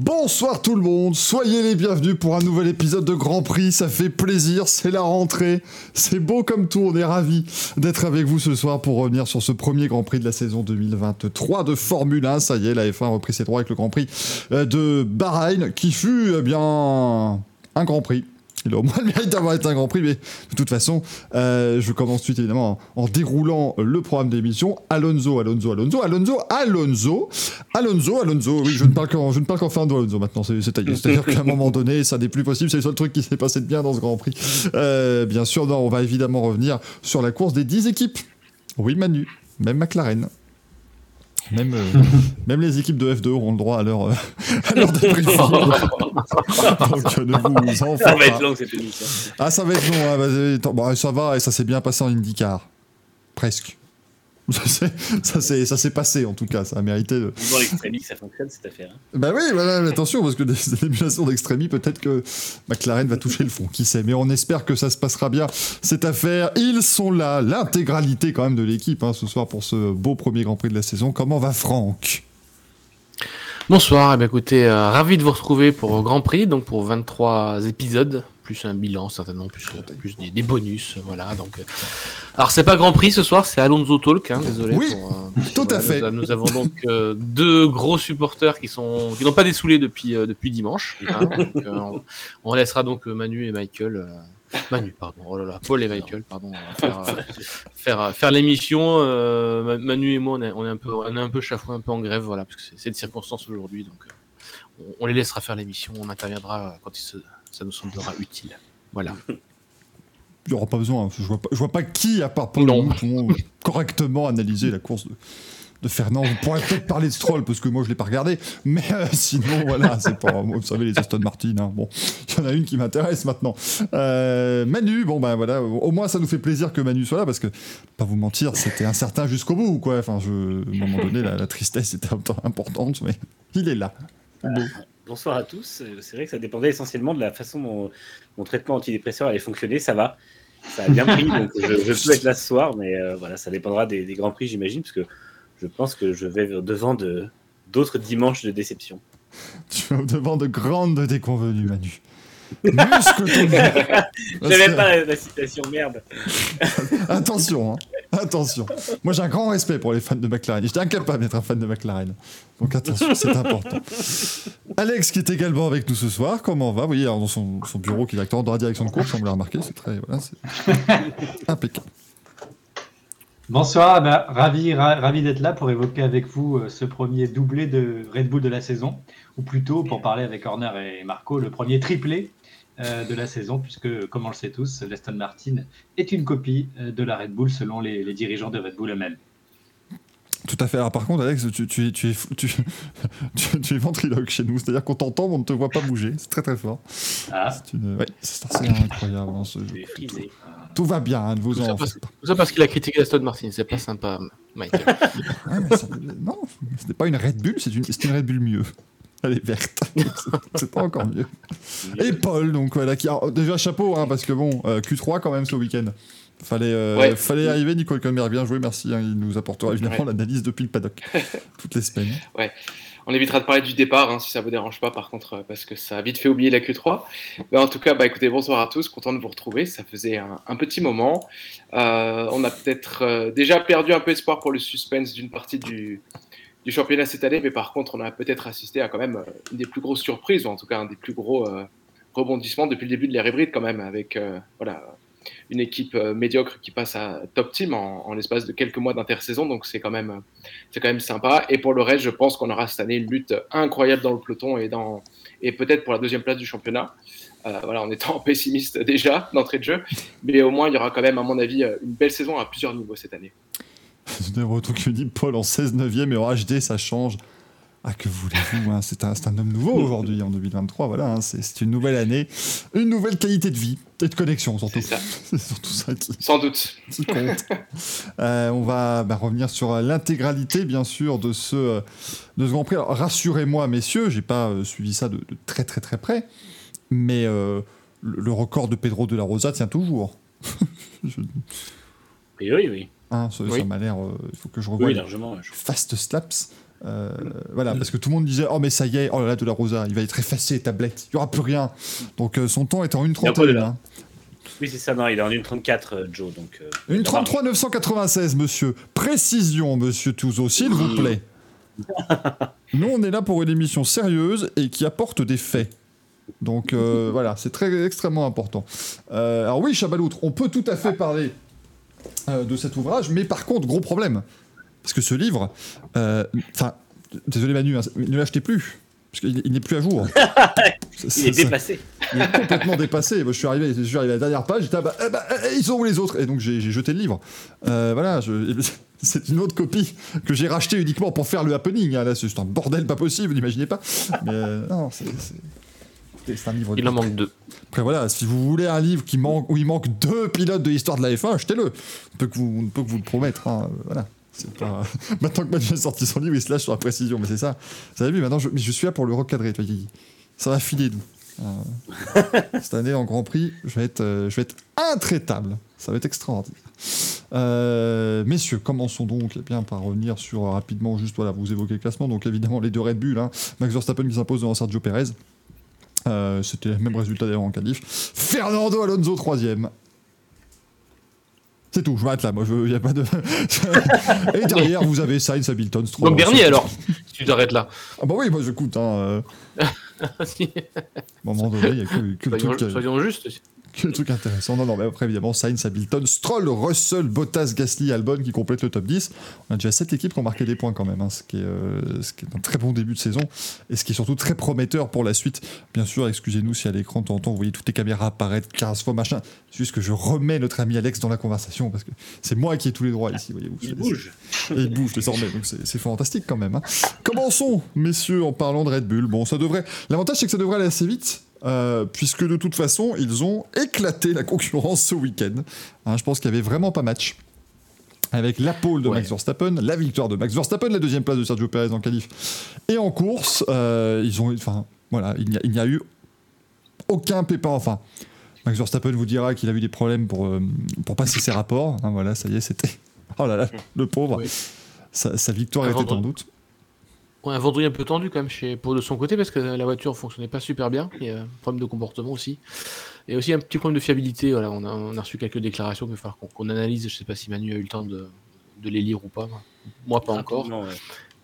Bonsoir tout le monde, soyez les bienvenus pour un nouvel épisode de Grand Prix, ça fait plaisir, c'est la rentrée, c'est beau comme tout, on est ravis d'être avec vous ce soir pour revenir sur ce premier Grand Prix de la saison 2023 de Formule 1, ça y est, la F1 a repris ses droits avec le Grand Prix euh, de Bahreïn, qui fut eh bien un Grand Prix il a au moins le mérite d'avoir été un Grand Prix, mais de toute façon, euh, je commence tout évidemment en, déroulant le programme d'émission. Alonso, Alonso, Alonso, Alonso, Alonso, Alonso, Alonso. Oui, je ne parle qu'en, je ne parle qu'en fin d'Alonso maintenant. C'est, c'est-à-dire qu'à un moment donné, ça n'est plus possible. C'est le seul truc qui s'est passé de bien dans ce Grand Prix. Euh, bien sûr, non, on va évidemment revenir sur la course des 10 équipes. Oui, Manu, même McLaren. Même, euh, même les équipes de F2 auront le droit à leur, euh, à leur débriefing. Donc ne vous en Ça va être long cette émission. Ah, ça va être long. Hein, ça va et ça s'est bien passé en IndyCar. Presque. Ça s'est passé en tout cas, ça a mérité. De... Dans l'extrémie, ça fonctionne cette affaire. Hein. Bah oui, voilà, attention, parce que des, émulations d'extrémie, peut-être que McLaren va toucher le fond, qui sait. Mais on espère que ça se passera bien cette affaire. Ils sont là, l'intégralité quand même de l'équipe hein, ce soir pour ce beau premier Grand Prix de la saison. Comment va Franck? Bonsoir, eh bien écoutez, euh, ravi de vous retrouver pour Grand Prix, donc pour 23 épisodes plus un bilan certainement, plus, plus des, bonus, voilà. Donc, euh. alors c'est pas Grand Prix ce soir, c'est Alonso Talk, hein, désolé. Oui, euh, tout à fait. Nous, avons donc euh, deux gros supporters qui sont qui n'ont pas dessoulé depuis depuis dimanche. Hein. on, laissera donc Manu et Michael. Manu, pardon, oh là là, Paul et Michael, pardon, faire, faire, faire l'émission. Manu et moi, on est, on est, un peu, on est un peu chafoué, un peu en grève, voilà, parce que c'est de circonstance aujourd'hui, donc on, les laissera faire l'émission, on interviendra quand se, ça nous semblera utile. Voilà. Il n'y aura pas besoin. Je vois pas, je vois pas qui, à part Paul correctement analyser la course de, de Fernand. Vous pourrez peut-être parler de Stroll, parce que moi, je l'ai pas regardé. Mais euh, sinon, voilà, c'est pas. Vous savez, les Aston Martin. Hein. Bon, il y en a une qui m'intéresse maintenant. Euh, Manu, bon, ben voilà. Au moins, ça nous fait plaisir que Manu soit là, parce que, pas vous mentir, c'était incertain jusqu'au bout, quoi. Enfin, je, à un moment donné, la, la tristesse était importante, mais il est là. Bon. Bonsoir à tous. C'est vrai que ça dépendait essentiellement de la façon dont mon traitement antidépresseur allait fonctionner. Ça va. Ça a bien pris, donc je, peux être là ce soir, mais euh, voilà, ça dépendra des, grands prix, j'imagine, parce que je pense que je vais devant de d'autres dimanches de déception. Tu vas devant de grandes déconvenues, Manu. J'avais pas la citation, merde. Attention, hein. Attention. Moi, j'ai un grand respect pour les fans de McLaren. J'étais incapable d'être un fan de McLaren. Donc attention, c'est important. Alex, qui est également avec nous ce soir, comment va? Vous voyez, dans son, bureau qui est dans la direction de course, on l'a remarqué, c'est très. Voilà, impeccable. Bonsoir, bah, ravi, ravi d'être là pour évoquer avec vous euh, ce premier doublé de Red Bull de la saison, ou plutôt pour parler avec Horner et Marco, le premier triplé euh, de la saison, puisque, comme on le sait tous, l'Aston Martin est une copie euh, de la Red Bull selon les, dirigeants de Red Bull eux-mêmes. Tout à fait. Alors, par contre, Alex, tu, tu, tu, tu, tu es ventriloque chez nous. C'est-à-dire qu'on t'entend, mais on ne te voit pas bouger. C'est très, très fort. Ah. C'est une... ouais, incroyable. Hein, ce jeu. Tout, va bien, hein, ne vous en faites pas. Tout ça parce qu'il a critiqué Aston Martin. C'est pas sympa, ouais, ça... non, ce n'est pas une Red Bull, c'est une, une Red Bull mieux. Elle est verte. c'est pas encore mieux. Et Paul, donc voilà, qui a déjà chapeau, hein, parce que bon, euh, Q3 quand même ce week-end. Fallait, euh, fallait arriver, Nicole Colmer, bien joué, merci. Hein, il nous apportera évidemment l'analyse depuis le paddock toutes les semaines. Ouais. On évitera de parler du départ, hein, si ça vous dérange pas, par contre, parce que ça a vite fait oublier la Q3. Mais en tout cas, bah, écoutez, bonsoir à tous, content de vous retrouver. Ça faisait un, petit moment. Euh, on a peut-être déjà perdu un peu espoir pour le suspense d'une partie du, championnat cette année, mais par contre, on a peut-être assisté à quand même euh, une des plus grosses surprises, ou en tout cas un des plus gros euh, rebondissements depuis le début de l'ère hybride, quand même, avec euh, voilà, une équipe médiocre qui passe à top team en, l'espace de quelques mois d'intersaison, donc c'est quand, même, c'est quand même sympa. Et pour le reste, je pense qu'on aura cette année une lutte incroyable dans le peloton et, dans, et peut-être pour la deuxième place du championnat. voilà, en étant pessimiste déjà d'entrée de jeu, mais au moins il y aura quand même, à mon avis, une belle saison à plusieurs niveaux cette année. Retour qui dit Paul en 16 neuvième et en HD ça change. Ah, que voulez-vous hein, C'est un, un, homme nouveau aujourd'hui, en 2023. Voilà, hein, c'est une nouvelle année, une nouvelle qualité de vie et de connexion, surtout. C'est surtout ça qui, Sans doute. compte. Euh, on va bah, revenir sur l'intégralité, bien sûr, de ce, de ce Grand Prix. Rassurez-moi, messieurs, j'ai pas euh, suivi ça de, très, très, très près, mais euh, le, record de Pedro de la Rosa tient toujours. Oui, oui, oui. Hein, ça, m'a l'air. Euh, il faut que je revoie. Oui, largement. Fast Slaps. Euh, voilà, parce que tout le monde disait Oh, mais ça y est, oh là là, de la Rosa, il va être effacé, tablette, il n'y aura plus rien. Donc euh, son temps est en une Il y a un peu trentaine. de là. hein. Oui, c'est ça, non, il est en 1,34, euh, Joe. Donc, euh, Une ça marche. 33 996, monsieur. Précision, monsieur Touzeau, s'il vous plaît. Nous, on est là pour une émission sérieuse et qui apporte des faits. Donc euh, voilà, c'est très extrêmement important. Euh, alors oui, Chabaloutre, on peut tout à fait parler euh, de cet ouvrage, mais par contre, gros problème. Parce que ce livre, euh, enfin, désolé Manu, hein, ne l'achetez plus. Parce qu'il il n'est plus à jour. Il est dépassé. Il est complètement dépassé. Moi, je suis arrivé, je suis arrivé à la dernière page, j'étais ah bah, eh bah, eh, ils sont où les autres? Et donc j'ai jeté le livre. Euh, voilà, je- c'est une autre copie que j'ai rachetée uniquement pour faire le happening. hein. Là, c'est juste un bordel pas possible, n'imaginez pas. Mais euh, non, c'est un livre. Il en manque deux. Après voilà, si vous voulez un livre qui manque, où il manque deux pilotes de l'histoire de la F1, achetez-le. On peut que vous, on ne peut que vous le promettre. hein. Voilà. Maintenant que Manu a sorti son livre, il se lâche sur la précision, mais c'est ça. Vous avez vu, maintenant, je, suis là pour le recadrer. vois, il- Ça va filer, nous. Euh, cette année, en Grand Prix, je vais être, euh, je vais être intraitable. Ça va être extraordinaire. Euh, messieurs, commençons donc eh bien, par revenir sur euh, rapidement, juste voilà, vous évoquez le classement. Donc évidemment, les deux Red Bull, hein. Max Verstappen qui s'impose devant Sergio Perez. Euh, C'était le même résultat d'ailleurs en qualif. Fernando Alonso troisième. C'est tout, je m'arrête là. Moi, il y a pas de. Et derrière, vous avez Sainz, Hamilton, Stroll. Donc dernier alors, si tu t'arrêtes là. Ah bah oui, moi j'écoute. Hein, euh, à un moment donné, il n'y a que, que le truc, soyons justes. le truc intéressant. Non, non, mais après, évidemment, Sainz, Hamilton, Stroll, Russell, Bottas, Gasly, Albon qui complètent le top 10. On a déjà 7 équipes qui ont marqué des points quand même, hein, ce, qui est, euh, ce qui est un très bon début de saison et ce qui est surtout très prometteur pour la suite. Bien sûr, excusez-nous si à l'écran, de temps en temps, vous voyez toutes les caméras apparaître 15 fois, machin. C'est juste que je remets notre ami Alex dans la conversation parce que c'est moi qui ai tous les droits ici, voyez-vous. Il bouge. et il bouge désormais, donc c'est c'est fantastique quand même. hein. Commençons, messieurs, en parlant de Red Bull. Bon, ça devrait. L'avantage, c'est que ça devrait aller assez vite, euh, puisque de toute façon, ils ont éclaté la concurrence ce week-end. Hein, je pense qu'il y avait vraiment pas match. Avec la pole de Ouais. Max Verstappen, la victoire de Max Verstappen, la deuxième place de Sergio Perez en qualif. Et en course, euh, ils ont. Enfin, voilà, il n'y a, eu aucun pépin. Enfin, Max Verstappen vous dira qu'il a eu des problèmes pour, euh, pour passer ses rapports. Hein, voilà, ça y est, c'était. Oh là là, le pauvre. Oui. Sa, sa victoire était en vendredi. doute. Ouais, un vendredi un peu tendu quand même chez pour de son côté parce que la voiture fonctionnait pas super bien. Il y a un problème de comportement aussi. Et aussi un petit problème de fiabilité. Voilà, on a, on a reçu quelques déclarations qu'il va falloir qu'on analyse. Je sais pas si Manu a eu le temps de, de les lire ou pas. Moi, pas encore. Ouais.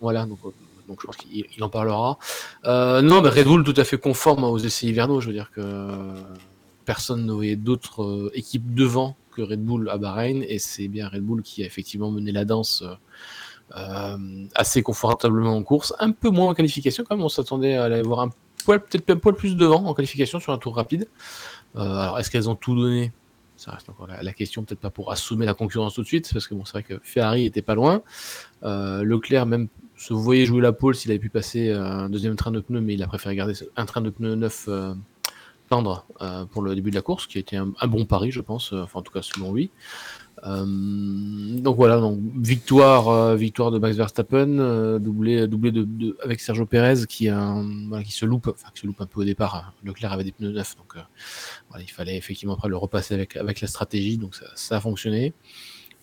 Voilà, donc, euh, donc je pense qu'il il en parlera. Euh, non, mais Red Bull tout à fait conforme aux essais hivernaux. Je veux dire que personne ne voyait d'autres euh, équipes devant que Red Bull à Bahreïn, et c'est bien Red Bull qui a effectivement mené la danse euh, assez confortablement en course, un peu moins en qualification quand même. On s'attendait à aller voir un poil, peut-être un poil plus devant en qualification sur un tour rapide. Euh, alors, est-ce qu'elles ont tout donné? Ça reste encore la, question, peut-être pas pour assommer la concurrence tout de suite, parce que bon, c'est vrai que Ferrari était pas loin. Euh, Leclerc, même se voyait jouer la pole s'il avait pu passer euh, un deuxième train de pneus, mais il a préféré garder un train de pneus neuf euh, tendre euh, pour le début de la course, qui a été un, un bon pari, je pense, euh, enfin en tout cas selon lui. Euh, donc voilà, donc victoire, euh, victoire de Max Verstappen, euh, doublé, doublé de, de- avec Sergio Perez qui, un- voilà, qui se loupe, enfin qui se loupe un peu au départ. hein. Leclerc avait des pneus neufs, donc voilà, il fallait effectivement après le repasser avec, avec la stratégie, donc ça, ça a fonctionné.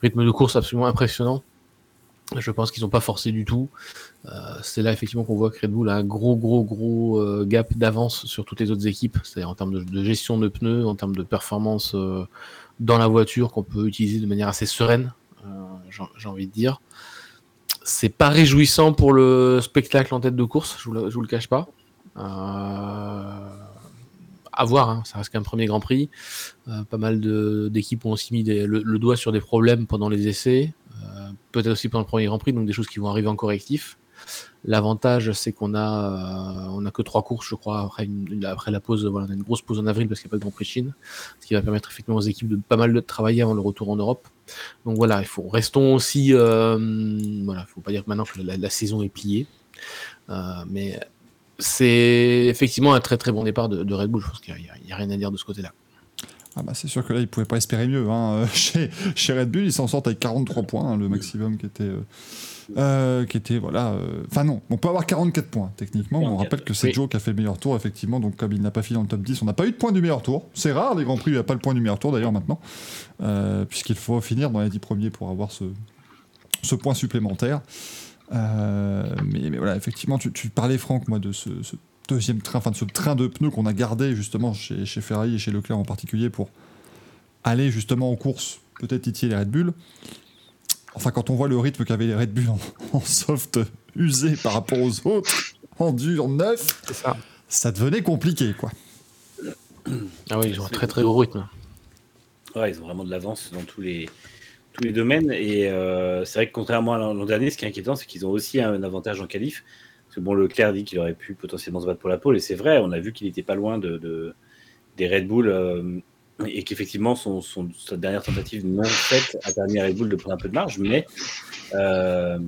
Rythme de course absolument impressionnant. Je pense qu'ils n'ont pas forcé du tout. Euh, c'est là effectivement qu'on voit que Red Bull a un gros, gros, gros euh, gap d'avance sur toutes les autres équipes, c'est-à-dire en termes de, de gestion de pneus, en termes de performance euh, dans la voiture qu'on peut utiliser de manière assez sereine, euh, j'ai envie de dire. C'est pas réjouissant pour le spectacle en tête de course, je vous, le- vous le cache pas. Euh, à voir, hein, ça reste qu'un premier Grand Prix. Euh, pas mal d'équipes ont aussi mis le, doigt sur des problèmes pendant les essais, peut-être aussi pendant le premier Grand Prix, donc des choses qui vont arriver en correctif. L'avantage, c'est qu'on a, euh, on a que trois courses, je crois, après, une- une- après la pause. Voilà, on a une grosse pause en avril parce qu'il n'y a pas de Grand Prix Chine, ce qui va permettre effectivement aux équipes de pas mal de travailler avant le retour en Europe. Donc voilà, il faut restons aussi, euh, voilà, faut pas dire que maintenant que la, la saison est pliée, euh, mais c'est effectivement un très très bon départ de, de Red Bull. Je pense qu'il n'y a, rien à dire de ce côté-là. Ah bah c'est sûr que là, ils pouvaient pas espérer mieux. hein. Chez, chez Red Bull, ils s'en sortent avec 43 points, hein, le maximum qui était. euh, euh, qui était voilà. euh, Enfin non, on peut avoir 44 points techniquement. mais on 44, rappelle que c'est oui. Joe qui a fait le meilleur tour effectivement. Donc comme il n'a pas fini dans le top 10, on n'a pas eu de point du meilleur tour. C'est rare les grands prix, il n'y a pas le point du meilleur tour d'ailleurs maintenant, euh, puisqu'il faut finir dans les 10 premiers pour avoir ce, ce point supplémentaire. Mais, mais voilà, effectivement, tu, tu parlais, Franck, moi, de ce, ce deuxième train, enfin de ce train de pneus qu'on a gardé justement chez, chez Ferrari et chez Leclerc en particulier pour aller justement en course, peut-être titiller les Red Bull. Enfin, quand on voit le rythme qu'avaient les Red Bull en, en soft usé par rapport aux autres, en dur neuf, ça. ça devenait compliqué, quoi. Ah oui, ils ont un très très gros rythme. Ouais, ils ont vraiment de l'avance dans tous les, tous les domaines. Et euh, c'est vrai que contrairement à l'an l'an dernier, ce qui est inquiétant, c'est qu'ils ont aussi un avantage en qualif. Parce que bon, Leclerc dit qu'il aurait pu potentiellement se battre pour la pole, et c'est vrai, on a vu qu'il n'était pas loin de, de- des Red Bull, euh, et qu'effectivement, son, son- sa dernière tentative non faite a permis à Red Bull de prendre un peu de marge, mais euh,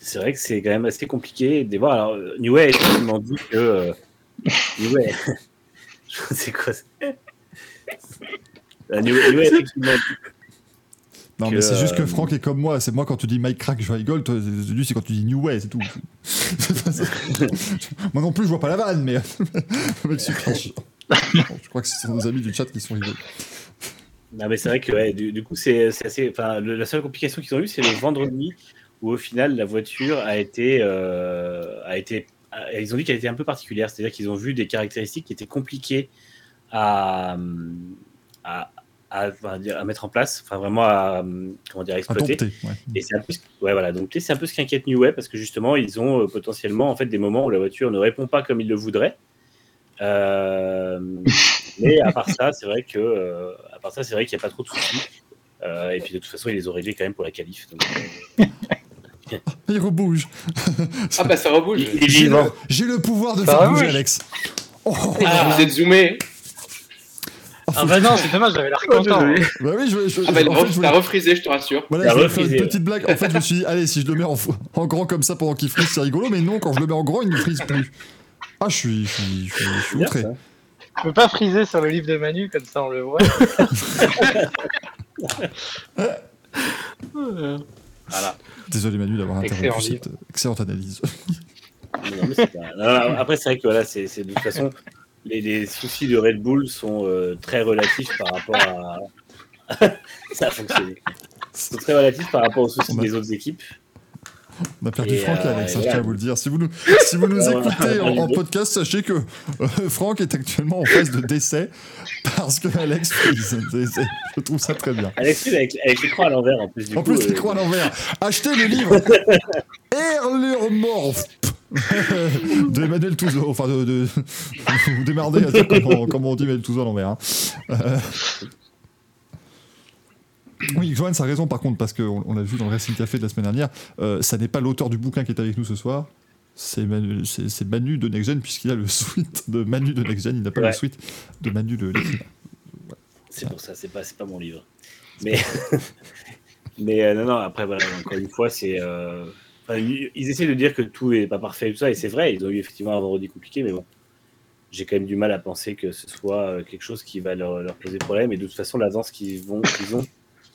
c'est vrai que c'est quand même assez compliqué de voir. Alors, euh, Newey a effectivement dit que. Euh, Newey, je sais quoi c'est. Euh, Newey- Newey a effectivement dit Non, mais c'est juste que Franck est comme moi. C'est moi quand tu dis Mike Crack, je rigole. Lui, c'est quand tu dis New Way, c'est tout. moi non plus, je vois pas la vanne, mais Je crois que ce sont nos amis du chat qui sont rigolés. Non, mais c'est vrai que ouais, du, du coup, c'est assez. Enfin, le- la seule complication qu'ils ont eue, c'est le vendredi où au final la voiture a été, euh, a été. a- Ils ont dit qu'elle était un peu particulière, c'est-à-dire qu'ils ont vu des caractéristiques qui étaient compliquées à, à, mettre en place, enfin vraiment à comment dire à exploiter. dompter, ouais. Et c'est un peu, ouais, voilà. Donc c'est un peu ce qui inquiète New Way parce que justement ils ont euh, potentiellement en fait des moments où la voiture ne répond pas comme ils le voudraient. Euh, mais à part ça, c'est vrai que euh, à part ça, c'est vrai qu'il n'y a pas trop de soucis. Euh, et puis de toute façon, ils les ont réglés quand même pour la qualif. Donc, Il rebouge. Ah bah ça rebouge. J'ai le, j'ai le pouvoir de Ça faire rebouge. bouger Alex. Oh, Ah, vous êtes zoomé. Ah bah non, c'est dommage, j'avais l'air content. bah oui, je, je, Ah bah, en fait, je voulais- t'as refrisé, je te rassure. Voilà, T'as je faire refrisé, une petite blague. En fait, je me suis dit, allez, si je le mets en, en grand comme ça pendant qu'il frise, c'est rigolo, mais non, quand je le mets en grand, il ne frise plus. Ah, je suis, je suis, je suis, je outré. peux pas friser sur le livre de Manu, comme ça on le voit. Voilà. Désolé Manu d'avoir Excellent interrompu cette excellente analyse. Non, mais c'est pas- non, non, après, c'est vrai que voilà, c'est de toute façon, les, les soucis de Red Bull sont euh, très relatifs par rapport à. ça a fonctionné. sont très relatifs par rapport aux soucis a- des autres équipes. On a perdu Et, Franck et euh, Alex, et hein, je tiens à vous le dire. Si vous nous, si vous nous Ouais, écoutez en, podcast, sachez que euh, Franck est actuellement en phase de décès parce que Alex Je trouve ça très bien. Alex, avec, avec à l'envers en plus. Du en coup, plus, euh, l'écran à l'envers. Achetez le livre Erlurmorph de Emmanuel Touzeau. Enfin, de. de vous démerdez à dire comment, comment on dit Emmanuel Touzeau à l'envers. hein. Euh, Oui, Johan, ça a raison par contre, parce qu'on on l'a vu dans le Racing Café de la semaine dernière, euh, ça n'est pas l'auteur du bouquin qui est avec nous ce soir, c'est Manu, c'est- c'est Manu de Next Gen, puisqu'il a le suite de Manu de Next Gen, il n'a pas Ouais. le suite de Manu de. C'est pour ça, c'est pas, c'est pas mon livre. Mais, mais euh, non, non, après, voilà, encore une fois, c'est. euh, enfin, ils essaient de dire que tout est pas parfait et tout ça, et c'est vrai, ils ont eu effectivement un vendredi compliqué, mais bon. J'ai quand même du mal à penser que ce soit quelque chose qui va leur, leur poser problème, et de toute façon, l'avance qu'ils vont, qu'ils ont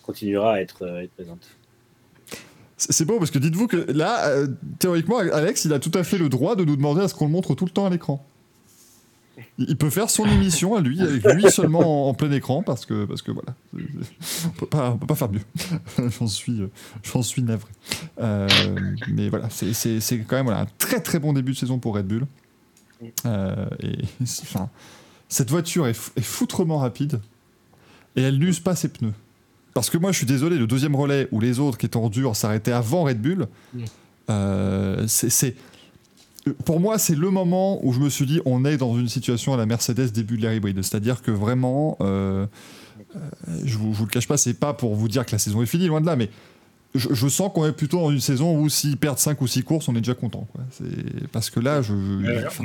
continuera à être, euh, présente. C'est beau parce que dites-vous que là, euh, théoriquement, Alex, il a tout à fait le droit de nous demander à ce qu'on le montre tout le temps à l'écran. Il peut faire son émission à lui, avec lui seulement en, plein écran, parce que, parce que voilà, on peut pas, peut pas faire mieux. j'en suis, euh, suis navré. Mais voilà, c'est- quand même voilà, un très très bon début de saison pour Red Bull. Et enfin, cette voiture est, est foutrement rapide et elle n'use pas ses pneus. Parce que moi, je suis désolé, le deuxième relais où les autres qui étaient en dur s'arrêtaient avant Red Bull, Mm. euh, c'est- c'est. Pour moi, c'est le moment où je me suis dit on est dans une situation à la Mercedes début de l'ère hybride. C'est-à-dire que vraiment, euh, euh, je, vous, je vous le cache pas, c'est pas pour vous dire que la saison est finie, loin de là, mais je, je sens qu'on est plutôt dans une saison où s'ils perdent 5 ou 6 courses, on est déjà content. quoi. C'est- Parce que là, je. je- Euh, enfin,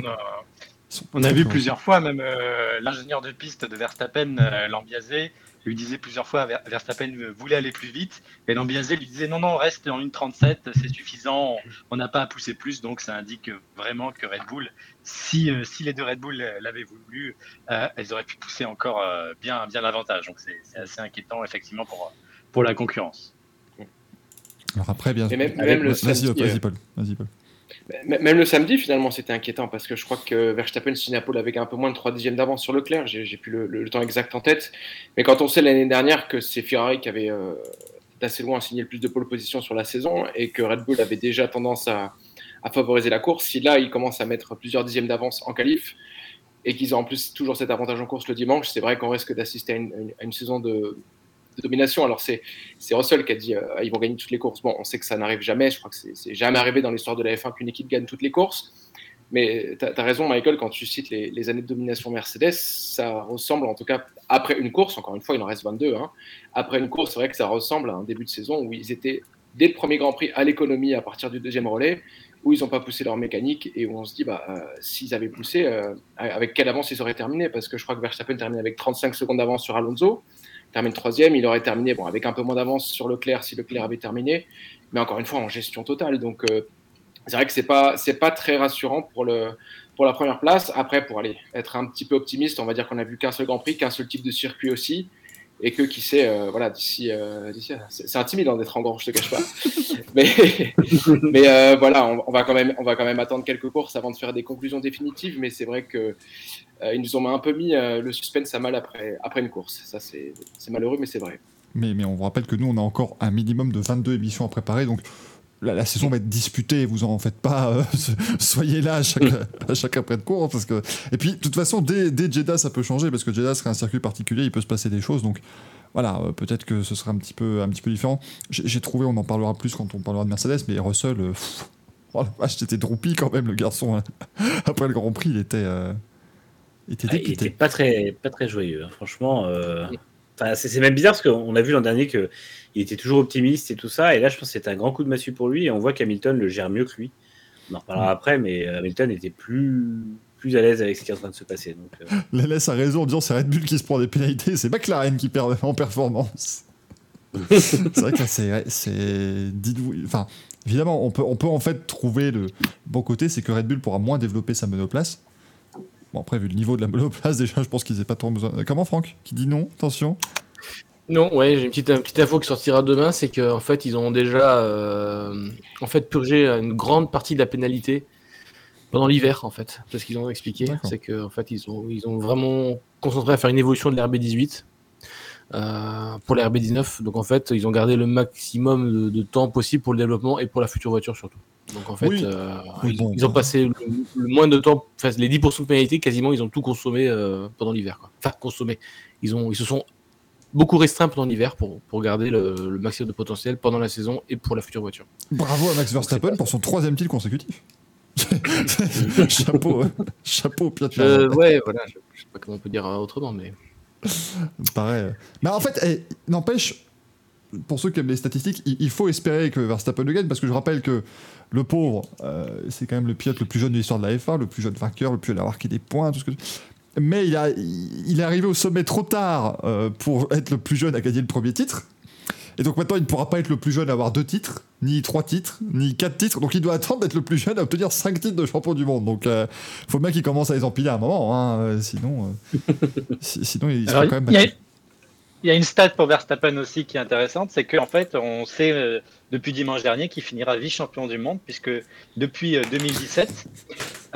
on a, on vu plusieurs fois, même euh, l'ingénieur de piste de Verstappen, euh, Lambiasé, lui disait plusieurs fois, Ver- Verstappen euh, voulait aller plus vite, et Lambiasé lui disait non, non, reste en 1.37, c'est suffisant, on n'a pas à pousser plus, donc ça indique vraiment que Red Bull, si, euh, si les deux Red Bull euh, l'avaient voulu, euh, elles auraient pu pousser encore euh, bien, bien davantage. Donc c'est assez inquiétant, effectivement, pour, pour la concurrence. Alors après, bien Et même- même le euh, Paul. Vas-y, Paul. Même le samedi, finalement, c'était inquiétant parce que je crois que Verstappen signe avec un peu moins de 3 dixièmes d'avance sur Leclerc. J'ai plus le, temps exact en tête. Mais quand on sait l'année dernière que c'est Ferrari qui avait, euh, loin signé le plus de pole position sur la saison et que Red Bull avait déjà tendance à, favoriser la course. Si là, ils commencent à mettre plusieurs dixièmes d'avance en qualif et qu'ils ont en plus toujours cet avantage en course le dimanche, c'est vrai qu'on risque d'assister à une saison de, de domination. Alors, c'est Russell qui a dit euh, ils vont gagner toutes les courses. Bon, on sait que ça n'arrive jamais. Je crois que c'est jamais arrivé dans l'histoire de la F1 qu'une équipe gagne toutes les courses. Mais tu as, raison, Michael, quand tu cites les, années de domination Mercedes, ça ressemble, en tout cas, après une course, encore une fois, il en reste 22. Hein, après une course, c'est vrai que ça ressemble à un début de saison où ils étaient, dès le premier Grand Prix, à l'économie à partir du deuxième relais, où ils n'ont pas poussé leur mécanique et où on se dit, bah, euh, s'ils avaient poussé, euh, avec quelle avance ils auraient terminé? Parce que je crois que Verstappen termine avec 35 secondes d'avance sur Alonso termine troisième, il aurait terminé bon, avec un peu moins d'avance sur Leclerc si Leclerc avait terminé, mais encore une fois en gestion totale. Donc euh, c'est vrai que c'est pas c'est pas très rassurant pour le pour la première place. Après, pour aller être un petit peu optimiste, on va dire qu'on a vu qu'un seul Grand Prix, qu'un seul type de circuit aussi, et que qui sait, euh, voilà, d'ici, euh, c'est intimidant d'être en grand, je te cache pas. mais mais euh, voilà, on, on, va quand même on va quand même attendre quelques courses avant de faire des conclusions définitives. Mais c'est vrai que euh, ils nous ont un peu mis euh, le suspense à mal après, après une course. Ça, c'est malheureux, mais c'est vrai. Mais, mais on vous rappelle que nous, on a encore un minimum de 22 émissions à préparer. Donc, la, la saison va être disputée, vous en faites pas, euh, soyez là à chaque, à chaque après de cours. Parce que... Et puis, de toute façon, dès, dès Jeddah, ça peut changer, parce que Jeddah serait un circuit particulier, il peut se passer des choses. Donc, voilà, euh, peut-être que ce sera un petit peu, un petit peu différent. J'ai trouvé, on en parlera plus quand on parlera de Mercedes, mais Russell, euh, pff, oh la vache, c'était droupi quand même, le garçon. hein. Après le Grand Prix, il était. euh, il était Ah, il était pas très, pas très joyeux, hein. franchement. Enfin, c'est même bizarre parce qu'on a vu l'an dernier qu'il était toujours optimiste et tout ça. Et là, je pense que c'est un grand coup de massue pour lui. Et on voit qu'Hamilton le gère mieux que lui. On en reparlera après, mais euh, Hamilton était plus, plus à l'aise avec ce qui est en train de se passer. Donc, euh, Lélès a raison en disant c'est Red Bull qui se prend des pénalités, c'est McLaren qui perd en performance. c'est vrai que là, c'est. Dites-vous. Enfin, évidemment, on peut, on peut en fait trouver le bon côté, c'est que Red Bull pourra moins développer sa monoplace. Bon, après, vu le niveau de la monoplace, déjà, je pense qu'ils n'aient pas trop besoin. Comment, Franck? Qui dit non? Attention. Non, ouais, j'ai une petite, une petite info qui sortira demain, c'est qu'en fait, ils ont déjà euh, en fait purgé une grande partie de la pénalité pendant l'hiver, en fait. C'est ce qu'ils ont expliqué, c'est qu'en fait, ils ont, ils ont vraiment concentré à faire une évolution de l'RB18 euh, pour la RB19. Donc en fait, ils ont gardé le maximum de, de temps possible pour le développement et pour la future voiture surtout. Donc en fait, Oui. euh, Oui, ils, bon, ils ont passé le, le moins de temps, enfin les 10% de pénalité, quasiment, ils ont tout consommé euh, pendant l'hiver. Enfin, consommé. Ils, ont, ils se sont beaucoup restreints pendant l'hiver pour, pour garder le, le maximum de potentiel pendant la saison et pour la future voiture. Bravo à Max Verstappen pour son troisième titre consécutif. chapeau, euh, chapeau, Piotr. Euh, ouais, voilà, je, je sais pas comment on peut dire euh, autrement, mais Pareil. Mais en fait, eh, n'empêche, pour ceux qui aiment les statistiques, il, faut espérer que Verstappen le gagne, parce que je rappelle que le pauvre, euh, c'est quand même le pilote le plus jeune de l'histoire de la F1, le plus jeune vainqueur, le plus jeune à marquer des points, tout ce que. Mais il, a, il est arrivé au sommet trop tard euh, pour être le plus jeune à gagner le premier titre. Et donc maintenant, il ne pourra pas être le plus jeune à avoir deux titres, ni trois titres, ni quatre titres. Donc il doit attendre d'être le plus jeune à obtenir cinq titres de champion du monde. Donc il faut bien qu'il commence à les empiler à un moment, hein, euh, sinon, euh, si- sinon il sera Alors, quand même il y a- une stat pour Verstappen aussi qui est intéressante, c'est qu'en fait, on sait euh, depuis dimanche dernier qu'il finira vice-champion du monde, puisque depuis euh, 2017,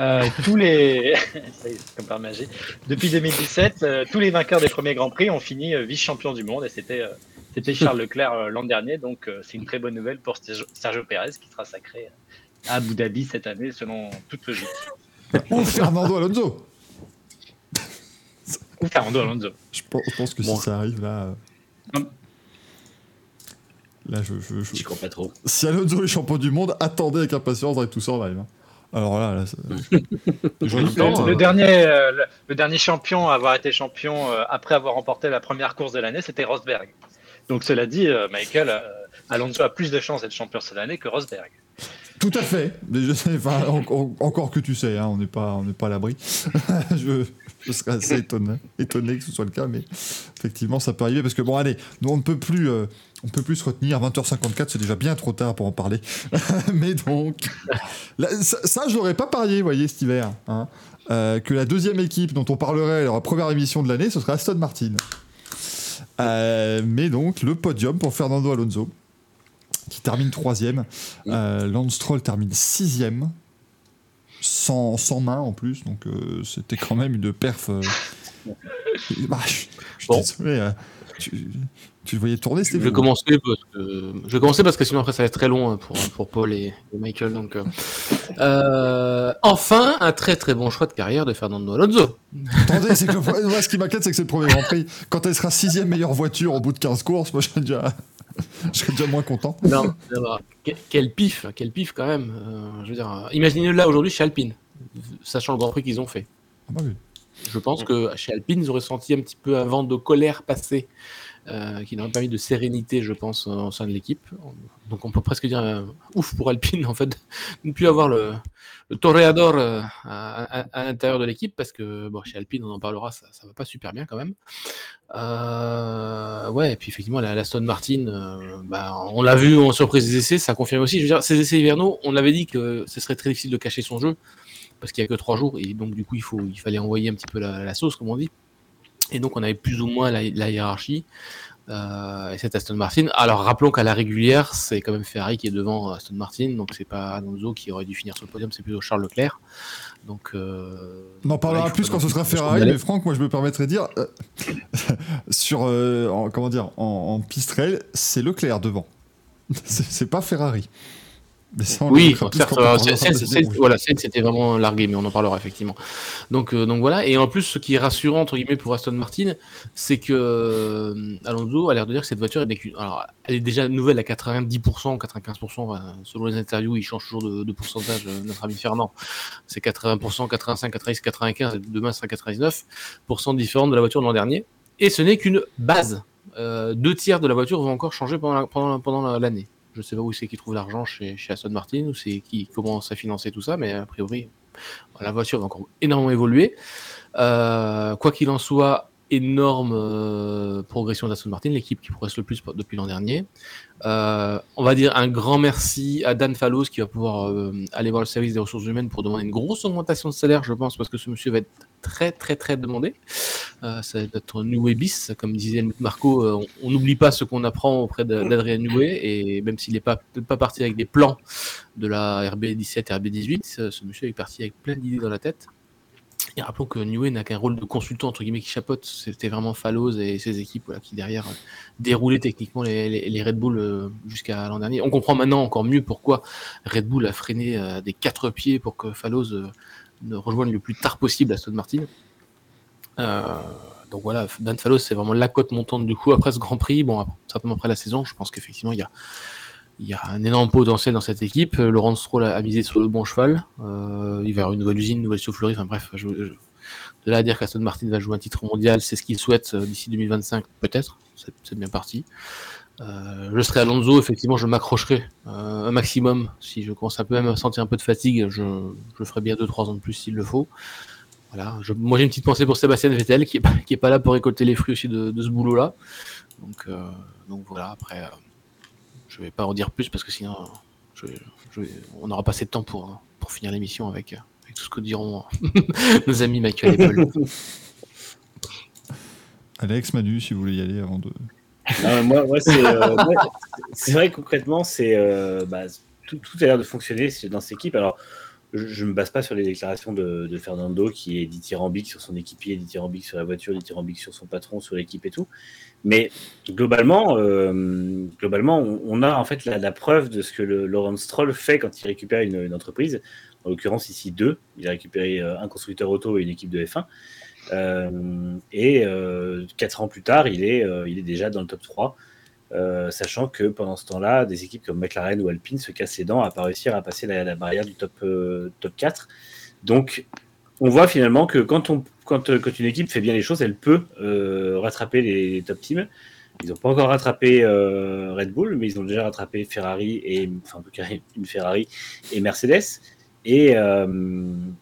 euh, tous les. Comme par magie. Depuis 2017, euh, tous les vainqueurs des premiers Grands Prix ont fini euh, vice-champion du monde, et c'était euh, c'était Charles Leclerc euh, l'an dernier, donc euh, c'est une très bonne nouvelle pour Sergio Perez qui sera sacré à Abu Dhabi cette année, selon toute logique. Ou Fernando Alonso. Ou Fernando Alonso. Je pense, je pense que Bon. si ça arrive là. euh. Là, je, je- je- crois pas trop. Si Alonso est champion du monde, attendez avec impatience Drive to Survive. hein. Alors là, temps, Le euh, dernier, euh, le, le dernier champion à avoir été champion euh, après avoir remporté la première course de l'année, c'était Rosberg. Donc cela dit, euh, Michael, euh, Alonso a plus de chances d'être champion cette année que Rosberg. Tout à fait. Mais je sais, enfin, en- en- encore que tu sais, hein, on n'est pas, on n'est pas à l'abri. je, serais assez étonné, étonné que ce soit le cas, mais effectivement, ça peut arriver parce que bon, allez, nous on ne peut plus, euh, on peut plus se retenir. 20h54, c'est déjà bien trop tard pour en parler. mais donc, ça, ça, je l'aurais pas parié, voyez, cet hiver, hein, euh, que la deuxième équipe dont on parlerait de la première émission de l'année, ce serait Aston Martin. Euh, mais donc, le podium pour Fernando Alonso, qui termine troisième. Euh, Lance Stroll termine sixième, sans, sans main en plus, donc euh, c'était quand même une perf. euh, Bah, je, je suis Bon. désolé, euh, tu, tu le voyais tourner, Je c'était vais commencer parce que je vais commencer parce que sinon après ça va être très long hein, pour, pour Paul et, et Michael. Donc, euh, enfin, un très très bon choix de carrière de Fernando Alonso. Attendez, c'est que le- moi, ce qui m'inquiète, c'est que c'est le premier Grand Prix. Quand elle sera sixième meilleure voiture au bout de 15 courses, moi, je déjà, je serais déjà moins content. Non, quel pif, quel pif quand même. Euh, je veux dire, euh, imaginez-le là aujourd'hui chez Alpine, sachant le Grand Prix qu'ils ont fait. Ah bah oui. Je pense que chez Alpine, ils auraient senti un petit peu un vent de colère passer, euh, qui n'aurait pas mis de sérénité, je pense, au sein de l'équipe. Donc on peut presque dire euh, ouf pour Alpine, en fait, de ne plus avoir le, le toréador euh, à, l'intérieur de l'équipe, parce que bon, chez Alpine, on en parlera, ça, ça va pas super bien quand même. Ouais, et puis effectivement, la, la Aston Martin, bah, on l'a vu en surprise des essais, ça confirme aussi. Je veux dire, ces essais hivernaux, on avait dit que ce serait très difficile de cacher son jeu, parce qu'il n'y a que trois jours, et donc du coup, il, fallait envoyer un petit peu la sauce, comme on dit. Et donc, on avait plus ou moins la, la hiérarchie. Euh, et cette Aston Martin. Alors, rappelons qu'à la régulière, c'est quand même Ferrari qui est devant Aston Martin, donc c'est pas Alonso qui aurait dû finir sur le podium, c'est plutôt Charles Leclerc. Donc, euh, On en parlera plus quand ce sera Ferrari, mais Franck, moi je me permettrais de dire, euh, sur, euh, en, comment dire, en, en piste rail, c'est Leclerc devant. C'est c'est pas Ferrari. Mais ça, on Oui, certes, voilà, c'était vraiment largué, mais on en parlera effectivement. Donc, euh, donc voilà, et en plus, ce qui est rassurant entre guillemets pour Aston Martin, c'est que euh, Alonso a l'air de dire que cette voiture est, alors, elle est déjà nouvelle à 90%, 95%, enfin, selon les interviews, il change toujours de, de pourcentage, euh, notre ami Fernand. C'est 80%, 85, 90, 95, et demain sera 99% différente de la voiture de l'an dernier. Et ce n'est qu'une base. Deux tiers de la voiture vont encore changer pendant la- pendant la- pendant Je sais pas où c'est qu'ils trouvent l'argent chez, chez Aston Martin ou c'est qui commence à financer tout ça, mais a priori, la voiture va encore énormément évoluer. Euh, quoi qu'il en soit, énorme euh, progression d'Aston Martin, l'équipe qui progresse le plus depuis l'an dernier. Euh, on va dire un grand merci à Dan Fallows qui va pouvoir aller voir le service des ressources humaines pour demander une grosse augmentation de salaire, je pense, parce que ce monsieur va être très très très demandé. Euh, ça va être Noué bis, comme disait Marco, euh, on- n'oublie pas ce qu'on apprend auprès d'Adrien Noué, et même s'il n'est pas, pas parti avec des plans de la RB17 et RB18, ce, monsieur est parti avec plein d'idées dans la tête. Et rappelons que Noué n'a qu'un rôle de consultant, entre guillemets, qui chapeaute. C'était vraiment Fallows et ses équipes qui, derrière, euh, déroulaient techniquement les, les- Red Bull euh, jusqu'à l'an dernier. On comprend maintenant encore mieux pourquoi Red Bull a freiné des quatre pieds pour que Fallows ne rejoigne le plus tard possible Aston Martin. Euh, donc voilà, Dan Fallows, c'est vraiment la cote montante du coup après ce Grand Prix. Bon, certainement après la saison, je pense qu'effectivement, il y a, y a un énorme potentiel dans cette équipe. Euh, Laurent Stroll a, misé sur le bon cheval. Euh, il va y avoir une nouvelle usine, une nouvelle soufflerie. Enfin bref, de là à dire qu'Aston Martin va jouer un titre mondial, c'est ce qu'il souhaite d'ici 2025, peut-être. C'est bien parti. Euh, je serai Alonso, effectivement, je m'accrocherai euh, un maximum. Si je commence un peu même à sentir un peu de fatigue, je, ferai bien 2-3 ans de plus s'il le faut. Voilà. Moi, j'ai une petite pensée pour Sébastien Vettel, qui est, pas- est pas là pour récolter les fruits aussi de, ce boulot-là. Donc, euh, voilà, après, je vais pas en dire plus parce que sinon, on aura pas assez de temps pour, euh, pour finir l'émission avec, avec tout ce que diront nos amis Michael et Paul. Alex, Manu, si vous voulez y aller avant de. Non, mais moi, moi, c'est euh, c'est vrai concrètement, c'est euh, bah, tout, tout a l'air de fonctionner dans cette équipe. Alors, je ne me base pas sur les déclarations de, de Fernando qui est dithyrambique sur son équipier, dithyrambique sur la voiture, dithyrambique sur son patron, sur l'équipe et tout. Mais globalement, euh, globalement, on, on a en fait la, la preuve de ce que le, Laurent Stroll fait quand il récupère une, une entreprise. En l'occurrence, ici deux. Il a récupéré un constructeur auto et une équipe de F1. Euh, et euh, quatre ans plus tard, il est, euh, il est déjà dans le top 3. euh, sachant que pendant ce temps-là, des équipes comme McLaren ou Alpine se cassent les dents à pas réussir à passer la, barrière du top, top 4. Donc, on voit finalement que quand, on, quand, quand une équipe fait bien les choses, elle peut rattraper les, top teams. Ils n'ont pas encore rattrapé Red Bull, mais ils ont déjà rattrapé Ferrari et enfin une Ferrari et Mercedes. Et, euh,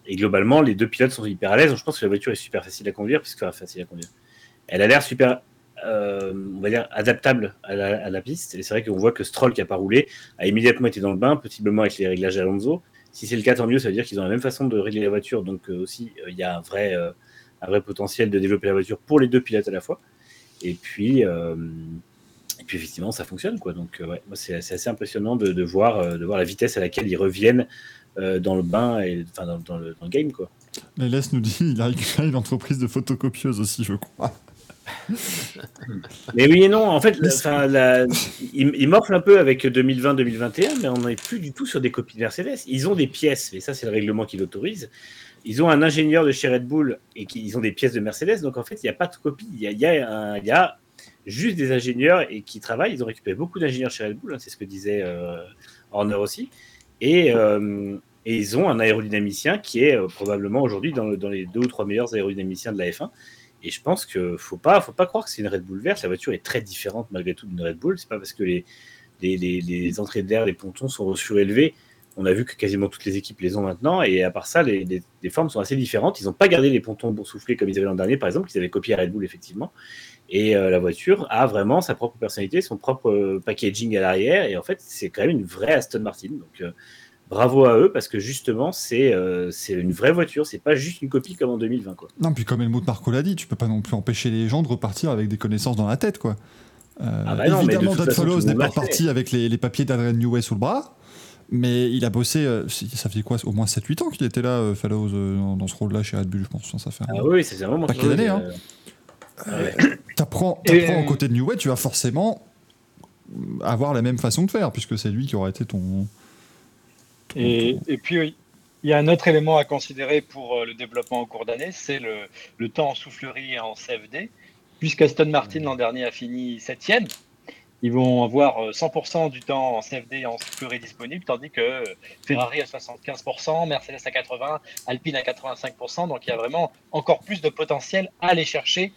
et globalement, les deux pilotes sont hyper à l'aise. Je pense que la voiture est super facile à conduire, puisque facile à conduire. Elle a l'air super, euh, on va dire, adaptable à la, piste. Et c'est vrai qu'on voit que Stroll, qui n'a pas roulé, a immédiatement été dans le bain, possiblement avec les réglages Alonso. Si c'est le cas, tant mieux, ça veut dire qu'ils ont la même façon de régler la voiture. Donc euh, aussi, il y a un vrai, un vrai potentiel de développer la voiture pour les deux pilotes à la fois. Et puis, et puis effectivement, ça fonctionne. Donc ouais, c'est assez impressionnant de, voir, de voir la vitesse à laquelle ils reviennent dans le bain et enfin, dans, dans le, dans le game. Quoi. Les nous dit il a récupéré une entreprise de photocopieuse aussi, je crois. Mais oui et non, en fait, la- la- il, il morfle un peu avec 2020-2021, mais on n'est plus du tout sur des copies de Mercedes. Ils ont des pièces, mais ça, c'est le règlement qui l'autorise. Ils ont un ingénieur de chez Red Bull et qui, ils ont des pièces de Mercedes, donc en fait, il n'y a pas de copie. Il y a, il y a un- il y a juste des ingénieurs et qui travaillent. Ils ont récupéré beaucoup d'ingénieurs chez Red Bull, hein, c'est ce que disait euh, Horner aussi. Et, euh, et ils ont un aérodynamicien qui est euh, probablement aujourd'hui dans, le- dans les deux ou trois meilleurs aérodynamiciens de la F1. Et je pense que faut pas, faut pas croire que c'est une Red Bull verte. La voiture est très différente malgré tout d'une Red Bull. C'est pas parce que les, les, les, les entrées d'air, les pontons sont surélevés. On a vu que quasiment toutes les équipes les ont maintenant. Et à part ça, les formes sont assez différentes. Ils n'ont pas gardé les pontons boursouflés comme ils avaient l'an dernier, par exemple, qu'ils avaient copié à Red Bull, effectivement. Et euh, la voiture a vraiment sa propre personnalité, son propre euh, packaging à l'arrière. Et en fait, c'est quand même une vraie Aston Martin. Donc, euh, bravo à eux parce que justement, c'est c'est une vraie voiture. C'est pas juste une copie comme en 2020. Quoi. Non, puis comme Helmut Marco l'a dit, tu peux pas non plus empêcher les gens de repartir avec des connaissances dans la tête, quoi. Ah bah non, évidemment, tout le n'est pas reparti avec les, les papiers d'Adrian Newey sous le bras, mais il a bossé, ça fait quoi, au moins 7-8 ans qu'il était là, Fallows, dans, dans ce rôle-là chez Red Bull, je pense. Ça fait un- Ah oui, c'est vraiment Paquet d'années, hein. Euh, T'apprends aux côtés de Newey, tu vas forcément avoir la même façon de faire, puisque c'est lui qui aura été ton. Et, et puis, oui, il y a un autre élément à considérer pour euh, le développement au cours d'année, c'est le, le temps en soufflerie et en CFD. Puisqu'Aston Martin l'an dernier a fini septième, ils vont avoir euh, 100% du temps en CFD et en soufflerie disponible, tandis que euh, Ferrari à 75%, Mercedes à 80%, Alpine à 85%. Donc il y a vraiment encore plus de potentiel à aller chercher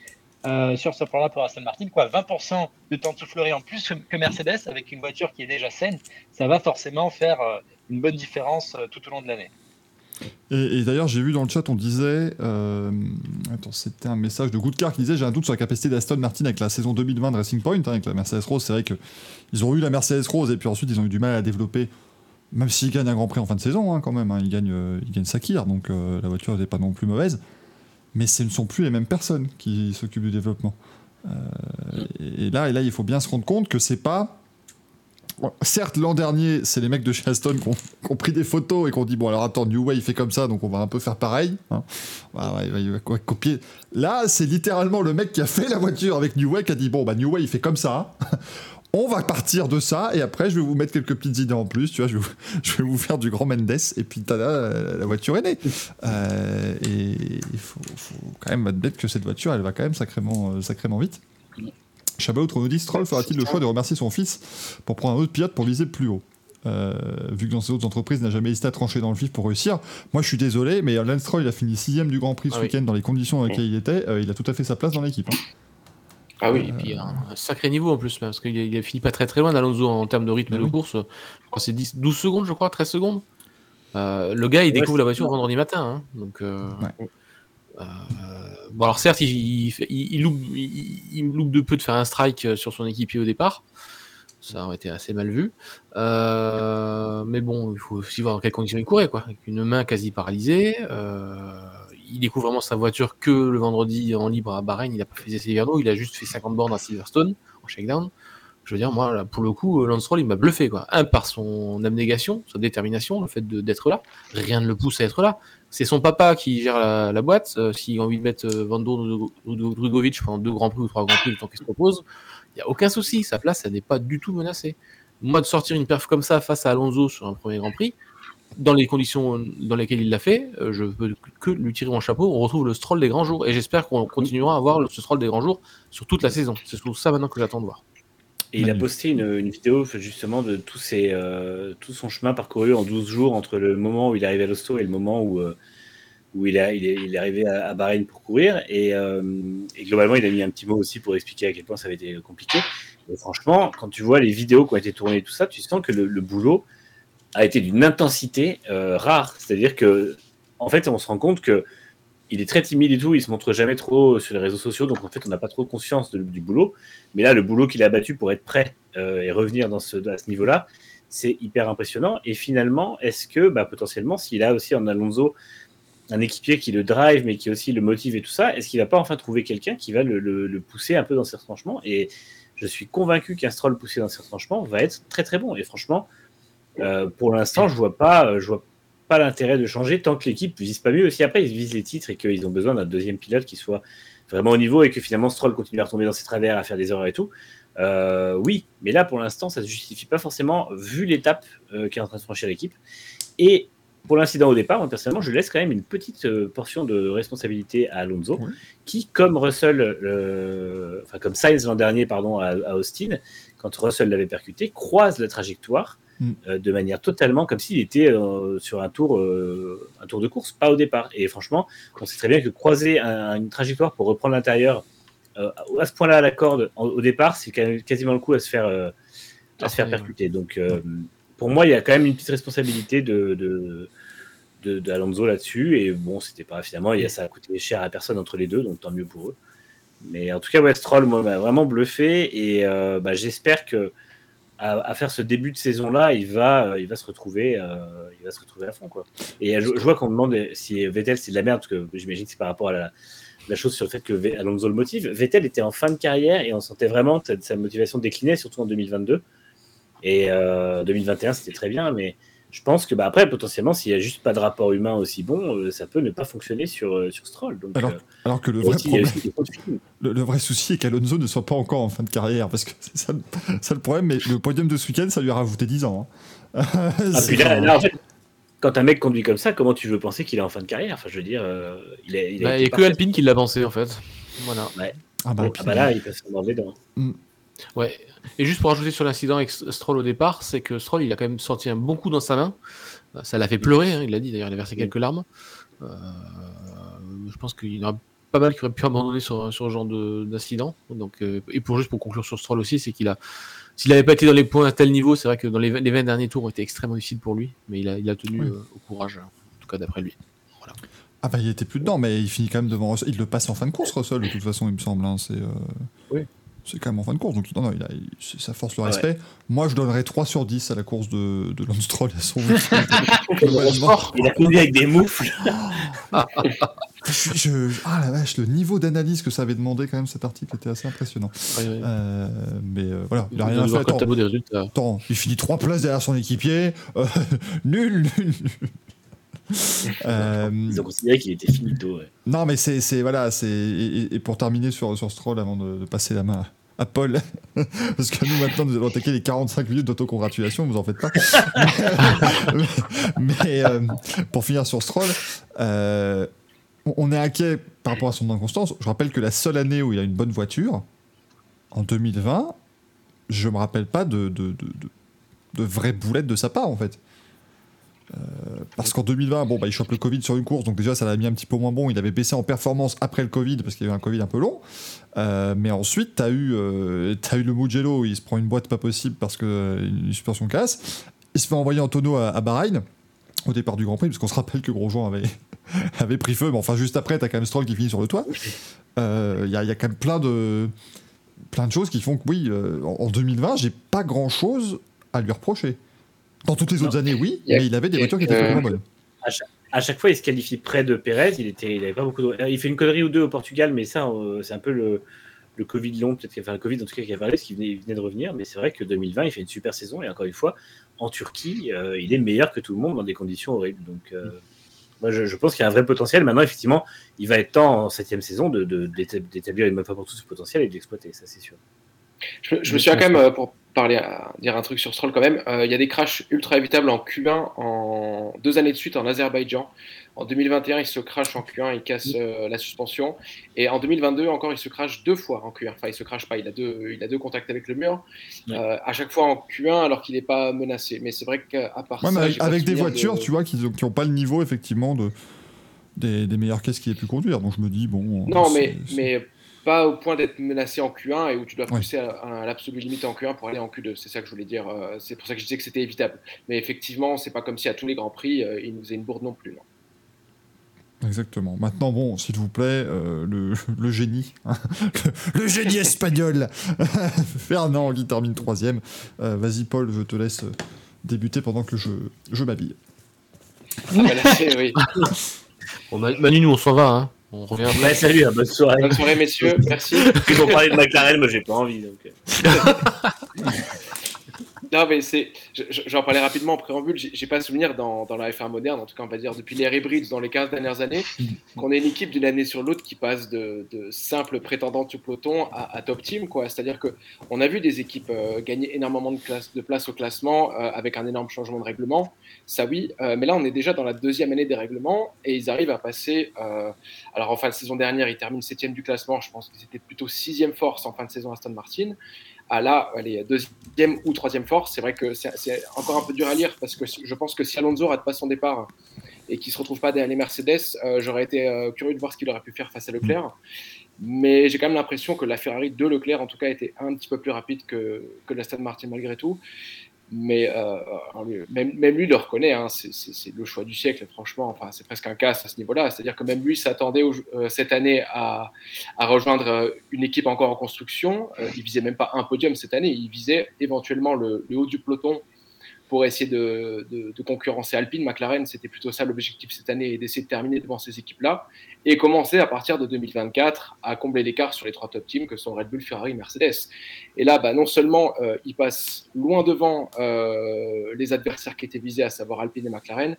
euh, sur ce plan-là pour Aston Martin. Quoi, 20% de temps de soufflerie en plus que- Mercedes avec une voiture qui est déjà saine, ça va forcément faire euh, une bonne différence euh, tout au long de l'année. Et, d'ailleurs, j'ai vu dans le chat, on disait. attends, c'était un message de Goodcar qui disait J'ai un doute sur la capacité d'Aston Martin avec la saison 2020 de Racing Point, hein, avec la Mercedes Rose. C'est vrai qu'ils ont eu la Mercedes Rose et puis ensuite ils ont eu du mal à développer. Même s'ils gagnent un grand prix en fin de saison, hein, quand même. hein, ils, gagnent, ils gagnent Sakir, donc la voiture n'est pas non plus mauvaise. Mais ce ne sont plus les mêmes personnes qui s'occupent du développement. Euh, et, et là, et là, il faut bien se rendre compte que c'est pas. Bon, certes, l'an dernier, c'est les mecs de chez Aston qui ont, pris des photos et qui ont dit Bon, alors attends, New Way il fait comme ça, donc on va un peu faire pareil. hein. Voilà, il va- il va quoi- copier. Là, c'est littéralement le mec qui a fait la voiture avec New Way qui a dit Bon, bah, New Way il fait comme ça. On va partir de ça et après je vais vous mettre quelques petites idées en plus, tu vois, je vais vous, je vais vous faire du grand Mendes et puis tada, la, la voiture est née. Euh, et il faut, faut quand même admettre que cette voiture elle va quand même sacrément, euh, sacrément vite. Chabot nous dit Stroll fera-t-il le choix de remercier son fils pour prendre un autre pilote pour viser plus haut? Euh, vu que dans ses autres entreprises, il n'a jamais hésité à trancher dans le vif pour réussir. Moi, je suis désolé, mais Lance Stroll, il a fini sixième du Grand Prix ce Ah oui. week-end dans les conditions dans lesquelles il était. Euh, il a tout à fait sa place dans l'équipe. hein. Ah oui. Et puis un, un sacré niveau en plus, parce qu'il a, fini pas très très loin d'Alonso en termes de rythme Bah de oui. course. Je crois que c'est 10 12 secondes, je crois, 13 secondes. Euh, le gars, il Ouais, découvre la voiture vendredi matin. hein. donc, euh, Ouais. euh, bon, alors certes, il, il, loupe, il, loupe de peu de faire un strike euh, sur son équipier au départ. Ça aurait été assez mal vu. Euh, mais bon, il faut aussi voir dans quelles conditions il courait. Quoi. Avec une main quasi paralysée. euh, il découvre vraiment sa voiture que le vendredi en libre à Bahreïn. Il n'a pas fait essais hivernaux. Il a juste fait 50 bornes à Silverstone en shakedown. Je veux dire, moi, pour le coup, Lance Stroll, il m'a bluffé. Quoi. Un, par son abnégation, sa détermination, le fait d'être là. Rien ne le pousse à être là. C'est son papa qui gère la, boîte. Euh, S'il a envie de mettre euh, ou Drugovic pendant deux grands prix ou trois grands prix, le temps qu'il se propose, il n'y a aucun souci. Sa place, elle n'est pas du tout menacée. Moi, de sortir une perf comme ça face à Alonso sur un premier grand prix, dans les conditions dans lesquelles il l'a fait, euh, je peux que lui tirer mon chapeau. On retrouve le stroll des grands jours. Et j'espère qu'on continuera à avoir le- ce stroll des grands jours sur toute la saison. C'est surtout ça maintenant que j'attends de voir. Et il a posté une, vidéo justement de tous ses, euh, tout son chemin parcouru en 12 jours entre le moment où il est arrivé à l'hosto et le moment où, euh, où il, est, arrivé à, Bahreïn pour courir. Et, euh, globalement, il a mis un petit mot aussi pour expliquer à quel point ça avait été compliqué. Et franchement, quand tu vois les vidéos qui ont été tournées et tout ça, tu sens que le boulot a été d'une intensité euh, rare. C'est-à-dire que, en fait, on se rend compte que il est très timide et tout, il se montre jamais trop sur les réseaux sociaux, donc en fait, on n'a pas trop conscience du boulot. Mais là, le boulot qu'il a battu pour être prêt euh, et revenir dans ce, à ce niveau-là, c'est hyper impressionnant. Et finalement, est-ce que bah, potentiellement, s'il a aussi en Alonso un équipier qui le drive, mais qui aussi le motive et tout ça, est-ce qu'il va pas enfin trouver quelqu'un qui va le, le- le pousser un peu dans ses retranchements? Et je suis convaincu qu'un Stroll poussé dans ses retranchements va être très très bon. Et franchement, euh, pour l'instant, je vois pas, euh, je vois pas l'intérêt de changer tant que l'équipe vise pas mieux. Si après ils visent les titres et qu'ils ont besoin d'un deuxième pilote qui soit vraiment au niveau et que finalement Stroll continue à retomber dans ses travers, à faire des erreurs et tout, euh, oui. Mais là, pour l'instant, ça ne se justifie pas forcément vu l'étape euh, qui est en train de franchir l'équipe. Et pour l'incident au départ, moi, personnellement, je laisse quand même une petite portion de responsabilité à Alonso, Oui. qui, comme Russell, enfin comme Sainz l'an dernier, pardon, à, à Austin, quand Russell l'avait percuté, croise la trajectoire Mm. euh, de manière totalement comme s'il était euh, sur un tour, euh, un tour de course, pas au départ. Et franchement, on sait très bien que croiser un- une trajectoire pour reprendre l'intérieur à ce point-là à la corde en- au départ, c'est quasiment le coup à se faire, à se faire Parfait, percuter. Donc, pour moi, il y a quand même une petite responsabilité de, d'Alonso là-dessus. Et bon, c'était pas finalement, il ça a coûté cher à personne entre les deux, donc tant mieux pour eux. Mais en tout cas, Stroll, moi, m'a vraiment bluffé. Et euh, bah, j'espère que à, faire ce début de saison-là, il va, euh, il va se retrouver, euh, il va se retrouver à fond, quoi. Et euh, je, vois qu'on me demande si Vettel c'est de la merde, parce que j'imagine que c'est par rapport à la, chose sur le fait que Alonso le motive. Vettel était en fin de carrière et on sentait vraiment que sa, motivation déclinait, surtout en 2022. Et euh, 2021, c'était très bien, mais je pense que bah, après, potentiellement, s'il n'y a juste pas de rapport humain aussi bon, euh, ça peut ne pas fonctionner sur, euh, sur Stroll. Donc, Alors, euh, Alors que le vrai, aussi- problème, le, le vrai souci est qu'Alonso ne soit pas encore en fin de carrière, parce que c'est ça, le- ça le problème, mais le podium de ce week-end, ça lui a rajouté 10 ans. hein. Ah, puis là, en fait, quand un mec conduit comme ça, comment tu veux penser qu'il est en fin de carrière? Enfin, je veux dire, euh, il a, il a Bah, Il été n'y a que. Alpine qui l'a pensé en fait. Voilà. Ah bah, Ah bah là, il peut se dans les dents. Ouais. Et juste pour ajouter sur l'incident avec Stroll au départ, c'est que Stroll, il a quand même sorti un bon coup dans sa main. Euh, Ça l'a fait pleurer, hein, il l'a dit d'ailleurs, il a versé quelques larmes. Euh, je pense qu'il y en a pas mal qui auraient pu abandonner sur, sur ce genre de- d'incident. Donc, euh, et pour juste pour conclure sur Stroll aussi, c'est qu'il a, s'il n'avait pas été dans les points à tel niveau, c'est vrai que dans les, 20 les 20 derniers tours ont été extrêmement difficiles pour lui, mais il a, il a tenu Oui. euh, au courage, en tout cas d'après lui. Ah bah il était plus dedans, mais il finit quand même devant Russell. Il le passe en fin de course, Russell, de toute façon, il me semble. hein, C'est euh, Oui. C'est quand même en fin de course, donc non, non, il a, il- ça force le Ouais. respect. Moi, je donnerais 3 sur 10 à la course de, de Lance Stroll et à son Il a conduit avec des moufles. je, je- Ah la vache, le niveau d'analyse que ça avait demandé quand même cet article était assez impressionnant. Ouais, ouais. Euh, mais euh, voilà, il a rien voir comme Attends, des attends, il finit 3 places derrière son équipier. Euh, nul, nul, nul. Euh, Ils ont considéré qu'il était finito. ouais. Non, mais c'est, voilà, c'est et, pour terminer sur, sur Stroll avant de, de passer la main à Paul, parce que nous maintenant nous allons attaquer les 45 minutes d'autocongratulation, vous en faites pas. mais mais, euh, pour finir sur Stroll, euh, on- on est inquiet par rapport à son inconstance. Je rappelle que la seule année où il a une bonne voiture, en 2020, je me rappelle pas de, de, de, de, de vraies boulettes de sa part en fait. Parce qu'en 2020, bon, bah, il chope le Covid sur une course, donc déjà ça l'a mis un petit peu moins bon. Il avait baissé en performance après le Covid parce qu'il y avait un Covid un peu long. Euh, mais ensuite, t'as eu, euh, eu le Mugello il se prend une boîte pas possible parce que euh, suspension casse. Il se fait envoyer en tonneau à, Bahreïn au départ du Grand Prix, parce qu'on se rappelle que Grosjean avait, avait pris feu. Mais enfin, juste après, t'as quand même Stroll qui finit sur le toit. Euh, Il y, a, il y a quand même plein de, plein de choses qui font que oui, euh, en en 2020, j'ai pas grand chose à lui reprocher. Dans toutes les autres années, oui, Il mais il avait des voitures qui étaient vraiment bonnes. À chaque fois, il se qualifie près de Pérez. Il était, il avait pas beaucoup de... Il fait une connerie ou deux au Portugal, mais ça, euh, c'est un peu le, le Covid long, peut-être, qu'il- enfin le Covid en tout cas qui a parlé, parce qu'il venait, il venait de revenir. Mais c'est vrai que 2020, il fait une super saison. Et encore une fois, en Turquie, euh, il est meilleur que tout le monde dans des conditions horribles. Donc, euh, moi, je, je pense qu'il y a un vrai potentiel. Maintenant, effectivement, il va être temps en septième saison de, de- d'étab- d'établir une bonne fois pour tous ce potentiel et de l'exploiter, ça c'est sûr. Je, je me souviens quand même, euh, pour parler, à, dire un truc sur Stroll quand même, euh, il y a des crashs ultra évitables en Q1 en deux années de suite en Azerbaïdjan. En 2021, il se crash en Q1, il casse euh, la suspension. Et en 2022, encore, il se crash deux fois en Q1. Enfin, il se crash pas, il a deux, il a deux contacts avec le mur. Ouais. Euh, à chaque fois en Q1, alors qu'il n'est pas menacé. Mais c'est vrai qu'à part Ouais, ça. avec, des voitures, de- tu vois, qui n'ont pas le niveau, effectivement, de, des, des meilleures caisses qu'il ait pu conduire. Donc je me dis, bon. Non, mais pas au point d'être menacé en Q1 et où tu dois Ouais. pousser à, à l'absolu limite en Q1 pour aller en Q2. C'est ça que je voulais dire. euh, C'est pour ça que je disais que c'était évitable. Mais effectivement, c'est pas comme si à tous les grands prix, euh, il nous faisait une bourde non plus. non. Exactement. Maintenant, bon, s'il vous plaît, euh, le, le génie, hein, le, le génie espagnol, Fernand qui termine troisième. Euh, Vas-y, Paul, je te laisse débuter pendant que je, je m'habille. Ah, bah, oui. Bon, Manu, nous on s'en va, hein. On revient. Ouais, salut, hein, bonne soirée. Bonne soirée, messieurs. Merci. Ils vont parler de McLaren, moi j'ai pas envie. Donc... Non, mais c'est. J'en parlais rapidement en préambule. J'ai pas souvenir dans, dans, la F1 moderne, en tout cas, on va dire depuis l'ère hybride dans les 15 dernières années, qu'on ait une équipe d'une année sur l'autre qui passe de, de simple prétendante du peloton à, top team, quoi. C'est-à-dire qu'on a vu des équipes euh, gagner énormément de, classe, de place au classement euh, avec un énorme changement de règlement. Ça, oui. Euh, mais là, on est déjà dans la deuxième année des règlements et ils arrivent à passer. alors, en fin de saison dernière, ils terminent septième du classement. Je pense qu'ils étaient plutôt sixième force en fin de saison Aston Martin à les deuxième ou troisième force. C'est vrai que c'est encore un peu dur à lire parce que je pense que si Alonso rate pas son départ et qu'il se retrouve pas derrière les Mercedes, euh, j'aurais été euh, curieux de voir ce qu'il aurait pu faire face à Leclerc. Mais j'ai quand même l'impression que la Ferrari de Leclerc, en tout cas, était un petit peu plus rapide que, que la Stade Martin malgré tout. Mais euh, même, même, lui le reconnaît, hein, c'est le choix du siècle, franchement. Enfin, c'est presque un casse à ce niveau-là. C'est-à-dire que même lui s'attendait euh, cette année à, rejoindre euh, une équipe encore en construction. il visait même pas un podium cette année, il visait éventuellement le, le haut du peloton pour essayer de, concurrencer Alpine. McLaren, c'était plutôt ça l'objectif cette année, d'essayer de terminer devant ces équipes-là et commencer à partir de 2024 à combler l'écart sur les trois top teams que sont Red Bull, Ferrari, Mercedes. Et là, bah, non seulement euh, ils passent loin devant euh, les adversaires qui étaient visés, à savoir Alpine et McLaren,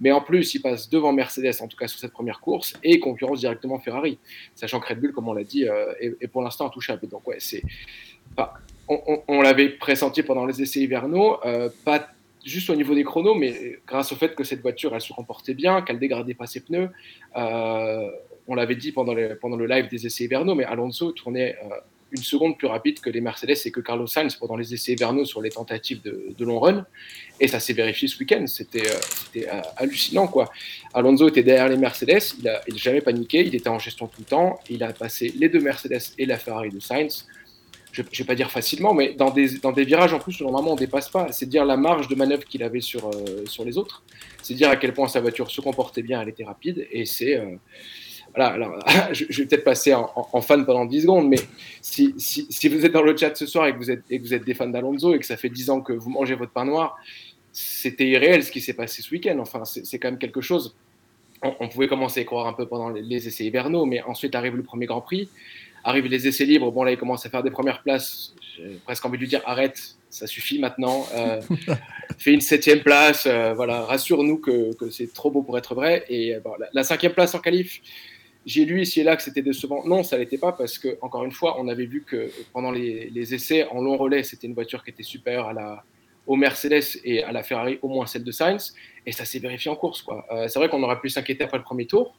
mais en plus, ils passent devant Mercedes, en tout cas sur cette première course, et concurrence directement Ferrari, sachant que Red Bull, comme on l'a dit, euh, est, pour l'instant intouchable. Donc ouais, c'est on, l'avait pressenti pendant les essais hivernaux, pas juste au niveau des chronos, mais grâce au fait que cette voiture, elle se comportait bien, qu'elle dégradait pas ses pneus. Euh, on l'avait dit pendant, pendant, le live des essais hivernaux, mais Alonso tournait euh, une seconde plus rapide que les Mercedes et que Carlos Sainz pendant les essais hivernaux sur les tentatives de, long run. Et ça s'est vérifié ce week-end. C'était euh, hallucinant. quoi. Alonso était derrière les Mercedes, il n'a jamais paniqué, il était en gestion tout le temps. Il a passé les deux Mercedes et la Ferrari de Sainz je ne vais pas dire facilement, mais dans des, dans des virages en plus normalement on ne dépasse pas. C'est dire la marge de manœuvre qu'il avait sur, euh, sur les autres. C'est dire à quel point sa voiture se comportait bien, elle était rapide. Et c'est. Euh, voilà, alors, je, vais peut-être passer en, fan pendant 10 secondes, mais si, si, si, vous êtes dans le chat ce soir et que vous êtes, et que vous êtes des fans d'Alonso et que ça fait 10 ans que vous mangez votre pain noir, c'était irréel ce qui s'est passé ce week-end. Enfin, c'est quand même quelque chose. On, pouvait commencer à croire un peu pendant les essais hivernaux, mais ensuite arrive le premier Grand Prix. Arrivent les essais libres, bon là il commence à faire des premières places. J'ai presque envie de lui dire arrête, ça suffit maintenant. Euh, fais une septième place, euh, voilà, rassure-nous que, c'est trop beau pour être vrai. Et euh, la, cinquième place en qualif, j'ai lu ici et là que c'était décevant. Non, ça l'était pas parce que encore une fois, on avait vu que pendant les, essais en long relais, c'était une voiture qui était supérieure à la, au Mercedes et à la Ferrari, au moins celle de Sainz, et ça s'est vérifié en course. Quoi. c'est vrai qu'on aurait pu s'inquiéter après le premier tour,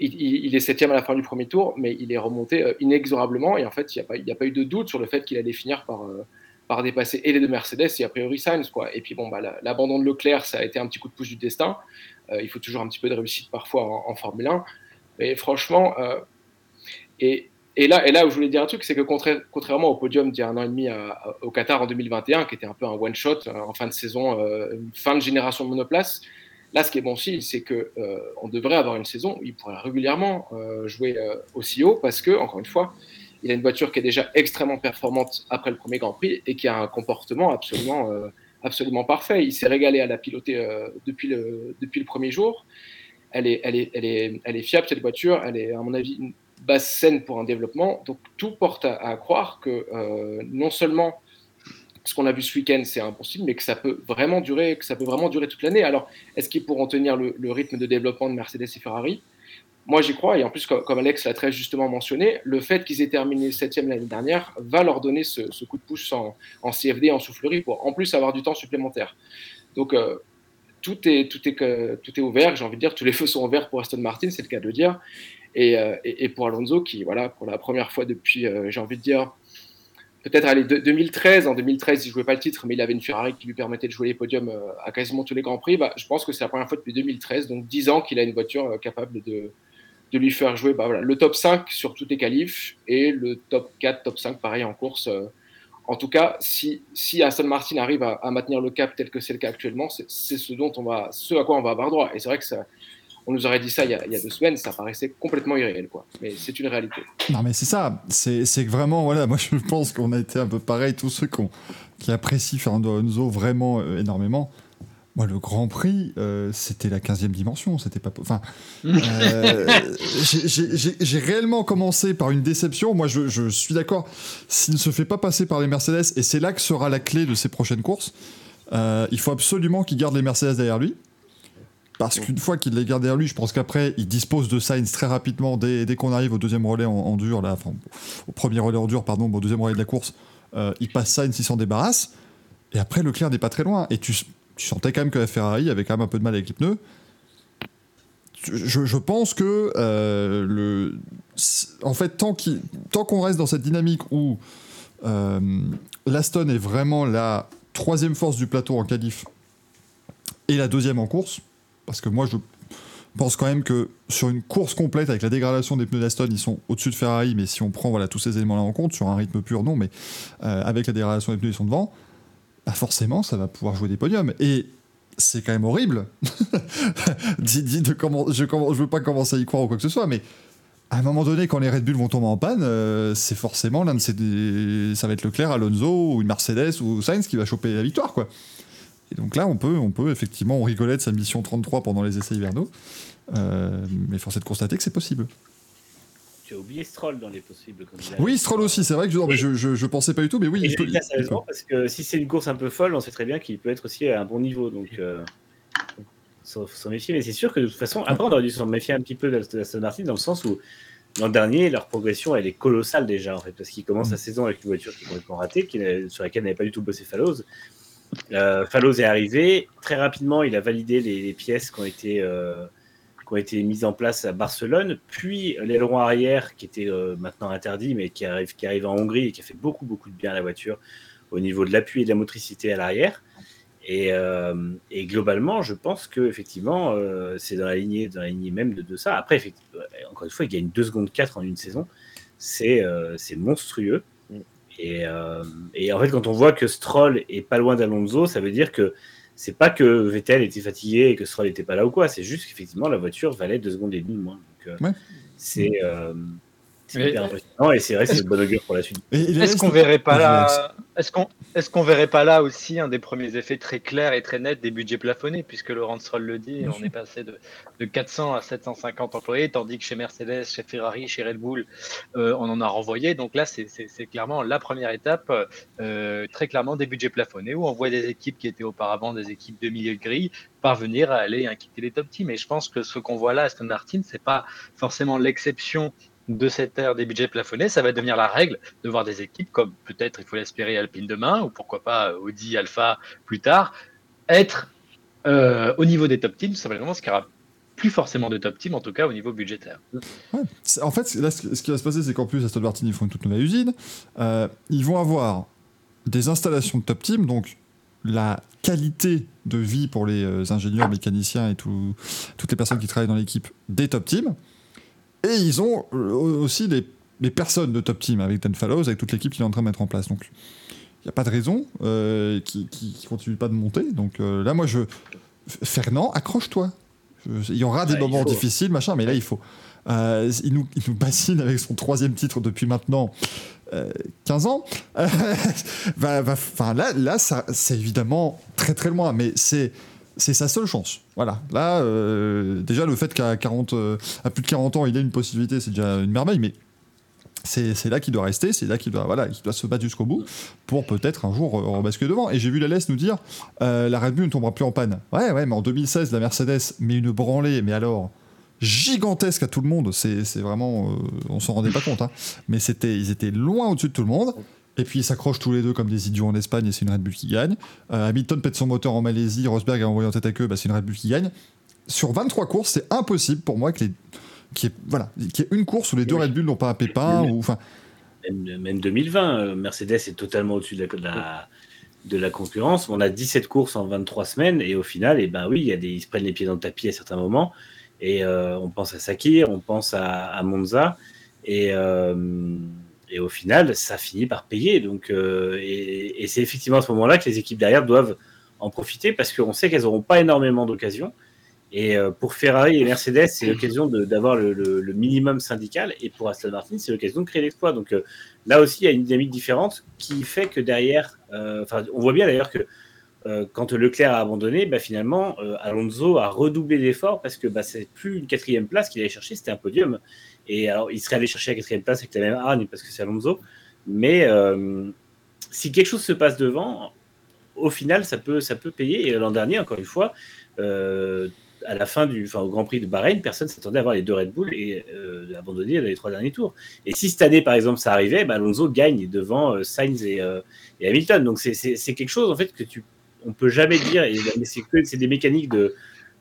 il, est septième à la fin du premier tour, mais il est remonté euh, inexorablement. Et en fait, il n'y a, pas eu de doute sur le fait qu'il allait finir par, euh, par dépasser et les deux Mercedes et a priori Sainz. Quoi. Et puis, bon, bah, l'abandon de Leclerc, ça a été un petit coup de pouce du destin. Euh, il faut toujours un petit peu de réussite parfois en, Formule 1. Mais franchement, et, et, là, et là où je voulais dire un truc, c'est que contrairement au podium d'il y a un an et demi au Qatar en 2021, qui était un peu un one-shot en fin de saison, fin de génération de monoplace, Là, ce qui est bon aussi, c'est que euh, on devrait avoir une saison où il pourrait régulièrement euh, jouer euh, aussi haut parce que, encore une fois, il a une voiture qui est déjà extrêmement performante après le premier Grand Prix et qui a un comportement absolument, absolument parfait. Il s'est régalé à la piloter depuis, le, depuis le premier jour. Elle est, elle, est, elle, est, elle est fiable, cette voiture. Elle est, à mon avis, une basse saine pour un développement. Donc, tout porte à croire que non seulement ce qu'on a vu ce week-end, c'est impossible, mais que ça peut vraiment durer, que ça peut vraiment durer toute l'année. Alors, est-ce qu'ils pourront tenir le, rythme de développement de Mercedes et Ferrari? Moi, j'y crois. Et en plus, comme, Alex l'a très justement mentionné, le fait qu'ils aient terminé septième l'année dernière va leur donner ce, coup de pouce en, CFD, en soufflerie, pour en plus avoir du temps supplémentaire. Donc, euh, tout, est, tout, est, tout est ouvert. J'ai envie de dire, tous les feux sont ouverts pour Aston Martin, c'est le cas de le dire. Et, euh, pour Alonso, qui, voilà, pour la première fois depuis, euh, j'ai envie de dire, peut-être aller 2013. En 2013, il jouait pas le titre, mais il avait une Ferrari qui lui permettait de jouer les podiums euh, à quasiment tous les grands prix. Bah, je pense que c'est la première fois depuis 2013, donc 10 ans qu'il a une voiture euh, capable de, de lui faire jouer bah, voilà, le top 5 sur toutes les qualifs et le top 4, top 5 pareil en course. Euh. En tout cas, si, si Aston Martin arrive à, à maintenir le cap tel que c'est le cas actuellement, c'est ce dont on va, ce à quoi on va avoir droit. Et c'est vrai que ça, on nous aurait dit ça il y, a, deux semaines, ça paraissait complètement irréel, quoi. Mais c'est une réalité. Non, mais c'est ça. C'est que vraiment, voilà, moi je pense qu'on a été un peu pareil, tous ceux qui, apprécient Fernando Alonso vraiment euh, énormément. Moi, le Grand Prix, euh, c'était la 15e dimension, c'était pas. Enfin, euh, j'ai- réellement commencé par une déception. Moi, je, je suis d'accord, s'il ne se fait pas passer par les Mercedes, et c'est là que sera la clé de ses prochaines courses, euh, il faut absolument qu'il garde les Mercedes derrière lui. Parce qu'une fois qu'il les garde derrière lui, je pense qu'après, il dispose de Sainz très rapidement dès, dès qu'on arrive au deuxième relais en, en dur, là, enfin, au premier relais en dur, pardon, au deuxième relais de la course, euh, il passe Sainz, il s'en débarrasse. Et après, Leclerc n'est pas très loin. Et tu, tu sentais quand même que la Ferrari avait quand même un peu de mal avec les pneus. Je, je pense que euh, le, en fait, tant qu'on reste dans cette dynamique où euh, l'Aston est vraiment la troisième force du plateau en qualif et la deuxième en course, parce que moi je pense quand même que sur une course complète avec la dégradation des pneus d'Aston, ils sont au-dessus de Ferrari, mais si on prend voilà, tous ces éléments-là en compte, sur un rythme pur, non, mais euh, avec la dégradation des pneus, ils sont devant, bah forcément, ça va pouvoir jouer des podiums. Et c'est quand même horrible. Je, ne veux pas commencer à y croire ou quoi que ce soit, mais à un moment donné, quand les Red Bull vont tomber en panne, euh, c'est forcément l'un de ces. Ça va être Leclerc, Alonso, ou une Mercedes, ou Sainz qui va choper la victoire, quoi. Et donc là, on peut, on peut effectivement, on rigolait de sa mission 33 pendant les essais hivernaux, euh, mais force est de constater que c'est possible. Tu as oublié Stroll dans les possibles candidats. Oui, Stroll aussi, c'est vrai que je, non, mais je, je, je pensais pas du tout, mais oui, Et il peut. ça il- sérieusement parce que si c'est une course un peu folle, on sait très bien qu'il peut être aussi à un bon niveau. Donc, euh, faut s'en méfier. Mais c'est sûr que de toute façon, après, on aurait dû s'en méfier un petit peu de de Aston Martin dans le sens où l'an dernier, leur progression, elle est colossale déjà, en fait, parce qu'ils commencent la saison avec une voiture qui est complètement ratée, qui, sur laquelle n'avait pas du tout bossé Fallows. Euh, Fallows est arrivé. Très rapidement, il a validé les, pièces qui ont été. euh, qui ont été mises en place à Barcelone, puis l'aileron arrière qui était euh, maintenant interdit, mais qui arrive, qui en Hongrie et qui a fait beaucoup beaucoup de bien à la voiture au niveau de l'appui et de la motricité à l'arrière. Et, euh, globalement, je pense que effectivement, c'est dans la lignée, dans la lignée même de, de ça. Après, encore une fois, il gagne 2 secondes 4 en une saison. C'est monstrueux. Et, euh, et en fait, quand on voit que Stroll est pas loin d'Alonso, ça veut dire que c'est pas que Vettel était fatigué et que Stroll n'était pas là ou quoi. C'est juste qu'effectivement, la voiture valait 2 secondes et demie de moins. Donc, euh, Ouais. c'est hyper impressionnant et c'est vrai que c'est de bon augure pour la suite. Est-ce qu'on verrait pas là Est-ce qu'on est-ce qu'on verrait pas là aussi un des premiers effets très clairs et très nets des budgets plafonnés puisque Laurent Stroll le dit, Bien on sûr. est passé de, de 400 à 750 employés tandis que chez Mercedes, chez Ferrari, chez Red Bull, euh, on en a renvoyé. Donc là, c'est- clairement la première étape, euh, très clairement des budgets plafonnés où on voit des équipes qui étaient auparavant des équipes de milieu de grille parvenir à aller inquiéter les top teams. Et je pense que ce qu'on voit là, Aston Martin, c'est pas forcément l'exception de cette ère des budgets plafonnés, ça va devenir la règle de voir des équipes comme peut-être, il faut l'espérer, Alpine demain, ou pourquoi pas Audi, Alpha plus tard, être euh, au niveau des top teams, ça va vraiment ce qu'il aura plus forcément de top teams, en tout cas au niveau budgétaire. En fait, là, ce qui va se passer, c'est qu'en plus, Aston Martin, ils font une toute nouvelle usine. Euh, ils vont avoir des installations de top team, donc la qualité de vie pour les euh, ingénieurs, mécaniciens et tout- toutes les personnes qui travaillent dans l'équipe des top teams. Et ils ont euh, aussi les, les personnes de top team avec Dan Fallows, avec toute l'équipe qu'il est en train de mettre en place. Donc, il n'y a pas de raison euh, qui ne continue pas de monter. Donc euh, là, moi, je. Fernand, accroche-toi. Il y aura des Ouais, moments difficiles, machin, mais là, il faut. Euh, il, nous, il nous bassine avec son troisième titre depuis maintenant euh, 15 ans. Euh, va- Enfin, là, là ça, c'est évidemment très très loin, mais c'est. C'est sa seule chance. Voilà. Là, euh, déjà, le fait qu'à 40, euh, plus de 40 ans, il ait une possibilité, c'est déjà une merveille, mais c'est là qu'il doit rester, c'est là qu'il doit, voilà, qu'il doit se battre jusqu'au bout pour peut-être un jour rebasculer devant. Et j'ai vu la laisse nous dire euh, la Red Bull ne tombera plus en panne. Ouais, ouais, mais en 2016, la Mercedes met une branlée, mais alors gigantesque à tout le monde. C'est vraiment, on s'en rendait pas compte, hein. mais c'était, ils étaient loin au-dessus de tout le monde. Et puis ils s'accrochent tous les deux comme des idiots en Espagne et c'est une Red Bull qui gagne. Euh, Hamilton pète son moteur en Malaisie, Rosberg a envoyé en tête à queue, bah, c'est une Red Bull qui gagne. Sur 23 courses, c'est impossible pour moi qu'il y ait, voilà, qu'il y ait une course où les deux Red Bull n'ont pas un pépin ou Même, même 2020, euh, Mercedes est totalement au-dessus de la, de, la, de la concurrence. On a 17 courses en 23 semaines et au final, et ben oui, il y a des, ils se prennent les pieds dans le tapis à certains moments. Et euh, on pense à Sakir, on pense à, à Monza. Et, euh, et au final, ça finit par payer. Donc, euh, et, c'est effectivement à ce moment-là que les équipes derrière doivent en profiter parce qu'on sait qu'elles n'auront pas énormément d'occasions. Et euh, pour Ferrari et Mercedes, c'est l'occasion d'avoir le, minimum syndical. Et pour Aston Martin, c'est l'occasion de créer l'exploit. Donc euh, là aussi, il y a une dynamique différente qui fait que derrière, euh, on voit bien d'ailleurs que quand Leclerc a abandonné, bah, finalement, Alonso a redoublé d'efforts parce que bah, c'est plus une quatrième place qu'il allait chercher, c'était un podium. Et alors, il serait allé chercher la quatrième place avec la même hargne parce que c'est Alonso. Mais euh, si quelque chose se passe devant, au final, ça peut, ça peut payer. Et l'an dernier, encore une fois, euh, à la fin du, enfin, au Grand Prix de Bahreïn, personne s'attendait à voir les deux Red Bull et euh, abandonner les trois derniers tours. Et si cette année, par exemple, ça arrivait, bah, Alonso gagne devant euh, Sainz et, Hamilton. Donc c'est- quelque chose en fait que tu, on peut jamais dire. Et c'est des mécaniques de,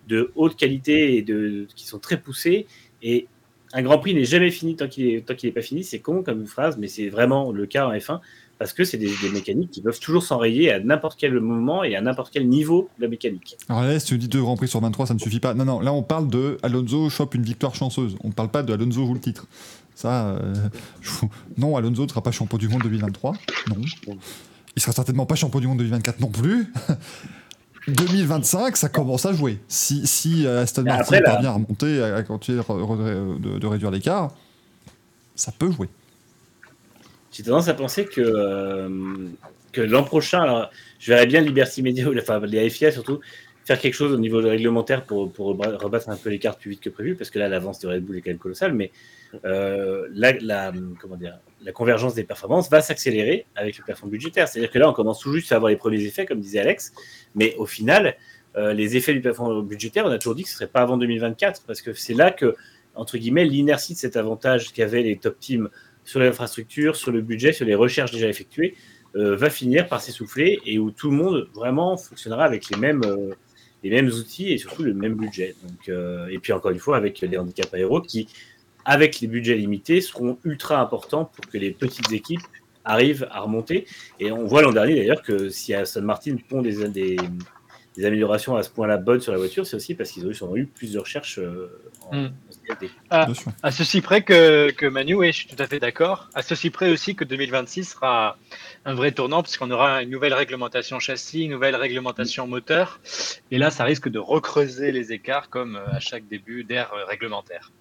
de haute qualité et de, qui sont très poussées. Et un Grand Prix n'est jamais fini tant qu'il n'est pas fini. C'est con comme phrase, mais c'est vraiment le cas en F1 parce que c'est des, mécaniques qui peuvent toujours s'enrayer à n'importe quel moment et à n'importe quel niveau de la mécanique. Alors là, si tu dis deux Grands Prix sur 23, ça ne suffit pas. Non, non, là on parle de Alonso chope une victoire chanceuse. On ne parle pas de Alonso joue le titre. Ça, euh, non, Alonso ne sera pas champion du monde 2023. Non. Il sera certainement pas champion du monde 2024 non plus. 2025, ça commence à jouer. Si, si euh, Aston Martin après, là- parvient à remonter, à continuer de, re- de- de réduire l'écart, ça peut jouer. J'ai tendance à penser que, euh, que l'an prochain, alors, je verrais bien Liberty Media, enfin les FIA surtout, faire quelque chose au niveau réglementaire pour, pour rebattre un peu les cartes plus vite que prévu, parce que là, l'avance de Red Bull est quand même colossale, mais euh, la, la- comment dire, la convergence des performances va s'accélérer avec le plafond budgétaire. C'est-à-dire que là, on commence tout juste à avoir les premiers effets, comme disait Alex, mais au final, euh, les effets du plafond budgétaire, on a toujours dit que ce serait pas avant 2024, parce que c'est là que, entre guillemets, l'inertie de cet avantage qu'avaient les top teams sur l'infrastructure, sur le budget, sur les recherches déjà effectuées, euh, va finir par s'essouffler et où tout le monde vraiment fonctionnera avec les mêmes, euh, les mêmes outils et surtout le même budget. Et puis encore une fois, avec les handicaps aéros qui, avec les budgets limités, seront ultra importants pour que les petites équipes arrivent à remonter. Et on voit l'an dernier d'ailleurs que si Aston Martin pond des, des, des améliorations à ce point-là bonnes sur la voiture, c'est aussi parce qu'ils ont eu, ils ont eu plus de recherches euh, en, Mm. Ah, sûr. À ceci près que, que Manu, oui, je suis tout à fait d'accord. À ceci près aussi que 2026 sera un vrai tournant, puisqu'on aura une nouvelle réglementation châssis, une nouvelle réglementation moteur. Et là, ça risque de recreuser les écarts comme euh, à chaque début d'ère réglementaire.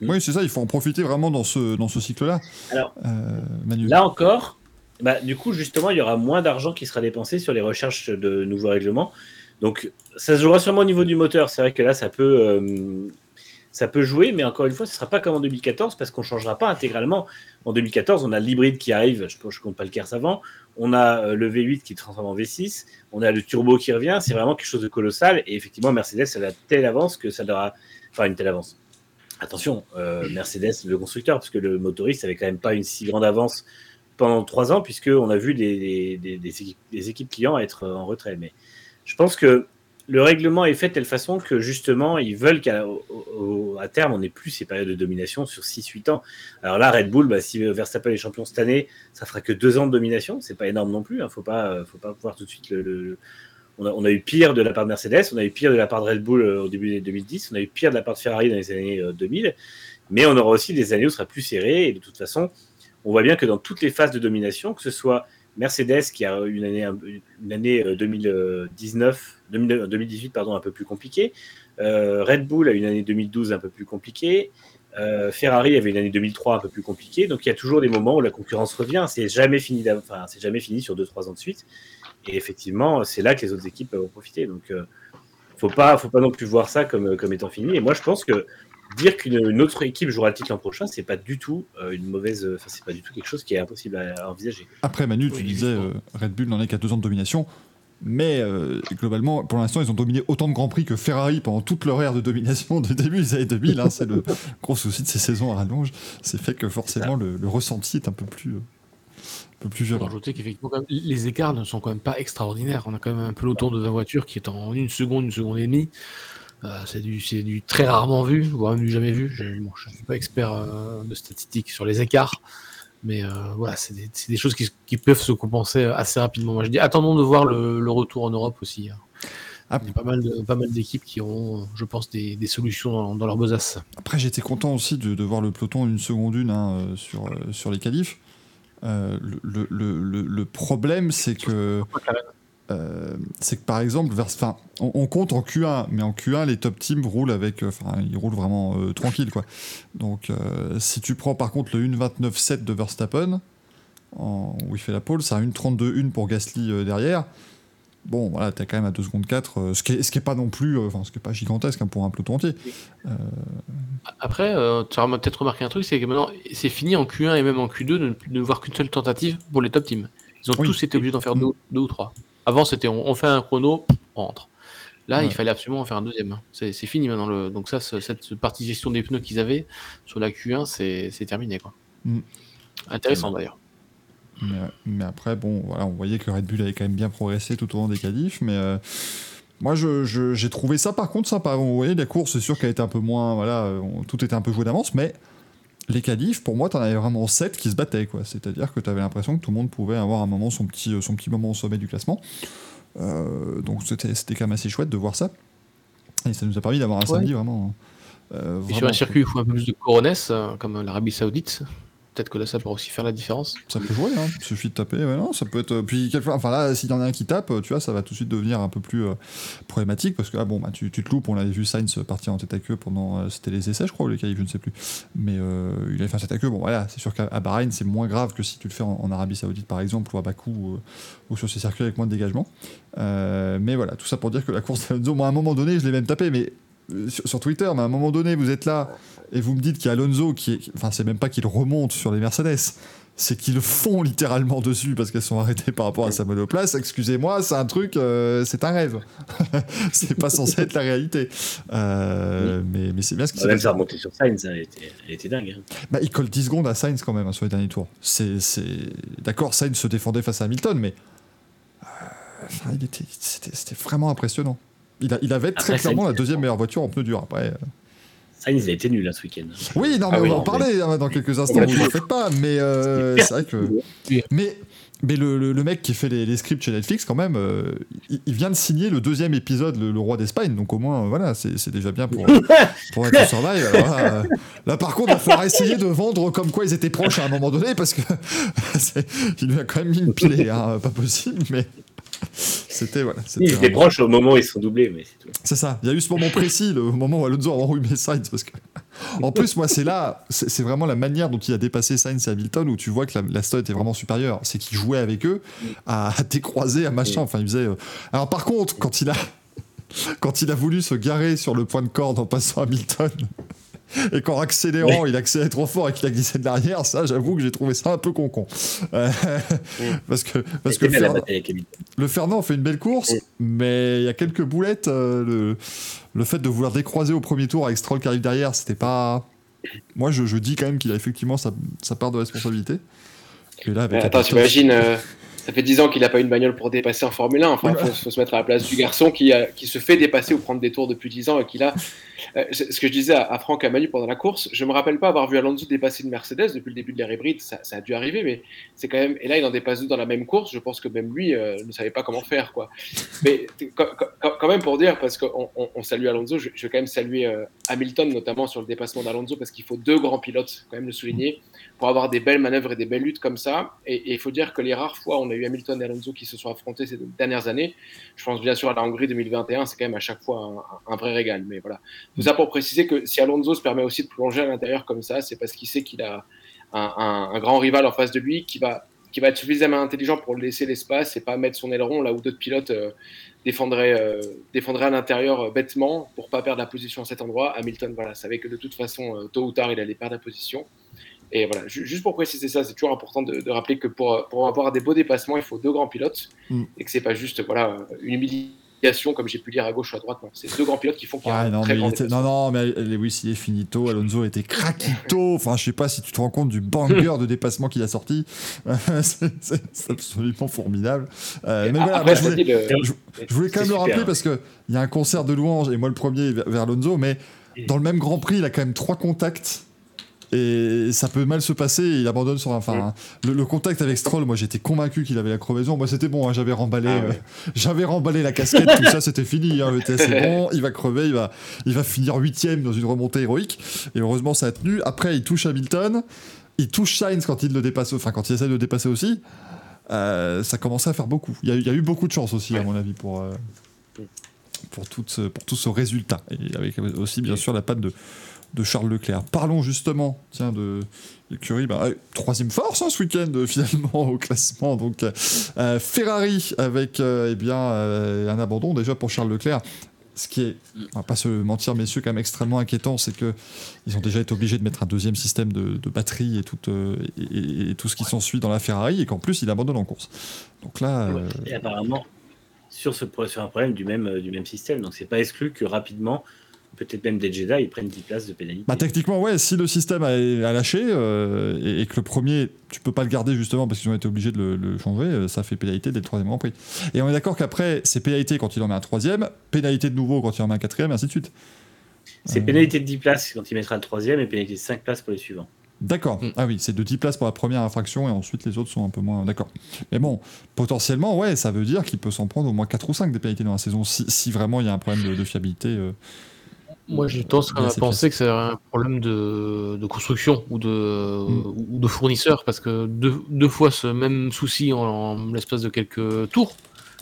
Oui, c'est ça, il faut en profiter vraiment dans ce, dans ce cycle-là. Alors, Euh. Là encore, bah, du coup, justement, il y aura moins d'argent qui sera dépensé sur les recherches de nouveaux règlements. Donc, ça se jouera sûrement au niveau du moteur. C'est vrai que là, ça peut, euh, ça peut jouer, mais encore une fois, ce ne sera pas comme en 2014 parce qu'on ne changera pas intégralement. En 2014, on a l'hybride qui arrive, je ne compte pas le Kers avant. On a euh, le V8 qui transforme en V6. On a le turbo qui revient. C'est vraiment quelque chose de colossal. Et effectivement, Mercedes, elle a telle avance que ça leur a. Enfin, une telle avance. Attention, euh, Mercedes, le constructeur, parce que le motoriste avait quand même pas une si grande avance pendant trois ans, puisqu'on a vu des, équipes, clients être en retrait. Mais je pense que le règlement est fait de telle façon que justement, ils veulent qu'à terme, on n'ait plus ces périodes de domination sur 6-8 ans. Alors là, Red Bull, bah, si Verstappen est champion cette année, ça fera que deux ans de domination. C'est pas énorme non plus. Il ne faut pas, faut tout de suite le- on, a, eu pire de la part de Mercedes, on a eu pire de la part de Red Bull euh, au début des 2010, on a eu pire de la part de Ferrari dans les années euh, 2000. Mais on aura aussi des années où ce sera plus serré. Et de toute façon, on voit bien que dans toutes les phases de domination, que ce soit Mercedes qui a eu une année, un- une année euh, 2019, 2000 2018 pardon, un peu plus compliquée, euh, Red Bull a une année 2012 un peu plus compliquée, euh, Ferrari avait une année 2003 un peu plus compliquée, donc il y a toujours des moments où la concurrence revient. C'est jamais fini, enfin, c'est jamais fini sur 2-3 ans de suite. Et effectivement, c'est là que les autres équipes peuvent en profiter. Donc, euh, faut pas, faut pas non plus voir ça comme, comme étant fini. Et moi, je pense que dire qu'une une autre équipe jouera le titre l'an prochain, c'est pas du tout euh, une mauvaise, enfin, c'est pas du tout quelque chose qui est impossible à, à envisager. Après, Manu, tu Oui, disais euh, Red Bull n'en est qu'à deux ans de domination. Mais euh, globalement, pour l'instant, ils ont dominé autant de Grands Prix que Ferrari pendant toute leur ère de domination du début des années 2000. hein. c'est le gros souci de ces saisons à rallonge. C'est fait que forcément, le, le ressenti est un peu plus, euh, peu plus violent. rajouter qu'effectivement, les écarts ne sont quand même pas extraordinaires. On a quand même un peloton de 20 voitures qui est en une seconde, une seconde et demie. Euh, c'est du, c'est du très rarement vu, voire même du jamais vu. Je bon, je ne suis pas expert euh, de statistiques sur les écarts, mais euh, voilà, c'est des, choses qui, qui peuvent se compenser assez rapidement. Moi, je dis, attendons de voir le, le retour en Europe aussi. hein. Ah. Il y a pas mal, de, pas mal d'équipes qui auront, je pense, des, des solutions dans, dans leur besace. Après, j'étais content aussi de, de voir le peloton une seconde une hein, sur, sur les qualifs. Euh, le, le- le- le problème, c'est que euh, c'est que par exemple, vers, enfin, on, on compte en Q1, mais en Q1, les top teams roulent avec, euh, enfin, ils roulent vraiment euh, tranquille, quoi. Donc, euh, si tu prends par contre le 1.29.7 de Verstappen, en- où il fait la pole, c'est un 1.32.1 pour Gasly euh, derrière. Bon, voilà, t'es quand même à 2 secondes 4, euh, ce, qui est, ce qui est pas non plus, euh, enfin, ce qui est pas gigantesque hein, pour un peloton entier. Après, euh, tu as peut-être remarqué un truc, c'est que maintenant, c'est fini en Q1 et même en Q2 de ne, voir qu'une seule tentative pour les top teams. Ils ont Oui. tous été obligés d'en faire deux, deux ou trois. Avant, c'était on, on fait un chrono, on rentre. Là, Ouais. il fallait absolument en faire un deuxième. hein. C'est fini maintenant. Le... Donc ça, ce- cette partie gestion des pneus qu'ils avaient sur la Q1, c'est c'est terminé. Quoi. Mm. Intéressant d'ailleurs. Mais, mais après, bon, voilà, on voyait que Red Bull avait quand même bien progressé tout au long des qualifs, mais euh, moi, je- je- j'ai trouvé ça par contre sympa. Vous voyez, la course, c'est sûr qu'elle était un peu moins, voilà, on- tout était un peu joué d'avance, mais les qualifs, pour moi, t'en avais vraiment 7 qui se battaient, quoi. C'est-à-dire que t'avais l'impression que tout le monde pouvait avoir un moment son petit, son petit moment au sommet du classement. Euh, donc c'était c'était quand même assez chouette de voir ça. Et ça nous a permis d'avoir un Ouais. samedi vraiment. euh, Et sur un circuit où il faut un peu plus de euh, comme l'Arabie Saoudite, peut-être que là, ça pourrait aussi faire la différence. Ça peut jouer, hein. il suffit de taper. Ouais, non, ça peut être. euh, Puis, quelquefois, enfin là, s'il y en a un qui tape, euh, tu vois, ça va tout de suite devenir un peu plus euh, problématique parce que ah, bon, bah, tu, te loupes. On l'avait vu Sainz partir en tête à queue pendant. euh, C'était les essais, je crois, ou les qualifs, je ne sais plus. Mais il avait fait un tête à queue. Bon, voilà, c'est sûr qu'à Bahreïn, c'est moins grave que si tu le fais en, Arabie Saoudite, par exemple, ou à Bakou, ou, sur ces circuits avec moins de dégagement. Mais voilà, tout ça pour dire que la course d'Alonso, moi, à un moment donné, je l'ai même tapé, mais. Euh, Sur, sur Twitter, mais à un moment donné, vous êtes là et vous me dites qu'il y a Alonso qui est. Enfin, c'est même pas qu'il remonte sur les Mercedes, c'est qu'ils font littéralement dessus parce qu'elles sont arrêtées par rapport à sa monoplace. Excusez-moi, c'est un truc, euh, c'est un rêve. c'est pas censé être la réalité. Euh, mais mais c'est bien ce qui s'est Même passé. sa remontée sur Sainz, elle était, elle était dingue. hein. Bah, il colle 10 secondes à Sainz quand même hein, sur les derniers tours. C'est, c'est... D'accord, Sainz se défendait face à Hamilton, mais euh, enfin, il était, c'était, c'était vraiment impressionnant. Il, a- il avait très Après, clairement Sainz, la deuxième meilleure voiture en pneu dur. Après, Sainz, il a été nul là ce week-end. Oui, non, mais Ah on oui, va en parler hein, dans quelques instants, vous en faites pas, mais euh, c'est vrai que. Mais, mais le, le- le mec qui fait les, les scripts chez Netflix, quand même, euh, il, il vient de signer le deuxième épisode, Le, le Roi d'Espagne, donc au moins, voilà, c'est déjà bien pour, pour être survive. Alors là, euh, là, par contre, il va falloir essayer de vendre comme quoi ils étaient proches à un moment donné, parce que il lui a quand même mis une pilée, hein, pas possible, mais c'était. Voilà, Ils vraiment- proches au moment où ils se sont doublés, mais c'est tout. c'est ça. Il y a eu ce moment précis, le moment où Alonso a enrhumé Sainz. Parce que... En plus, moi, c'est là, c'est vraiment la manière dont il a dépassé Sainz et Hamilton où tu vois que la, la était vraiment supérieure. C'est qu'il jouait avec eux à, à décroiser, à machin. Enfin, il faisait. euh, Alors, par contre, quand il a. Quand il a voulu se garer sur le point de corde en passant Hamilton et qu'en accélérant il accélère trop fort et qu'il a glissé de l'arrière, ça j'avoue que j'ai trouvé ça un peu con-con. Euh, parce que, parce Fer- le Fernand fait une belle course, mais il y a quelques boulettes. euh, le, le fait de vouloir décroiser au premier tour avec Stroll qui arrive derrière, c'était pas. Moi, je, je dis quand même qu'il a effectivement sa, sa part de responsabilité. Et là, avec attends, Hamilton- t'imagines, euh, ça fait 10 ans qu'il n'a pas eu une bagnole pour dépasser en Formule 1. Enfin, Ouais. il faut, faut se mettre à la place du garçon qui, a- qui se fait dépasser ou prendre des tours depuis 10 ans et qui là. euh, ce que je disais à, à Franck Amanu pendant la course, je me rappelle pas avoir vu Alonso dépasser une Mercedes depuis le début de l'ère hybride. Ça, ça a dû arriver, mais c'est quand même. Et là, il en dépasse deux dans la même course. Je pense que même lui euh, ne savait pas comment faire, quoi. Mais quand, même pour dire, parce qu'on on, on salue Alonso, je, je vais quand même saluer euh, Hamilton, notamment sur le dépassement d'Alonso, parce qu'il faut deux grands pilotes, quand même le souligner, pour avoir des belles manœuvres et des belles luttes comme ça. Et il faut dire que les rares fois où on a eu Hamilton et Alonso qui se sont affrontés ces dernières années, je pense bien sûr à la Hongrie 2021, c'est quand même à chaque fois un, vrai régal. Mais voilà. Tout ça pour préciser que si Alonso se permet aussi de plonger à l'intérieur comme ça, c'est parce qu'il sait qu'il a un, grand rival en face de lui qui va, qui va être suffisamment intelligent pour laisser l'espace et pas mettre son aileron là où d'autres pilotes euh, défendraient, euh, défendraient à l'intérieur euh, bêtement pour pas perdre la position à cet endroit. Hamilton voilà, savait que de toute façon, tôt ou tard, il allait perdre la position. Et voilà, ju- juste pour préciser ça, c'est toujours important de, de rappeler que pour, pour avoir des beaux dépassements, il faut deux grands pilotes Mm. et que c'est pas juste voilà, une humiliation comme j'ai pu lire à gauche ou à droite. C'est deux grands pilotes qui font qu'il y a Ouais, un non, très grand était- non, non, mais Lewis il est finito, Alonso était craquito. Enfin, je sais pas si tu te rends compte du banger de dépassement qu'il a sorti. c'est absolument formidable. Euh, mais voilà, Après, moi, je voulais- dit, le- je, je voulais quand même le rappeler super. parce qu'il y a un concert de louanges et moi le premier vers, vers Alonso, mais dans le même Grand Prix, il a quand même trois contacts. Et ça peut mal se passer, et il abandonne sur un. Enfin, Mm. hein, le, le contact avec Stroll, moi j'étais convaincu qu'il avait la crevaison. Moi c'était bon, hein, j'avais remballé, Ah ouais. euh, j'avais remballé la casquette, tout ça c'était fini. Hein, c'est bon, il va crever, il va, il va finir huitième dans une remontée héroïque. Et heureusement ça a tenu. Après il touche Hamilton, il touche Sainz quand il le dépasse, enfin quand il essaie de le dépasser aussi. Euh, ça commençait à faire beaucoup. Il y, a, eu- il y a eu beaucoup de chance aussi, à mon avis, pour, euh, pour, tout ce, pour tout ce résultat. Et avec aussi, bien sûr, la patte de, de Charles Leclerc. Parlons justement, tiens, de l'écurie. Bah, troisième force hein, ce week-end, finalement, au classement. Donc, euh, Ferrari avec eh bien, un abandon déjà pour Charles Leclerc. Ce qui est, on va pas se mentir, messieurs, quand même extrêmement inquiétant, c'est que ils ont déjà été obligés de mettre un deuxième système de, batterie et tout, et, tout ce qui s'ensuit dans la Ferrari, et qu'en plus, il abandonne en course. Donc là. Et apparemment, sur, ce, sur un problème du même, du même système. Donc, c'est pas exclu que rapidement, peut-être même des Jedi, ils prennent 10 places de pénalité. Bah, techniquement, ouais, si le système a, lâché euh, et, que le premier, tu peux pas le garder justement parce qu'ils ont été obligés de le, changer, euh, ça fait pénalité dès le troisième Grand Prix. Et on est d'accord qu'après, c'est pénalité quand il en met un troisième, pénalité de nouveau quand il en met un quatrième, et ainsi de suite. C'est pénalité de 10 places quand il mettra le troisième et pénalité de 5 places pour les suivants. D'accord. Mm. Ah oui, c'est de 10 places pour la première infraction et ensuite les autres sont un peu moins. D'accord. Mais bon, potentiellement, ouais, ça veut dire qu'il peut s'en prendre au moins 4 ou 5 des pénalités dans la saison si, vraiment il y a un problème de, fiabilité. Moi, j'ai tendance à penser que c'est un problème de, construction ou de, mm. de fournisseur, parce que deux, fois ce même souci en, l'espace de quelques tours,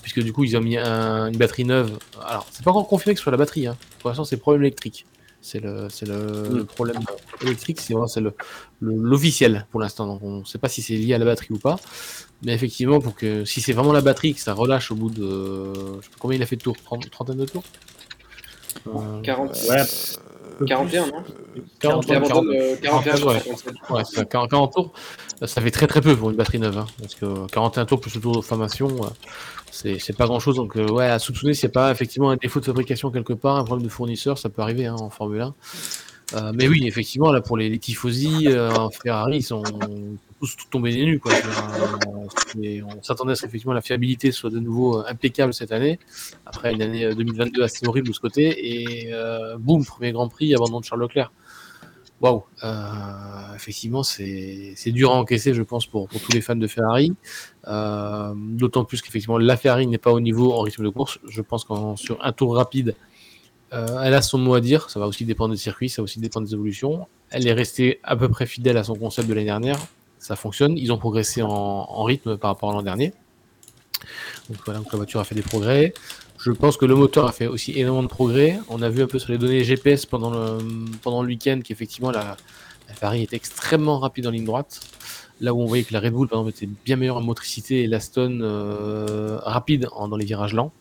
puisque du coup, ils ont mis une batterie neuve. Alors, c'est pas encore confirmé que ce soit la batterie, hein. pour l'instant, c'est problème électrique. C'est le, le, mm. problème électrique, c'est l'officiel pour l'instant. Donc, on ne sait pas si c'est lié à la batterie ou pas. Mais effectivement, pour que si c'est vraiment la batterie, que ça relâche au bout de. Je sais pas combien il a fait de tours 30, Trentaine de tours? 40, ouais. 41, non 40, 40, 40, 41, ouais. 40, tours, ça fait très très peu pour une batterie neuve. Hein, parce que 41 tours plus le tour de formation, c'est pas grand chose. Donc, euh, ouais, à soupçonner s'il n'y a pas effectivement un défaut de fabrication quelque part, un problème de fournisseur, ça peut arriver hein, en Formule 1. Euh, mais oui, effectivement, là pour les, les tifosi, euh, Ferrari, ils sont tous tombés des nues. On s'attendait à ce qu'effectivement la fiabilité soit de nouveau euh, impeccable cette année, après une année 2022 assez horrible de ce côté, et boum, premier Grand Prix, abandon de Charles Leclerc. Waouh, effectivement, c'est dur à encaisser, je pense, pour, tous les fans de Ferrari. D'autant plus qu'effectivement, la Ferrari n'est pas au niveau en rythme de course. Je pense qu'en sur un tour rapide, euh, elle a son mot à dire, ça va aussi dépendre des circuits, ça va aussi dépendre des évolutions. Elle est restée à peu près fidèle à son concept de l'année dernière, ça fonctionne. Ils ont progressé en, rythme par rapport à l'an dernier. Donc voilà, la voiture a fait des progrès. Je pense que le moteur a fait aussi énormément de progrès. On a vu un peu sur les données GPS pendant le, pendant le week-end qu'effectivement la, Ferrari était extrêmement rapide en ligne droite. Là où on voyait que la Red Bull par exemple, était bien meilleure en motricité et l'Aston euh, rapide dans les virages lents.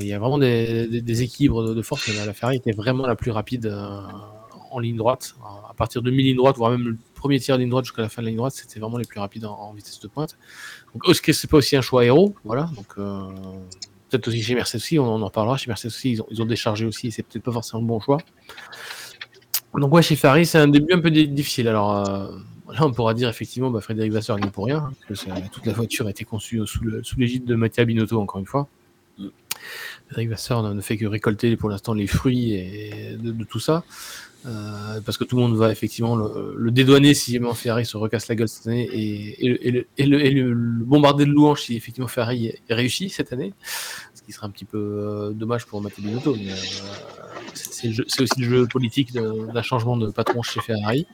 Il y a vraiment des, équilibres de, force. La Ferrari était vraiment la plus rapide euh, en ligne droite. À partir de mi-ligne droite, voire même premier de ligne droite jusqu'à la fin de la ligne droite, c'était vraiment les plus rapides en, vitesse de pointe. Donc, est-ce que c'est pas aussi un choix aéro Voilà. Donc, euh, peut-être aussi chez Mercedes aussi, on en parlera. Chez Mercedes aussi, ils ont, ils ont déchargé aussi, c'est peut-être pas forcément le bon choix. Donc, ouais, chez Ferrari, c'est un début un peu difficile. Alors, euh, là, on pourra dire effectivement, bah, Frédéric Vasseur n'est pour rien, hein, toute la voiture a été conçue sous l'égide de Mattia Binotto, encore une fois. Frédéric Vasseur ne fait que récolter pour l'instant les fruits et de, tout ça. Euh, parce que tout le monde va effectivement le, dédouaner si Ferrari se recasse la gueule cette année et, le, bombarder de louanges si effectivement Ferrari est réussi cette année, ce qui serait un petit peu euh, dommage pour Matteo Binotto. Euh, c'est aussi le jeu politique d'un changement de patron chez Ferrari.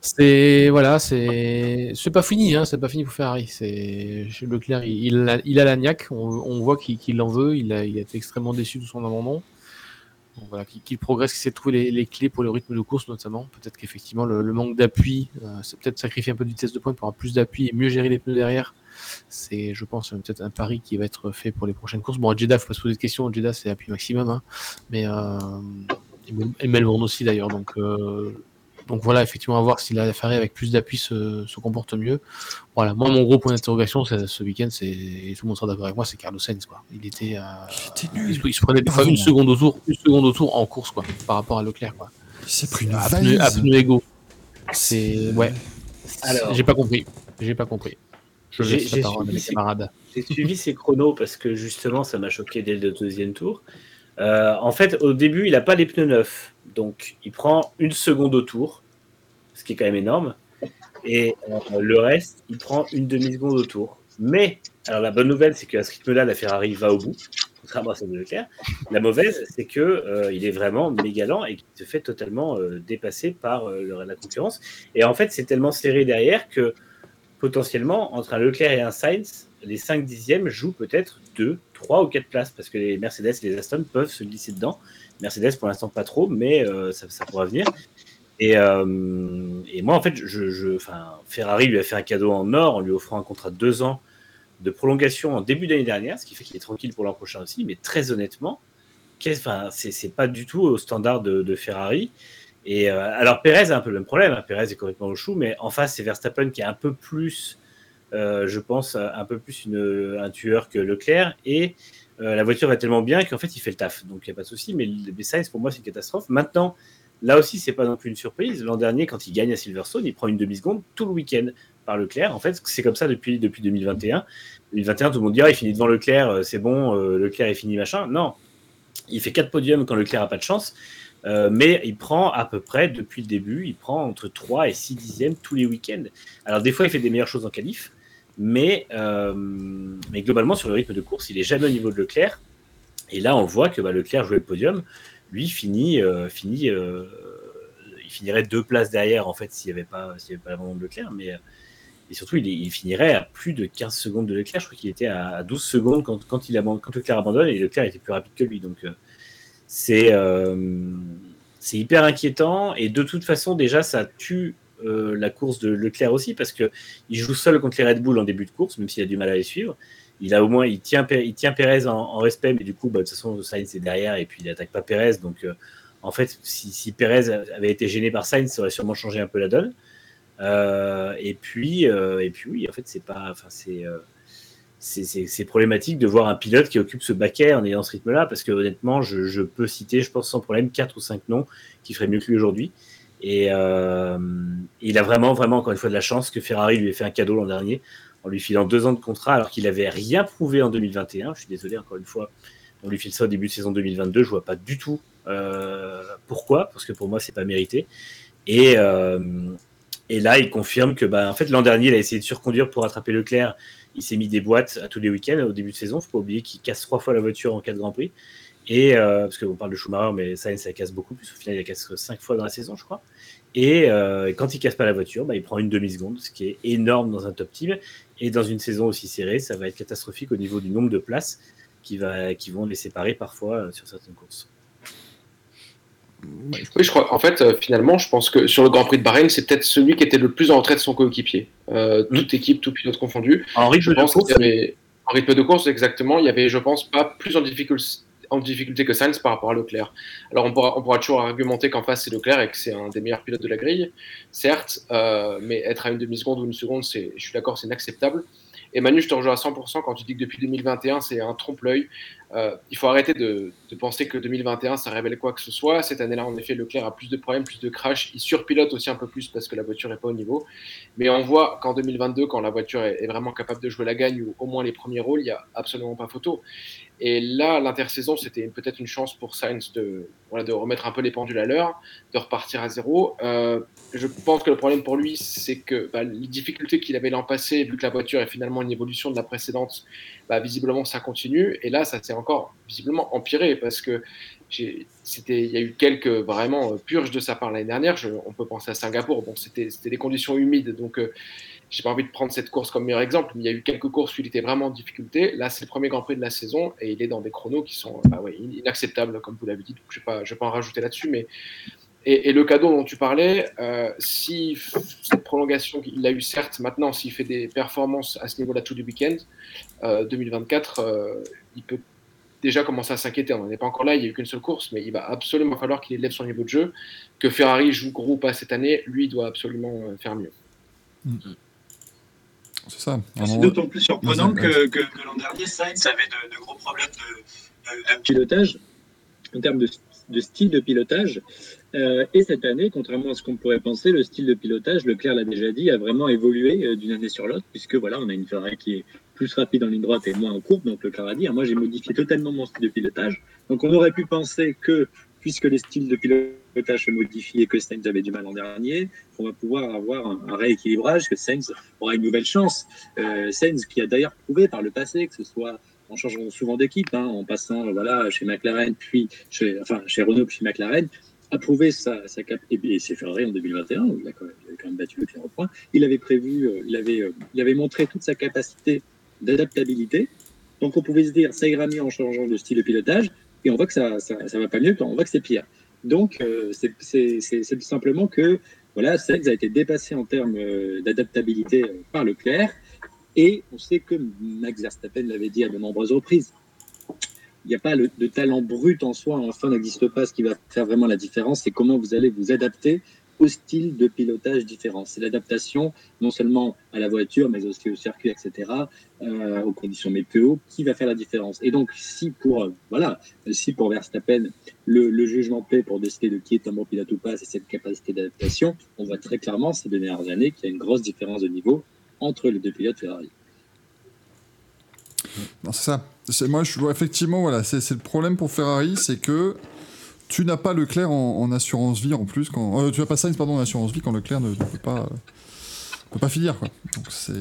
C'est voilà, c'est pas fini, hein, c'est pas fini pour Ferrari. C'est Leclerc, il, il, a, il a la niaque, on, voit qu'il en veut, il a été extrêmement déçu de son abandon. Qu'il progresse, qu'il sait trouver les, clés pour le rythme de course notamment. Peut-être qu'effectivement le, manque d'appui, euh, c'est peut-être sacrifier un peu de vitesse de pointe pour avoir plus d'appui et mieux gérer les pneus derrière. C'est, je pense, peut-être un pari qui va être fait pour les prochaines courses. Bon, à Jeddah, faut pas se poser de questions. Jeddah, c'est appui maximum, hein. mais euh, et Melbourne aussi d'ailleurs. Donc euh, donc voilà, effectivement, à voir si la Ferrari avec plus d'appui se, comporte mieux. Voilà, moi, mon gros point d'interrogation ce week-end, c'est, et tout le monde sera d'accord avec moi, c'est Carlos Sainz. Quoi. Il était, euh, il, se prenait des fois une seconde au tour, une seconde au tour en course, quoi, par rapport à Leclerc. Quoi. Il s'est pris une à pneu, à pneu égaux. C'est, ouais. Alors, j'ai pas compris. J'ai pas compris. Je laisse la parole à mes camarades. J'ai suivi ses chronos parce que justement, ça m'a choqué dès le deuxième tour. Euh, en fait, au début, il n'a pas les pneus neufs. Donc, il prend une seconde au tour, ce qui est quand même énorme. Et euh, le reste, il prend une demi-seconde au tour. Mais, alors la bonne nouvelle, c'est qu'à ce rythme-là, la Ferrari va au bout, contrairement à celle de Leclerc. La mauvaise, c'est qu'il euh, est vraiment méga lent et qu'il se fait totalement dépasser par la concurrence. Et en fait, c'est tellement serré derrière que potentiellement, entre un Leclerc et un Sainz, les 5 dixièmes jouent peut-être 2, 3 ou 4 places parce que les Mercedes et les Aston peuvent se glisser dedans Mercedes, pour l'instant, pas trop, mais ça, ça, pourra venir. Et, et, moi, en fait, Ferrari lui a fait un cadeau en or en lui offrant un contrat de deux ans de prolongation en début d'année dernière, ce qui fait qu'il est tranquille pour l'an prochain aussi. Mais très honnêtement, c'est pas du tout au standard de, Ferrari. Et euh, alors Perez a un peu le même problème. Hein. Perez est complètement au chou, mais en face c'est Verstappen qui est un peu plus, euh, je pense, un peu plus une, un tueur que Leclerc. Et euh, la voiture va tellement bien qu'en fait il fait le taf. Donc il n'y a pas de souci. Mais les Sainz pour moi c'est une catastrophe. Maintenant, là aussi c'est pas non plus une surprise. L'an dernier quand il gagne à Silverstone, il prend une demi seconde tout le week-end par Leclerc. En fait, c'est comme ça depuis, depuis 2021. 2021, tout le monde dit ah, il finit devant Leclerc, euh, c'est bon, euh, Leclerc est fini, machin. Non, il fait quatre podiums quand Leclerc n'a pas de chance. Euh, mais il prend à peu près, depuis le début, il prend entre 3 et 6 dixièmes tous les week-ends. Alors, des fois, il fait des meilleures choses en qualif, mais, mais globalement, sur le rythme de course, il est jamais au niveau de Leclerc. Et là, on voit que bah, Leclerc jouait le podium. Lui, finit, finit il finirait deux places derrière, en fait, s'il n'y avait pas, s'il avait pas l'abandon de Leclerc. Mais et surtout, il, finirait à plus de 15 secondes de Leclerc. Je crois qu'il était à 12 secondes quand, quand, Leclerc abandonne et Leclerc était plus rapide que lui. Donc, euh, c'est euh, c'est hyper inquiétant. Et de toute façon, déjà, ça tue euh, la course de Leclerc aussi parce qu'il joue seul contre les Red Bull en début de course, même s'il a du mal à les suivre. Il a au moins, il tient, il tient Perez en, respect, mais du coup, bah, de toute façon, Sainz est derrière et puis il n'attaque pas Perez. Donc, en fait, si, si, Perez avait été gêné par Sainz, ça aurait sûrement changé un peu la donne. Euh, et puis, euh, et puis oui, en fait, c'est pas, enfin, euh, c'est, c'est problématique de voir un pilote qui occupe ce baquet en ayant ce rythme-là, parce que honnêtement, je, peux citer, je pense sans problème, 4 ou 5 noms qui feraient mieux que lui aujourd'hui. Et il a vraiment, vraiment, encore une fois, de la chance que Ferrari lui ait fait un cadeau l'an dernier en lui filant deux ans de contrat alors qu'il avait rien prouvé en 2021. Je suis désolé, encore une fois, on lui file ça au début de saison 2022. Je vois pas du tout pourquoi, parce que pour moi, c'est pas mérité. Et, et là, il confirme que, bah, en fait, l'an dernier, il a essayé de surconduire pour attraper Leclerc. Il s'est mis des boîtes à tous les week-ends au début de saison. Faut pas oublier qu'il casse trois fois la voiture en cas de Grand Prix. Et euh, parce qu'on parle de Schumacher, mais ça, ça casse beaucoup plus. Au final, il casse cinq fois dans la saison, je crois. Et euh, quand il casse pas la voiture, bah, il prend une demi seconde, ce qui est énorme dans un top team. Et dans une saison aussi serrée, ça va être catastrophique au niveau du nombre de places qui, va, qui vont les séparer parfois euh, sur certaines courses. Oui, je crois. En fait, euh, finalement, je pense que sur le Grand Prix de Bahreïn, c'est peut-être celui qui était le plus en retrait de son coéquipier. Euh, mm. Toute équipe, tout pilote confondu. En rythme de course, en rythme de course, exactement. Il y avait, je pense, pas plus en difficulté, en difficulté que Sainz par rapport à Leclerc. Alors, on pourra, toujours argumenter qu'en face, c'est Leclerc et que c'est un des meilleurs pilotes de la grille, certes, euh, mais être à une demi-seconde ou une seconde, je suis d'accord, c'est inacceptable. Et Manu, je te rejoins à 100% quand tu dis que depuis 2021, c'est un trompe-l'œil. Euh, il faut arrêter de, penser que 2021, ça révèle quoi que ce soit. Cette année-là, en effet, Leclerc a plus de problèmes, plus de crash. Il surpilote aussi un peu plus parce que la voiture n'est pas au niveau. Mais on voit qu'en 2022, quand la voiture est, vraiment capable de jouer la gagne ou au moins les premiers rôles, il n'y a absolument pas photo. Et là, l'intersaison, c'était peut-être une chance pour Sainz de, remettre un peu les pendules à l'heure, de repartir à zéro. Euh, je pense que le problème pour lui, c'est que bah, les difficultés qu'il avait l'an passé, vu que la voiture est finalement une évolution de la précédente, bah, visiblement ça continue. Et là, ça s'est encore visiblement empiré parce que c'était, il y a eu quelques vraiment purges de sa part l'année dernière. on peut penser à Singapour. Bon, c'était, des conditions humides, donc euh, j'ai pas envie de prendre cette course comme meilleur exemple, mais il y a eu quelques courses où il était vraiment en difficulté. Là, c'est le premier Grand Prix de la saison et il est dans des chronos qui sont bah inacceptables, comme vous l'avez dit. Donc, je ne vais, vais, pas en rajouter là-dessus. Mais... Et, le cadeau dont tu parlais, euh, si cette prolongation, il a eu certes maintenant, s'il fait des performances à ce niveau-là tout le week-end, euh, 2024, euh, il peut déjà commencer à s'inquiéter. On n'est pas encore là, il n'y a eu qu'une seule course, mais il va absolument falloir qu'il élève son niveau de jeu. Que Ferrari joue gros pas cette année, lui doit absolument euh, faire mieux. Mm. C'est ça. C'est d'autant plus surprenant que, que, l'an dernier, Sainz avait de, gros problèmes de, pilotage, en termes de, style de pilotage. Euh, et cette année, contrairement à ce qu'on pourrait penser, le style de pilotage, Leclerc l'a déjà dit, a vraiment évolué euh, d'une année sur l'autre, puisque voilà, on a une Ferrari qui est plus rapide en ligne droite et moins en courbe. Donc Leclerc a dit, hein, moi j'ai modifié totalement mon style de pilotage. Donc on aurait pu penser que, puisque les styles de pilotage se modifient et que Sainz avait du mal en dernier, on va pouvoir avoir un, rééquilibrage, que Sainz aura une nouvelle chance. Euh, Sainz qui a d'ailleurs prouvé par le passé que ce soit en changeant souvent d'équipe, hein, en passant voilà chez McLaren, puis enfin chez Renault, puis chez McLaren, a prouvé sa, sa capacité, et c'est Ferrari en 2021, où il, a quand même, battu le au point, il avait prévu, euh, il, avait, euh, il avait montré toute sa capacité d'adaptabilité. Donc on pouvait se dire, ça ira mieux en changeant de style de pilotage. et on voit que ça, ça, va pas mieux, on voit que c'est pire. Donc, euh, c'est- simplement que voilà, Sainz a été dépassé en termes d'adaptabilité par Leclerc, et on sait que Max Verstappen l'avait dit à de nombreuses reprises. Il n'y a pas le, de talent brut en soi, enfin n'existe pas. Ce qui va faire vraiment la différence, c'est comment vous allez vous adapter au style de pilotage différent. C'est l'adaptation non seulement à la voiture, mais aussi au circuit, etc., euh, aux conditions météo, qui va faire la différence. Et donc, si pour, euh, voilà, si pour Verstappen, le, jugement paie pour décider de qui est un bon pilote ou pas, c'est cette capacité d'adaptation, on voit très clairement ces dernières années qu'il y a une grosse différence de niveau entre les deux pilotes Ferrari. Non, c'est ça. Moi, effectivement, voilà, c'est le problème pour Ferrari, c'est que tu n'as pas Leclerc en, assurance vie en plus quand euh, tu n'as pas Sainz pardon en assurance vie quand Leclerc ne, peut pas euh, peut pas finir. Donc c'est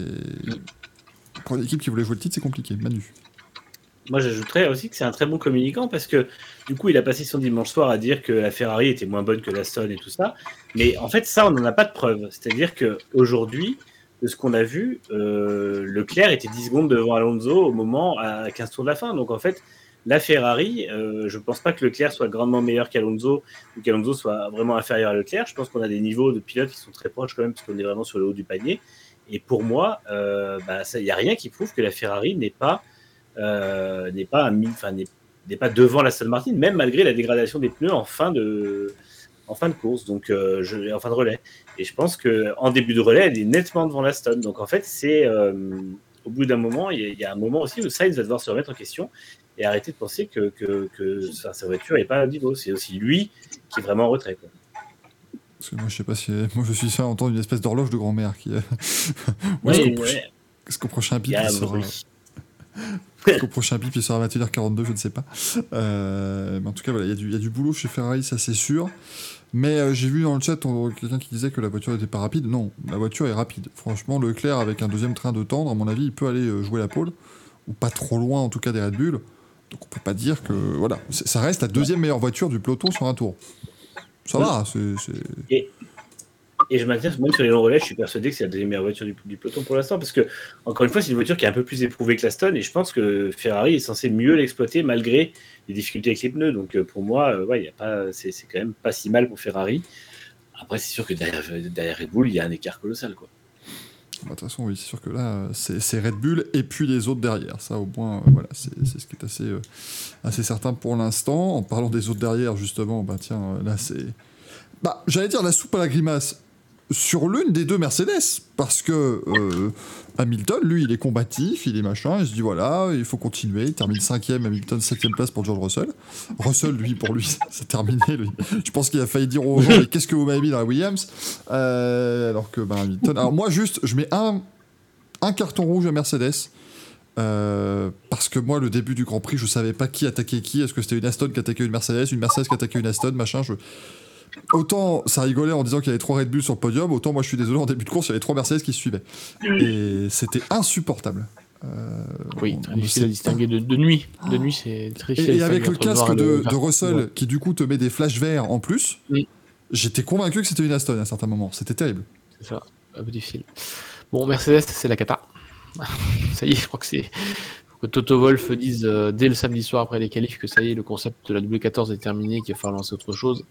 pour l'équipe qui voulait jouer le titre, c'est compliqué. Manu. Moi, j'ajouterais aussi que c'est un très bon communicant parce que du coup, il a passé son dimanche soir à dire que la Ferrari était moins bonne que l'Aston et tout ça. Mais en fait, ça, on n'en a pas de preuve. C'est-à-dire que aujourd'hui, de ce qu'on a vu, euh, Leclerc était 10 secondes devant Alonso au moment à 15 tours de la fin. Donc en fait, la Ferrari, euh, je ne pense pas que Leclerc soit grandement meilleur qu'Alonso ou qu'Alonso soit vraiment inférieur à Leclerc. Je pense qu'on a des niveaux de pilotes qui sont très proches quand même parce qu'on est vraiment sur le haut du panier. Et pour moi, euh, bah, il n'y a rien qui prouve que la Ferrari n'est pas euh, devant la Aston Martin, même malgré la dégradation des pneus en fin de, en fin de course, donc euh, je, en fin de relais. Et je pense que en début de relais, elle est nettement devant la Aston. Donc en fait, c'est euh, au bout d'un moment, il y, a- il y a un moment aussi où Sainz va devoir se remettre en question et arrêter de penser que, que, que sa, sa voiture n'est pas à niveau. C'est aussi lui qui est vraiment en retrait. Quoi. Parce que moi, je sais pas si moi je suis ça entendre une espèce d'horloge de grand-mère qui. Ou Ouais, est-ce qu'au ouais, prochain- est-ce qu'au prochain il bip, il un sera. Est-ce qu'au prochain bip, il sera à 21h42, je ne sais pas. Euh, mais en tout cas, voilà, il y, a du- il y a du boulot chez Ferrari, ça c'est sûr. Mais euh, j'ai vu dans le chat quelqu'un qui disait que la voiture n'était pas rapide. Non, la voiture est rapide. Franchement, Leclerc, avec un deuxième train de tendre, à mon avis, il peut aller euh, jouer la pole. Ou pas trop loin, en tout cas, des Red Bull. Donc on peut pas dire que. Voilà, ça reste la deuxième meilleure voiture du peloton sur un tour. Ça va, c'est. c'est- Et je maintiens, même sur les longs relais, je suis persuadé que c'est la deuxième meilleure voiture du, peloton pour l'instant, parce que, encore une fois, c'est une voiture qui est un peu plus éprouvée que l'Aston, et je pense que Ferrari est censé mieux l'exploiter malgré les difficultés avec les pneus. Donc, euh, pour moi, euh, ouais, c'est, quand même pas si mal pour Ferrari. Après, c'est sûr que derrière, Red Bull, il y a un écart colossal. Quoi. Bah, De toute façon, oui, c'est sûr que là, euh, c'est Red Bull et puis les autres derrière. Ça, au moins, euh, voilà, c'est c'est ce qui est assez, assez certain pour l'instant. En parlant des autres derrière, justement, bah tiens, là, c'est. Bah, j'allais dire la soupe à la grimace sur l'une des deux Mercedes. Parce que euh, Hamilton, lui, il est combatif, il est machin, il se dit voilà, il faut continuer. Il termine 5ème, Hamilton 7ème place pour George Russell. Russell, lui, pour lui, c'est terminé. Je pense qu'il a failli dire aux gens qu'est-ce que vous m'avez mis dans la Williams? Euh, Alors que, bah, Hamilton. Alors, moi, juste, je mets un, un carton rouge à Mercedes. euh, parce que moi, le début du Grand Prix, je savais pas qui attaquait qui. Est-ce que c'était une Aston qui attaquait une Mercedes, une Mercedes qui attaquait une Aston, machin. Je... Autant ça rigolait en disant qu'il y avait trois Red Bull sur le podium, autant moi je suis désolé, en début de course, il y avait trois Mercedes qui se suivaient. Et c'était insupportable. Euh, Oui, on- très difficile à distinguer de, de nuit. De nuit, c'est très difficile. Et, avec le casque de, le de. Russell, Ouais. qui du coup te met des flashs verts en plus, Oui. j'étais convaincu que c'était une Aston à un certain moment. C'était terrible. C'est ça, un peu difficile. Bon, Mercedes, c'est la cata. ça y est, je crois que c'est. Que Toto Wolf dise euh, dès le samedi soir après les qualifs que ça y est, le concept de la W14 est terminé, qu'il va falloir lancer autre chose.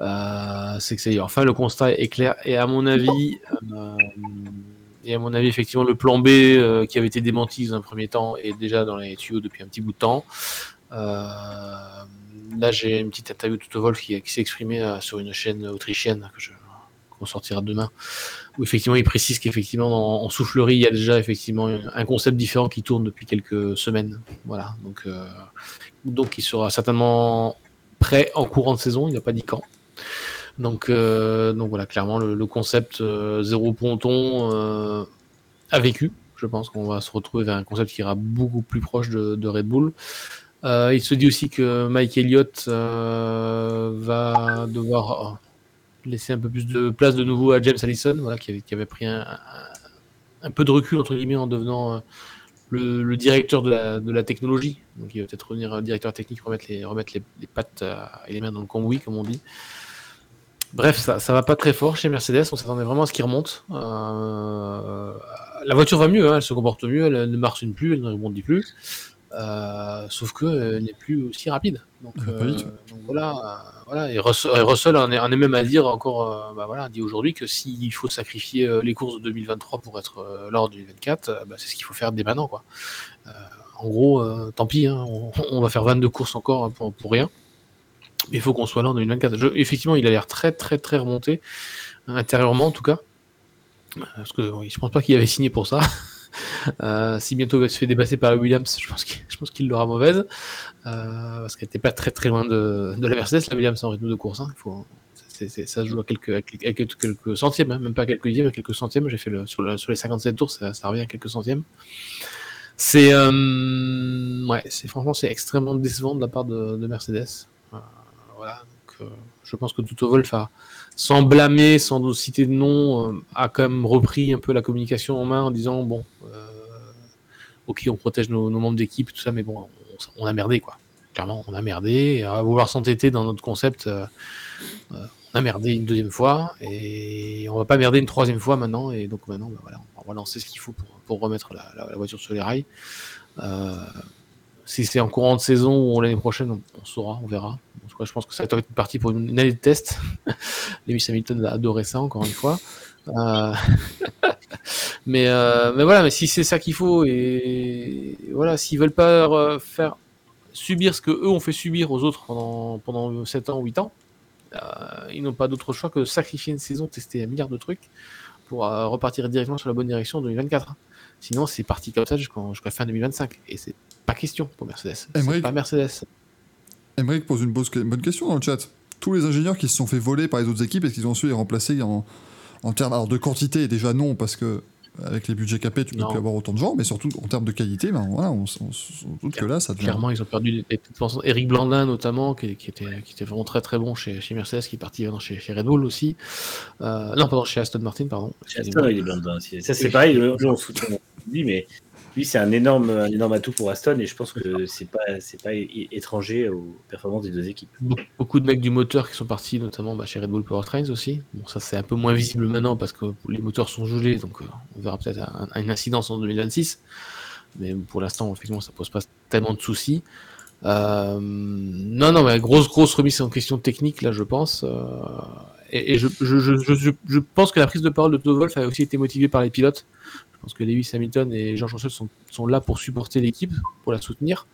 Euh, c'est que ça y est. Enfin, le constat est clair. Et à mon avis, euh, et à mon avis, effectivement, le plan B qui avait été démenti dans un premier temps est déjà dans les tuyaux depuis un petit bout de temps. Là, j'ai une petite interview de Toto Wolf qui, qui s'est exprimé euh, sur une chaîne autrichienne que je qu'on sortira demain, effectivement il précise qu'effectivement en, soufflerie il y a déjà effectivement un concept différent qui tourne depuis quelques semaines. Voilà, donc euh, donc il sera certainement prêt en courant de saison. Il n'a pas dit quand. Donc euh, donc voilà, clairement le, concept euh, zéro ponton euh, a vécu. Je pense qu'on va se retrouver vers un concept qui ira beaucoup plus proche de, de Red Bull. Euh, il se dit aussi que Mike Elliott va devoir laisser un peu plus de place de nouveau à James Allison, voilà, qui, avait, pris un, un, peu de recul entre guillemets en devenant euh, le, directeur de la, de la, technologie. Donc il va peut-être revenir directeur technique, remettre les, remettre les, pattes euh, et les mains dans le cambouis, comme on dit. Bref, ça, ça va pas très fort chez Mercedes. On s'attendait vraiment à ce qu'il remonte. Euh, la voiture va mieux, hein, elle se comporte mieux, elle ne marche plus, elle ne rebondit plus. Euh, sauf qu'elle n'est plus aussi rapide. Donc, Ah, pas euh, donc voilà, euh, voilà. Et Russell, et Russell en est, en est même à dire encore, euh, bah voilà, dit aujourd'hui que s'il faut sacrifier les courses de 2023 pour être lors du 2024, euh, bah, c'est ce qu'il faut faire dès maintenant, quoi. Euh, en gros, euh, tant pis, hein, on, on va faire 22 courses encore hein, pour, pour rien. Mais il faut qu'on soit là en 2024. Je- effectivement, il a l'air très, très, très remonté, intérieurement en tout cas. Parce que je pense pas qu'il avait signé pour ça. Euh, si bientôt il se fait dépasser par Williams, je pense qu'il l'aura mauvaise. Euh, parce qu'elle n'était pas très très loin de, la Mercedes, la Williams en rythme de course. hein. Il ça se joue à quelques, quelques, centièmes, hein, même pas quelques dixièmes, quelques centièmes. J'ai fait sur, le- sur les 57 tours, ça, revient à quelques centièmes. C'est euh, c'est franchement c'est extrêmement décevant de la part de, de Mercedes. Je pense que Toto Wolff a, sans blâmer, sans citer de nom, euh, a quand même repris un peu la communication en main en disant bon, euh, ok, on protège nos, membres d'équipe, tout ça, mais bon, on, a merdé quoi. Clairement, on a merdé. À vouloir s'entêter dans notre concept, euh, euh, on a merdé une deuxième fois et on va pas merder une troisième fois maintenant. Et donc maintenant, bah, voilà, on va lancer ce qu'il faut pour, pour remettre la, voiture sur les rails. Euh, si c'est en courant de saison ou l'année prochaine, on saura, on verra. Je pense que ça va être parti pour une, année de test. Lewis Hamilton a adoré ça, encore une fois. Euh, mais, euh, mais voilà, mais si c'est ça qu'il faut, et voilà, s'ils veulent pas euh, faire subir ce que eux ont fait subir aux autres pendant, pendant 7 ans, 8 ans, euh, ils n'ont pas d'autre choix que de sacrifier une saison, tester un milliard de trucs pour repartir directement sur la bonne direction en 2024. Sinon, c'est parti comme ça jusqu'à fin 2025. Et c'est pas question pour Mercedes. C'est pas Mercedes. Emmerich pose une bonne bonne question dans le chat. Tous les ingénieurs qui se sont fait voler par les autres équipes, est-ce qu'ils ont su les remplacer en, en termes alors de quantité Déjà non, parce que avec les budgets capés, tu peux Non. plus avoir autant de gens, mais surtout en termes de qualité, ben voilà, on, on doute que là, ça devient. Clairement, ils ont perdu des petites pensées. Eric Blandin, notamment, qui, qui était, qui était vraiment très très bon chez, chez Mercedes, qui est parti maintenant chez, chez Red Bull aussi. Euh, non, pardon, chez Aston Martin, pardon. Chez Aston, il est blondin aussi. Ça, c'est pareil, le- nous, on se fout de lui, mais lui, c'est un énorme, un énorme atout pour Aston, et je pense que c'est pas, c'est pas étranger aux performances des deux équipes. Be- Beaucoup de mecs du moteur qui sont partis, notamment bah, chez Red Bull Powertrains aussi. Bon, ça c'est un peu moins visible maintenant parce que les moteurs sont gelés, donc euh, on verra peut-être un- un- une incidence en 2026. Mais pour l'instant, effectivement, ça pose pas tellement de soucis. Euh, non, non, mais grosse, grosse remise en question technique, là, je pense. euh, et je, je, je- je pense que la prise de parole de Toto Wolff a aussi été motivée par les pilotes. Pense que Lewis Hamilton et George Russell sont, là pour supporter l'équipe, pour la soutenir.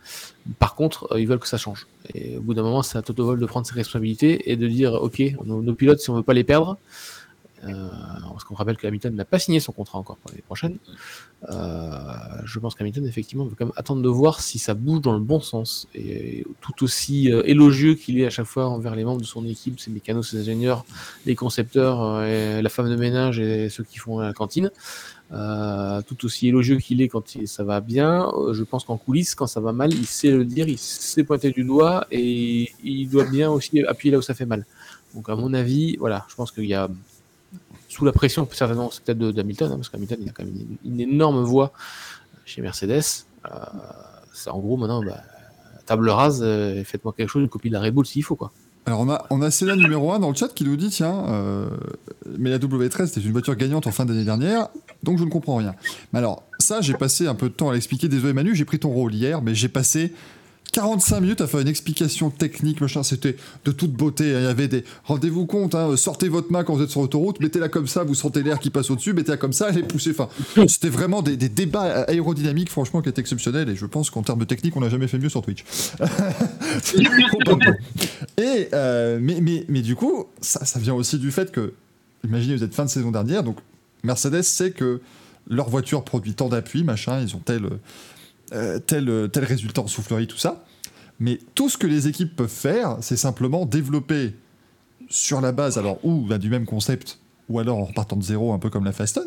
Par contre, euh, ils veulent que ça change. Et au bout d'un moment, c'est à Toto de prendre ses responsabilités et de dire ok, nos, nos pilotes, si on veut pas les perdre, parce qu'on rappelle que Hamilton n'a pas signé son contrat encore pour l'année prochaine, euh, je pense qu'Hamilton, effectivement, veut quand même attendre de voir si ça bouge dans le bon sens. Et tout aussi euh, élogieux qu'il est à chaque fois envers les membres de son équipe, ses mécanos, ses ingénieurs, les concepteurs, euh, la femme de ménage et ceux qui font la cantine. Euh, tout aussi élogieux qu'il est quand ça va bien, euh, je pense qu'en coulisses, quand ça va mal, il sait le dire, il sait pointer du doigt et il doit bien aussi appuyer là où ça fait mal. Donc à mon avis, voilà, je pense qu'il y a sous la pression, certainement c'est peut-être de- d'Hamilton, hein, parce qu'Hamilton il a quand même une, énorme voix chez Mercedes. Euh, c'est en gros maintenant, bah, table rase, euh, faites-moi quelque chose, une copie de la Red Bull s'il faut quoi. Alors on a, on a numéro 1 dans le chat qui nous dit tiens, euh, mais la W13 c'était une voiture gagnante en fin d'année dernière, donc je ne comprends rien. Mais alors ça j'ai passé un peu de temps à l'expliquer, désolé Manu, j'ai pris ton rôle hier, mais j'ai passé 45 minutes à faire une explication technique, machin, c'était de toute beauté, hein. il y avait des... Rendez-vous compte, hein, sortez votre main quand vous êtes sur l'autoroute, mettez-la comme ça, vous sentez l'air qui passe au-dessus, mettez-la comme ça, elle est poussée, enfin, c'était vraiment des, des débats aérodynamiques franchement qui étaient exceptionnels, et je pense qu'en termes de technique on n'a jamais fait mieux sur Twitch. Et euh, mais, mais, mais du coup, ça, ça vient aussi du fait que, imaginez, vous êtes fin de saison dernière, donc Mercedes sait que leur voiture produit tant d'appui, machin, ils ont tel, euh, tel, tel résultat en soufflerie, tout ça. Mais tout ce que les équipes peuvent faire, c'est simplement développer sur la base, alors, ou bah, du même concept, ou alors en repartant de zéro, un peu comme la Faston.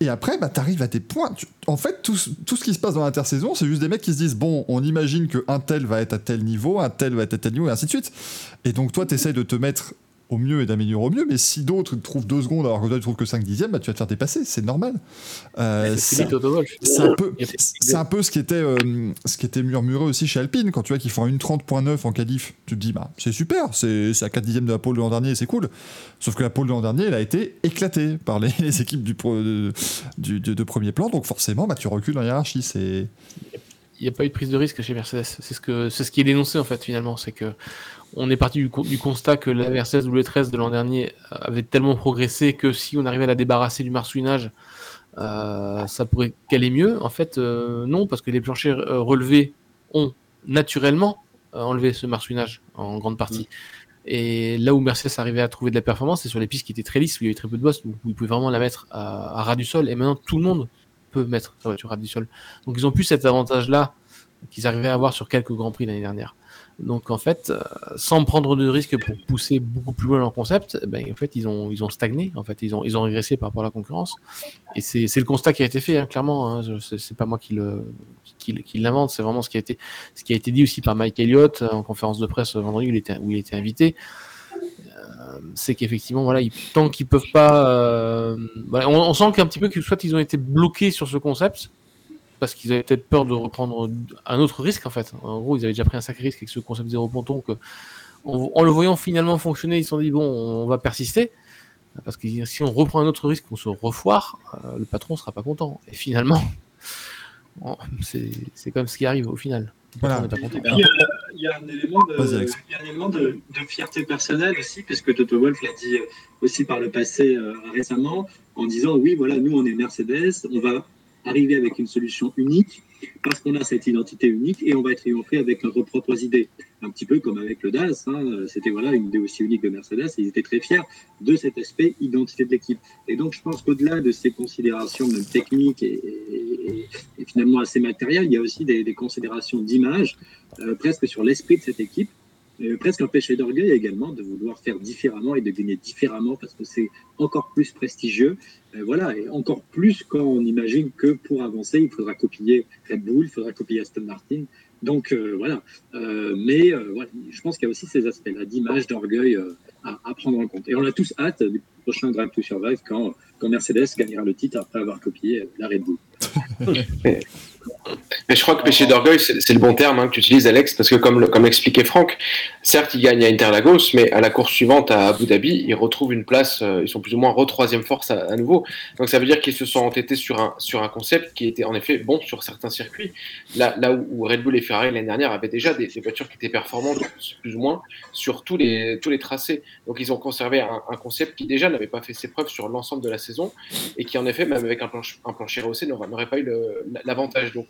Et après, bah, tu arrives à des points. En fait, tout, tout ce qui se passe dans l'intersaison, c'est juste des mecs qui se disent bon, on imagine qu'un tel va être à tel niveau, un tel va être à tel niveau, et ainsi de suite. Et donc, toi, tu essaies de te mettre au mieux et d'améliorer au mieux, mais si d'autres trouvent deux secondes alors que toi, tu trouves que 5 dixièmes, bah, tu vas te faire dépasser, c'est normal. Euh, C'est un peu, un peu ce qui était, euh, ce qui était murmuré aussi chez Alpine quand tu vois qu'ils font une 30.9 en qualif. Tu te dis bah c'est super, c'est à 4 dixièmes de la pole de l'an dernier, c'est cool. Sauf que la pole de l'an dernier, elle a été éclatée par les, les équipes du, pro- de, du- de- de premier plan, donc forcément bah tu recules dans la hiérarchie. C'est il n'y a pas eu de prise de risque chez Mercedes. C'est ce, que, c'est ce qui est dénoncé en fait finalement. C'est que on est parti du, du constat que la Mercedes W13 de l'an dernier avait tellement progressé que si on arrivait à la débarrasser du marsouinage, euh, ça pourrait caler mieux. En fait, euh, non, parce que les planchers euh, relevés ont naturellement enlevé ce marsouinage en grande partie. Et là où Mercedes arrivait à trouver de la performance, c'est sur les pistes qui étaient très lisses, où il y avait très peu de boss, où ils pouvaient vraiment la mettre à, à ras du sol. Et maintenant, tout le monde peut mettre sa voiture à du sol. Donc ils ont plus cet avantage-là qu'ils arrivaient à avoir sur quelques grands prix l'année dernière. Donc en fait, euh, sans prendre de risques pour pousser beaucoup plus loin leur concept, eh ben, en fait ils ont ils ont stagné, en fait ils ont ils ont régressé par rapport à la concurrence. Et c'est le constat qui a été fait hein, clairement. Hein, c'est pas moi qui le qui, qui l'invente, c'est vraiment ce qui a été ce qui a été dit aussi par Mike Elliott en conférence de presse vendredi où il était où il était invité. Euh, c'est qu'effectivement voilà tant qu'ils peuvent pas, euh, on, sent qu'un petit peu que soit ils ont été bloqués sur ce concept parce qu'ils avaient peut-être peur de reprendre un autre risque en fait. En gros, ils avaient déjà pris un sacré risque avec ce concept zéro ponton que, en, le voyant finalement fonctionner, ils se sont dit bon, on va persister parce que si on reprend un autre risque, on se refoire, euh, le patron sera pas content. Et finalement, c'est comme ce qui arrive au final. Voilà. Il y, a un élément, de, il y a un élément de, de, fierté personnelle aussi, puisque Toto Wolf l'a dit aussi par le passé euh, récemment, en disant oui, voilà, nous on est Mercedes, on va arriver avec une solution unique parce qu'on a cette identité unique et on va triompher avec nos propres idées. Un petit peu comme avec le DAS, hein, c'était voilà une idée aussi unique de Mercedes ils étaient très fiers de cet aspect identité de l'équipe. Et donc je pense qu'au-delà de ces considérations même techniques et, finalement assez matérielles, il y a aussi des, des considérations d'image euh, presque sur l'esprit de cette équipe euh, presque un péché d'orgueil également de vouloir faire différemment et de gagner différemment parce que c'est encore plus prestigieux. Euh, voilà, et encore plus quand on imagine que pour avancer, il faudra copier Red Bull, il faudra copier Aston Martin. Donc euh, voilà, euh, mais euh, voilà, je pense qu'il y a aussi ces aspects-là d'image, d'orgueil à, à, prendre en compte. Et on a tous hâte prochain Drive to Survive quand, quand Mercedes gagnera le titre après avoir copié la Red Bull. Mais je crois que péché d'orgueil, c'est le bon terme hein, que tu utilises, Alex, parce que comme, comme l'expliquait Franck, certes, ils gagnent à Interlagos, mais à la course suivante à Abu Dhabi, ils retrouvent une place, euh, ils sont plus ou moins re-troisième force à, à, nouveau. Donc ça veut dire qu'ils se sont entêtés sur un, sur un concept qui était en effet bon sur certains circuits. Là, là où, Red Bull et Ferrari l'année dernière avaient déjà des, des, voitures qui étaient performantes, plus ou moins, sur tous les, tous les tracés. Donc ils ont conservé un, un concept qui déjà n'avait pas fait ses preuves sur l'ensemble de la saison et qui en effet, même avec un, planche, un plancher rehaussé, n'aurait pas eu l'avantage. Donc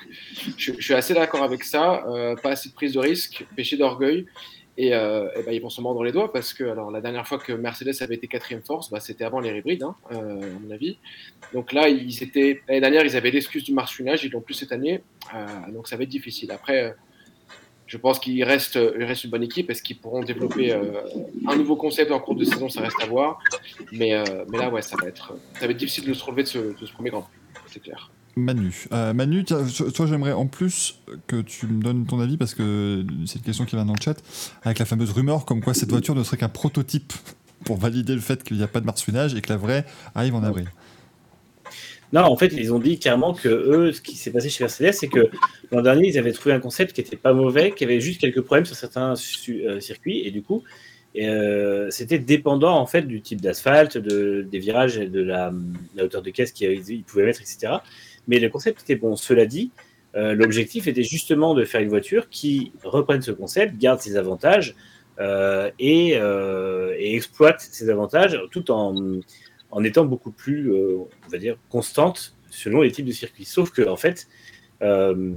je, suis assez d'accord avec ça. Euh, pas assez de prise de risque, péché d'orgueil. Et, euh, ben, ils vont se mordre les doigts parce que alors, la dernière fois que Mercedes avait été quatrième force, bah, c'était avant les hybrides, hein, euh, à mon avis. Donc là, ils étaient l'année dernière, ils avaient l'excuse du marsouinage, ils l'ont plus cette année. Donc ça va être difficile. Après, je pense qu'il reste, il reste une bonne équipe. Est-ce qu'ils pourront développer euh, un nouveau concept en cours de saison? Ça reste à voir. Mais, euh, mais là, ouais, ça va, être, ça va être difficile de se relever de ce, de ce premier Grand Prix, c'est clair. Manu. Euh, Manu, toi j'aimerais en plus que tu me donnes ton avis parce que c'est une question qui vient dans le chat avec la fameuse rumeur comme quoi cette voiture ne serait qu'un prototype pour valider le fait qu'il n'y a pas de marsouinage et que la vraie arrive en avril. Non, en fait, ils ont dit clairement que eux, ce qui s'est passé chez Mercedes, c'est que l'an dernier, ils avaient trouvé un concept qui était pas mauvais, qui avait juste quelques problèmes sur certains euh, circuits, et du coup, euh, c'était dépendant en fait du type d'asphalte, de, des virages de la, hauteur de caisse qu'ils pouvaient mettre, etc. Mais le concept était bon. Cela dit, euh, l'objectif était justement de faire une voiture qui reprenne ce concept, garde ses avantages et, et, exploite ses avantages tout en, en étant beaucoup plus, euh, on va dire, constante selon les types de circuits. Sauf que, en fait, euh,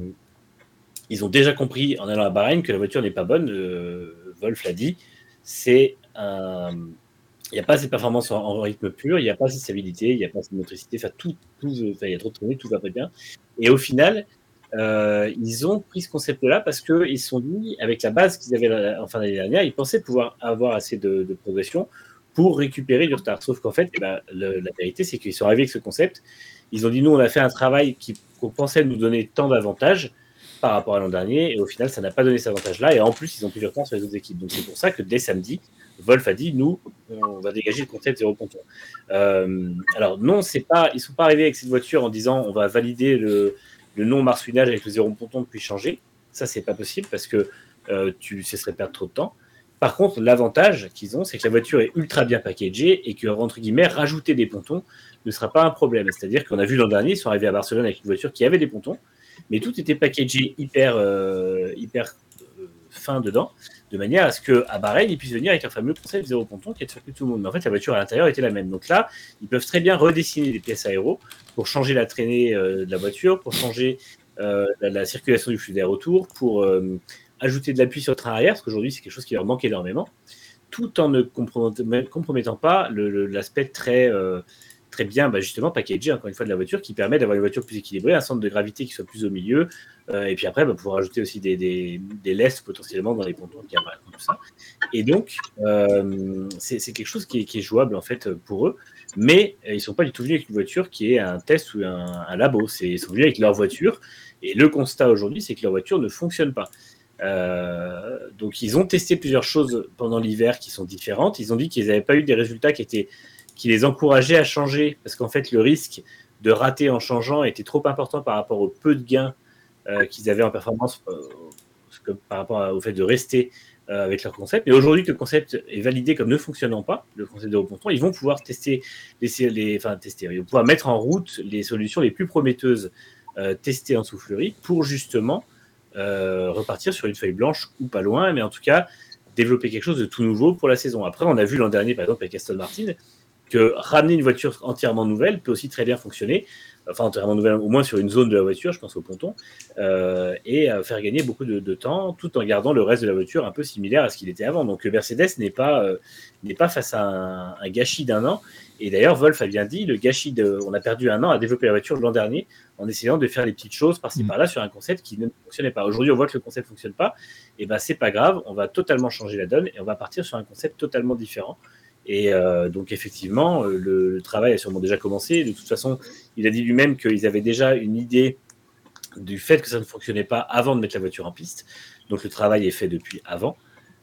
ils ont déjà compris en allant à Bahreïn que la voiture n'est pas bonne. Wolf l'a dit. C'est il n'y a pas assez de performance en, rythme pur, il n'y a pas assez de stabilité, il n'y a pas assez de motricité, enfin, tout, tout, il y a trop de tournées, tout va pas bien. Et au final, euh, ils ont pris ce concept-là parce qu'ils se sont dit, avec la base qu'ils avaient en fin d'année dernière, ils pensaient pouvoir avoir assez de progression pour récupérer du retard. Sauf qu'en fait, eh ben, la vérité, c'est qu'ils sont arrivés avec ce concept. Ils ont dit, nous, on a fait un travail qu'on pensait nous donner tant d'avantages par rapport à l'an dernier, et au final, ça n'a pas donné cet avantage-là, et en plus, ils ont pris du retard sur les autres équipes. Donc c'est pour ça que dès samedi, Wolf a dit nous, on va dégager le concept zéro ponton. Euh, alors non, c'est pas, ils sont pas arrivés avec cette voiture en disant on va valider le, le non marsouinage avec le zéro ponton puis changer. Ça c'est pas possible parce que euh, tu cesserais de perdre trop de temps. Par contre, l'avantage qu'ils ont, c'est que la voiture est ultra bien packagée et que entre guillemets rajouter des pontons ne sera pas un problème. C'est-à-dire qu'on a vu l'an dernier, ils sont arrivés à Barcelone avec une voiture qui avait des pontons mais tout était packagé hyper, euh, hyper euh, fin dedans, de manière à ce qu'à Bahreïn, ils puissent venir avec un fameux concept zéro ponton qui est de tout le monde. Mais en fait, la voiture à l'intérieur était la même. Donc là, ils peuvent très bien redessiner des pièces aéro pour changer la traînée euh, de la voiture, pour changer la, la circulation du flux d'air autour, pour ajouter de l'appui sur le train arrière, parce qu'aujourd'hui, c'est quelque chose qui leur manque énormément, tout en ne compromettant, pas l'aspect très, euh, très bien, bah, justement, packagé, encore une fois, de la voiture, qui permet d'avoir une voiture plus équilibrée, un centre de gravité qui soit plus au milieu, euh, et puis après, bah, pouvoir ajouter aussi des, des, potentiellement dans les pontons qui apparaissent, tout ça. Et donc, euh, c'est quelque chose qui est, jouable, en fait, pour eux. Mais ils ne sont pas du tout venus avec une voiture qui est un test ou un, labo. Ils sont venus avec leur voiture. Et le constat aujourd'hui, c'est que leur voiture ne fonctionne pas. Euh, donc, ils ont testé plusieurs choses pendant l'hiver qui sont différentes. Ils ont dit qu'ils n'avaient pas eu des résultats qui, les encourageaient à changer. Parce qu'en fait, le risque de rater en changeant était trop important par rapport au peu de gains euh, qu'ils avaient en performance euh, par rapport au fait de rester avec leur concept. Mais aujourd'hui que le concept est validé comme ne fonctionnant pas, le concept de reponton, ils vont pouvoir tester, les, enfin tester, ils vont pouvoir mettre en route les solutions les plus prometteuses testées en soufflerie pour justement euh, repartir sur une feuille blanche ou pas loin, mais en tout cas développer quelque chose de tout nouveau pour la saison. Après, on a vu l'an dernier, par exemple, avec Aston Martin, que ramener une voiture entièrement nouvelle peut aussi très bien fonctionner, enfin entièrement nouvelle, au moins sur une zone de la voiture, je pense au ponton, euh, et euh, faire gagner beaucoup de, de temps, tout en gardant le reste de la voiture un peu similaire à ce qu'il était avant. Donc euh, Mercedes n'est pas, euh, n'est pas face à un, un gâchis d'un an. Et d'ailleurs, Wolf a bien dit, le gâchis de, on a perdu un an à développer la voiture l'an dernier en essayant de faire des petites choses par-ci Mm. par-là sur un concept qui ne fonctionnait pas. Aujourd'hui, on voit que le concept ne fonctionne pas. Et ben, c'est pas grave, on va totalement changer la donne et on va partir sur un concept totalement différent. Et euh, donc, effectivement, euh, le, travail a sûrement déjà commencé. De toute façon, il a dit lui-même qu'ils avaient déjà une idée du fait que ça ne fonctionnait pas avant de mettre la voiture en piste. Donc, le travail est fait depuis avant.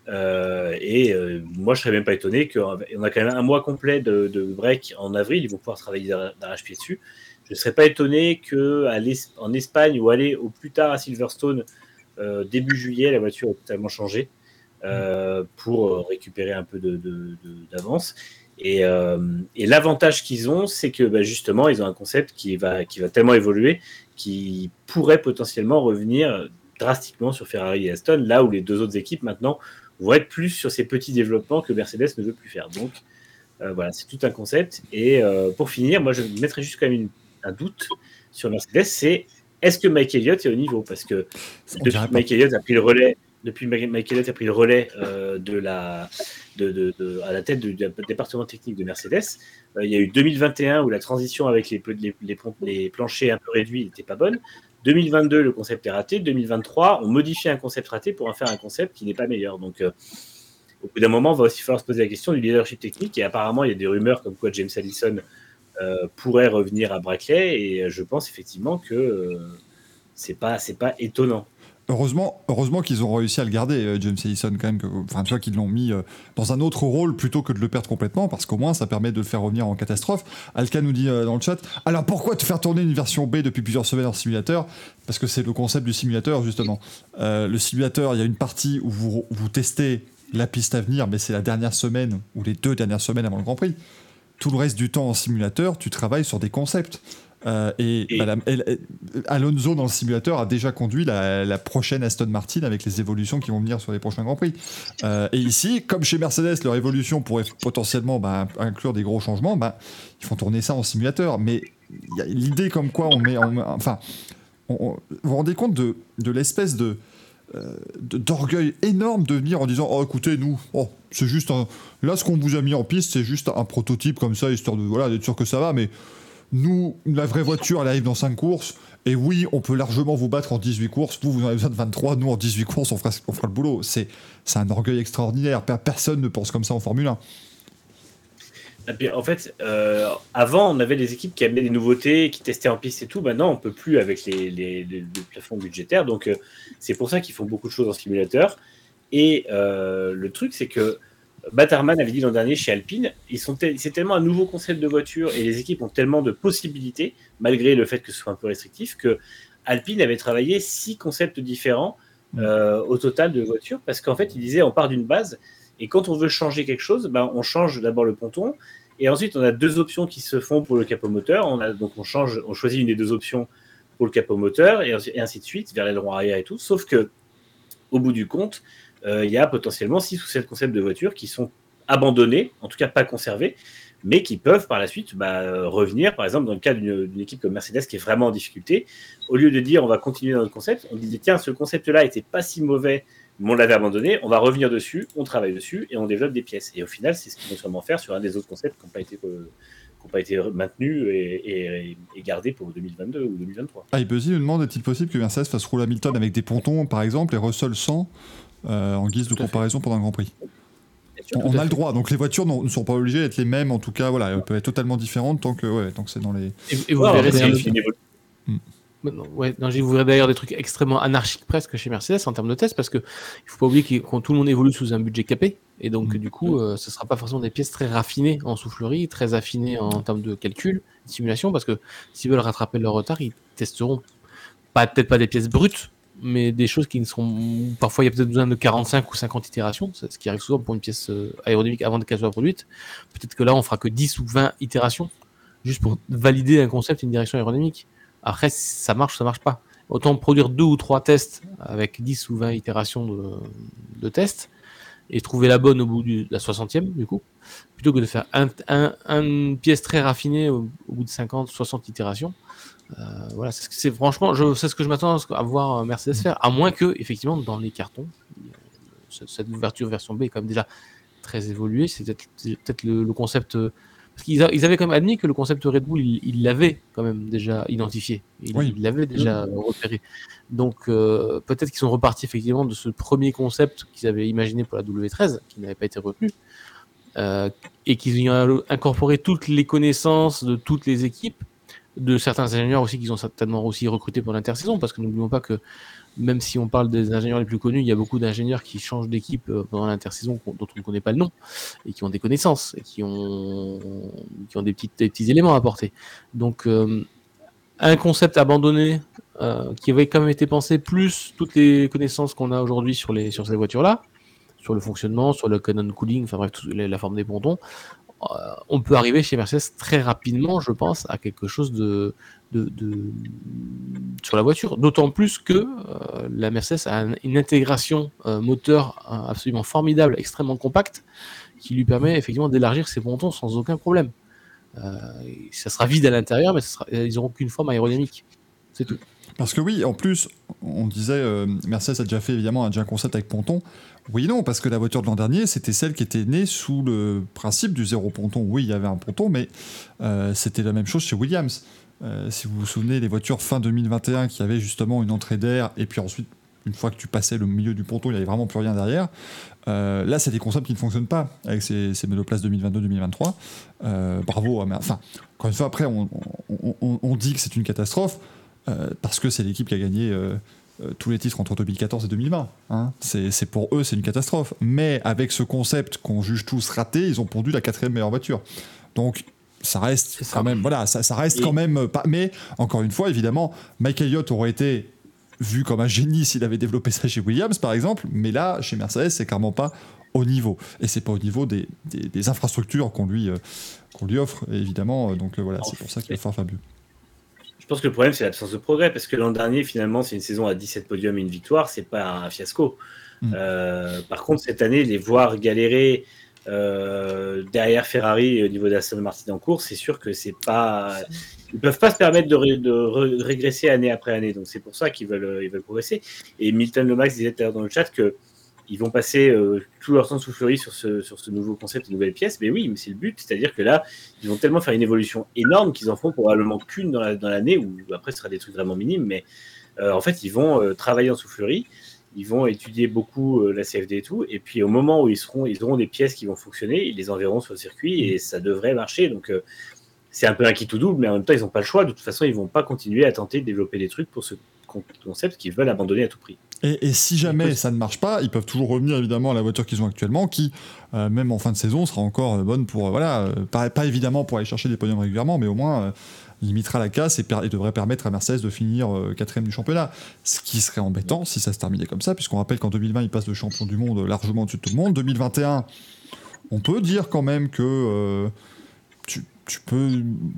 Euh, et moi, je serais même pas étonné qu'on a quand même un mois complet de, de break en avril. Ils vont pouvoir travailler d'arrache-pied dessus. Je ne serais pas étonné qu'en Espagne ou aller au plus tard à Silverstone début juillet, la voiture ait totalement changé pour euh, récupérer un peu d'avance. De, de, d'avance. et, euh, et l'avantage qu'ils ont, c'est que bah, justement, ils ont un concept qui va, qui va tellement évoluer qui pourrait potentiellement revenir drastiquement sur Ferrari et Aston, là où les deux autres équipes maintenant vont être plus sur ces petits développements que Mercedes ne veut plus faire. Donc euh, voilà, c'est tout un concept. Et euh, pour finir, moi je mettrais juste quand même une, un doute sur Mercedes, c'est est-ce que Mike Elliott est au niveau? Parce que depuis Mike Elliott a pris le relais, depuis Mike Elliott a pris le relais euh, à la tête du, département technique de Mercedes, euh, il y a eu 2021 où la transition avec les, planchers un peu réduits n'était pas bonne. 2022, le concept est raté. 2023, on modifie un concept raté pour en faire un concept qui n'est pas meilleur. Donc, euh, au bout d'un moment, il va aussi falloir se poser la question du leadership technique. Et apparemment, il y a des rumeurs comme quoi James Allison pourrait revenir à Brackley. Et je pense effectivement que c'est pas étonnant. Heureusement, heureusement qu'ils ont réussi à le garder, euh, James Allison, quand même. Enfin, tu vois, qu'ils l'ont mis euh, dans un autre rôle plutôt que de le perdre complètement, parce qu'au moins, ça permet de le faire revenir en catastrophe. Alka nous dit euh, dans le chat Alors pourquoi te faire tourner une version B depuis plusieurs semaines en simulateur? Parce que c'est le concept du simulateur, justement. Le simulateur, il y a une partie où vous, vous testez la piste à venir, mais c'est la dernière semaine ou les deux dernières semaines avant le Grand Prix. Tout le reste du temps en simulateur, tu travailles sur des concepts. Euh, et, elle, Alonso dans le simulateur a déjà conduit la, la, prochaine Aston Martin avec les évolutions qui vont venir sur les prochains Grands Prix. Euh, et ici, comme chez Mercedes, leur évolution pourrait potentiellement bah, inclure des gros changements, bah, ils font tourner ça en simulateur. Mais l'idée comme quoi on met. On, enfin, on, on, vous vous rendez compte de, de l'espèce de euh, d'orgueil énorme de venir en disant oh écoutez nous oh, c'est juste un... là ce qu'on vous a mis en piste c'est juste un prototype comme ça histoire de voilà d'être sûr que ça va mais nous, la vraie voiture, elle arrive dans 5 courses. Et oui, on peut largement vous battre en 18 courses. Vous, vous en avez besoin de 23. Nous, en 18 courses, on fera, on fera le boulot. C'est un orgueil extraordinaire. Personne ne pense comme ça en Formule 1. Et puis, en fait, euh, avant, on avait des équipes qui amenaient des nouveautés, qui testaient en piste et tout. Maintenant, on peut plus avec les, les, les, les plafonds budgétaires. Donc, euh, c'est pour ça qu'ils font beaucoup de choses en simulateur. Et euh, le truc, c'est que Batterman avait dit l'an dernier chez Alpine, c'est tellement un nouveau concept de voiture et les équipes ont tellement de possibilités, malgré le fait que ce soit un peu restrictif, que Alpine avait travaillé six concepts différents euh, au total de voitures, parce qu'en fait, il disait on part d'une base, et quand on veut changer quelque chose, ben, on change d'abord le ponton, et ensuite on a deux options qui se font pour le capot moteur, on a, donc on, change, on choisit une des deux options pour le capot moteur et, ainsi- et ainsi de suite, vers l'aileron arrière et tout. Sauf que, au bout du compte, il y a potentiellement 6 ou 7 concepts de voitures qui sont abandonnés, en tout cas pas conservés, mais qui peuvent par la suite bah, euh, revenir. Par exemple, dans le cas d'une équipe comme Mercedes qui est vraiment en difficulté, au lieu de dire on va continuer dans notre concept, on disait tiens, ce concept-là était pas si mauvais, mais on l'avait abandonné, on va revenir dessus, on travaille dessus et on développe des pièces. Et au final, c'est ce qu'ils vont sûrement faire sur un des autres concepts qui n'ont pas été. euh, maintenus et, gardés pour 2022 ou 2023. Ah, et nous demande est-il possible que Mercedes fasse rouler Hamilton avec des pontons, par exemple, et Russell sans, euh, en guise de comparaison pendant un Grand Prix sûr, On, a le droit, donc les voitures ne sont pas obligées d'être les mêmes, en tout cas, voilà, elles peuvent être totalement différentes tant que, ouais, tant que c'est dans les. Et, et vous verrez, évolution. Non, ouais, non, j'ai- vous verrez d'ailleurs des trucs extrêmement anarchiques presque chez Mercedes en termes de tests parce que il faut pas oublier que tout le monde évolue sous un budget capé et donc Mm. du coup euh, ce sera pas forcément des pièces très raffinées en soufflerie, très affinées en termes de calcul, de simulation parce que s'ils veulent rattraper leur retard, ils testeront pas peut-être pas des pièces brutes mais des choses qui ne seront parfois il y a peut-être besoin de 45 ou 50 itérations, ce qui arrive souvent pour une pièce euh, aérodynamique avant qu'elle soit produite. Peut-être que là on fera que 10 ou 20 itérations juste pour valider un concept, une direction aérodynamique. Après, ça marche ou ça marche pas. Autant produire deux ou trois tests avec 10 ou 20 itérations de, de tests et trouver la bonne au bout de la 60e, du coup, plutôt que de faire un, un- une pièce très raffinée au bout de 50, 60 itérations. Euh, voilà, c'est franchement, c'est ce que je m'attends à voir euh, Mercedes faire, à moins que, effectivement, dans les cartons, euh, ce- cette ouverture version B est quand même déjà très évoluée. C'est peut-être peut-être le, le concept. Parce qu'ils avaient quand même admis que le concept Red Bull, ils il l'avaient quand même déjà identifié. Ils Oui. l'avaient déjà repéré. Donc euh, peut-être qu'ils sont repartis effectivement de ce premier concept qu'ils avaient imaginé pour la W13, qui n'avait pas été retenu, euh, et qu'ils y ont incorporé toutes les connaissances de toutes les équipes, de certains ingénieurs aussi qu'ils ont certainement aussi recrutés pour l'intersaison, parce que n'oublions pas que même si on parle des ingénieurs les plus connus, il y a beaucoup d'ingénieurs qui changent d'équipe euh, pendant l'intersaison dont on ne connaît pas le nom et qui ont des connaissances et qui ont, qui ont des, petites, des petits éléments à apporter. Donc, euh, un concept abandonné euh, qui avait quand même été pensé, plus toutes les connaissances qu'on a aujourd'hui sur, sur ces voitures-là, sur le fonctionnement, sur le canon cooling, enfin bref, la, la forme des pontons, on peut arriver chez Mercedes très rapidement, je pense, à quelque chose de, sur la voiture. D'autant plus que euh, la Mercedes a un- une intégration euh, moteur euh, absolument formidable, extrêmement compacte, qui lui permet effectivement d'élargir ses pontons sans aucun problème. Euh, ça sera vide à l'intérieur, mais ils n'auront qu'une forme aérodynamique. C'est tout. Parce que oui, en plus, on disait, euh, Mercedes a déjà fait évidemment un, concept avec ponton. Oui, non, parce que la voiture de l'an dernier, c'était celle qui était née sous le principe du zéro ponton. Oui, il y avait un ponton, mais euh, c'était la même chose chez Williams. Euh, si vous vous souvenez, les voitures fin 2021 qui avaient justement une entrée d'air, et puis ensuite, une fois que tu passais le milieu du ponton, il n'y avait vraiment plus rien derrière. Là, c'est des concepts qui ne fonctionnent pas avec ces, ces monoplaces 2022-2023. Euh, bravo. Mer- Enfin, encore une fois, après, on dit que c'est une catastrophe. Euh, parce que c'est l'équipe qui a gagné euh, euh, tous les titres entre 2014 et 2020. hein. C'est pour eux, c'est une catastrophe. Mais avec ce concept qu'on juge tous raté, ils ont pondu la quatrième meilleure voiture. Donc ça reste ça. quand même, voilà, ça, ça reste Et- quand même pas. Mais encore une fois, évidemment, Mike Elliott aurait été vu comme un génie s'il avait développé ça chez Williams, par exemple. Mais là, chez Mercedes, c'est clairement pas au niveau. Et c'est pas au niveau des, des- des infrastructures qu'on lui, euh, qu'on lui offre, évidemment. Donc euh, voilà, c'est pour ça qu'il est fort Fabio. Je pense que le problème, c'est l'absence de progrès, parce que l'an dernier, finalement, c'est une saison à 17 podiums et une victoire, c'est pas un fiasco. Mm. Euh, par contre, cette année, les voir galérer euh, derrière Ferrari au niveau d'Aston Martin en course, c'est sûr que c'est pas. Ils peuvent pas se permettre de, ré- de re- régresser année après année, donc c'est pour ça qu'ils veulent, euh, ils veulent progresser. Et Milton Lomax disait tout à l'heure dans le chat que ils vont passer euh, tout leur temps soufflerie sur ce, sur ce nouveau concept, de nouvelles pièces. Mais oui, mais c'est le but, c'est-à-dire que là, ils vont tellement faire une évolution énorme qu'ils en feront probablement qu'une dans la- dans l'année, ou après ce sera des trucs vraiment minimes, mais euh, en fait, ils vont euh, travailler en soufflerie, ils vont étudier beaucoup la CFD et tout, et puis au moment où ils, seront, ils auront des pièces qui vont fonctionner, ils les enverront sur le circuit et ça devrait marcher. Donc c'est un peu un qui tout double, mais en même temps, ils n'ont pas le choix. De toute façon, ils vont pas continuer à tenter de développer des trucs pour ce con- concept qu'ils veulent abandonner à tout prix. Et, et si jamais ça ne marche pas, ils peuvent toujours revenir évidemment à la voiture qu'ils ont actuellement, qui, euh, même en fin de saison, sera encore euh, bonne pour, euh, voilà, euh, pas, pas évidemment pour aller chercher des podiums régulièrement, mais au moins euh, limitera la casse et, devrait permettre à Mercedes de finir euh, quatrième du championnat. Ce qui serait embêtant si ça se terminait comme ça, puisqu'on rappelle qu'en 2020, il passe le champion du monde largement au-dessus de tout le monde. 2021, on peut dire quand même que euh, tu, tu peux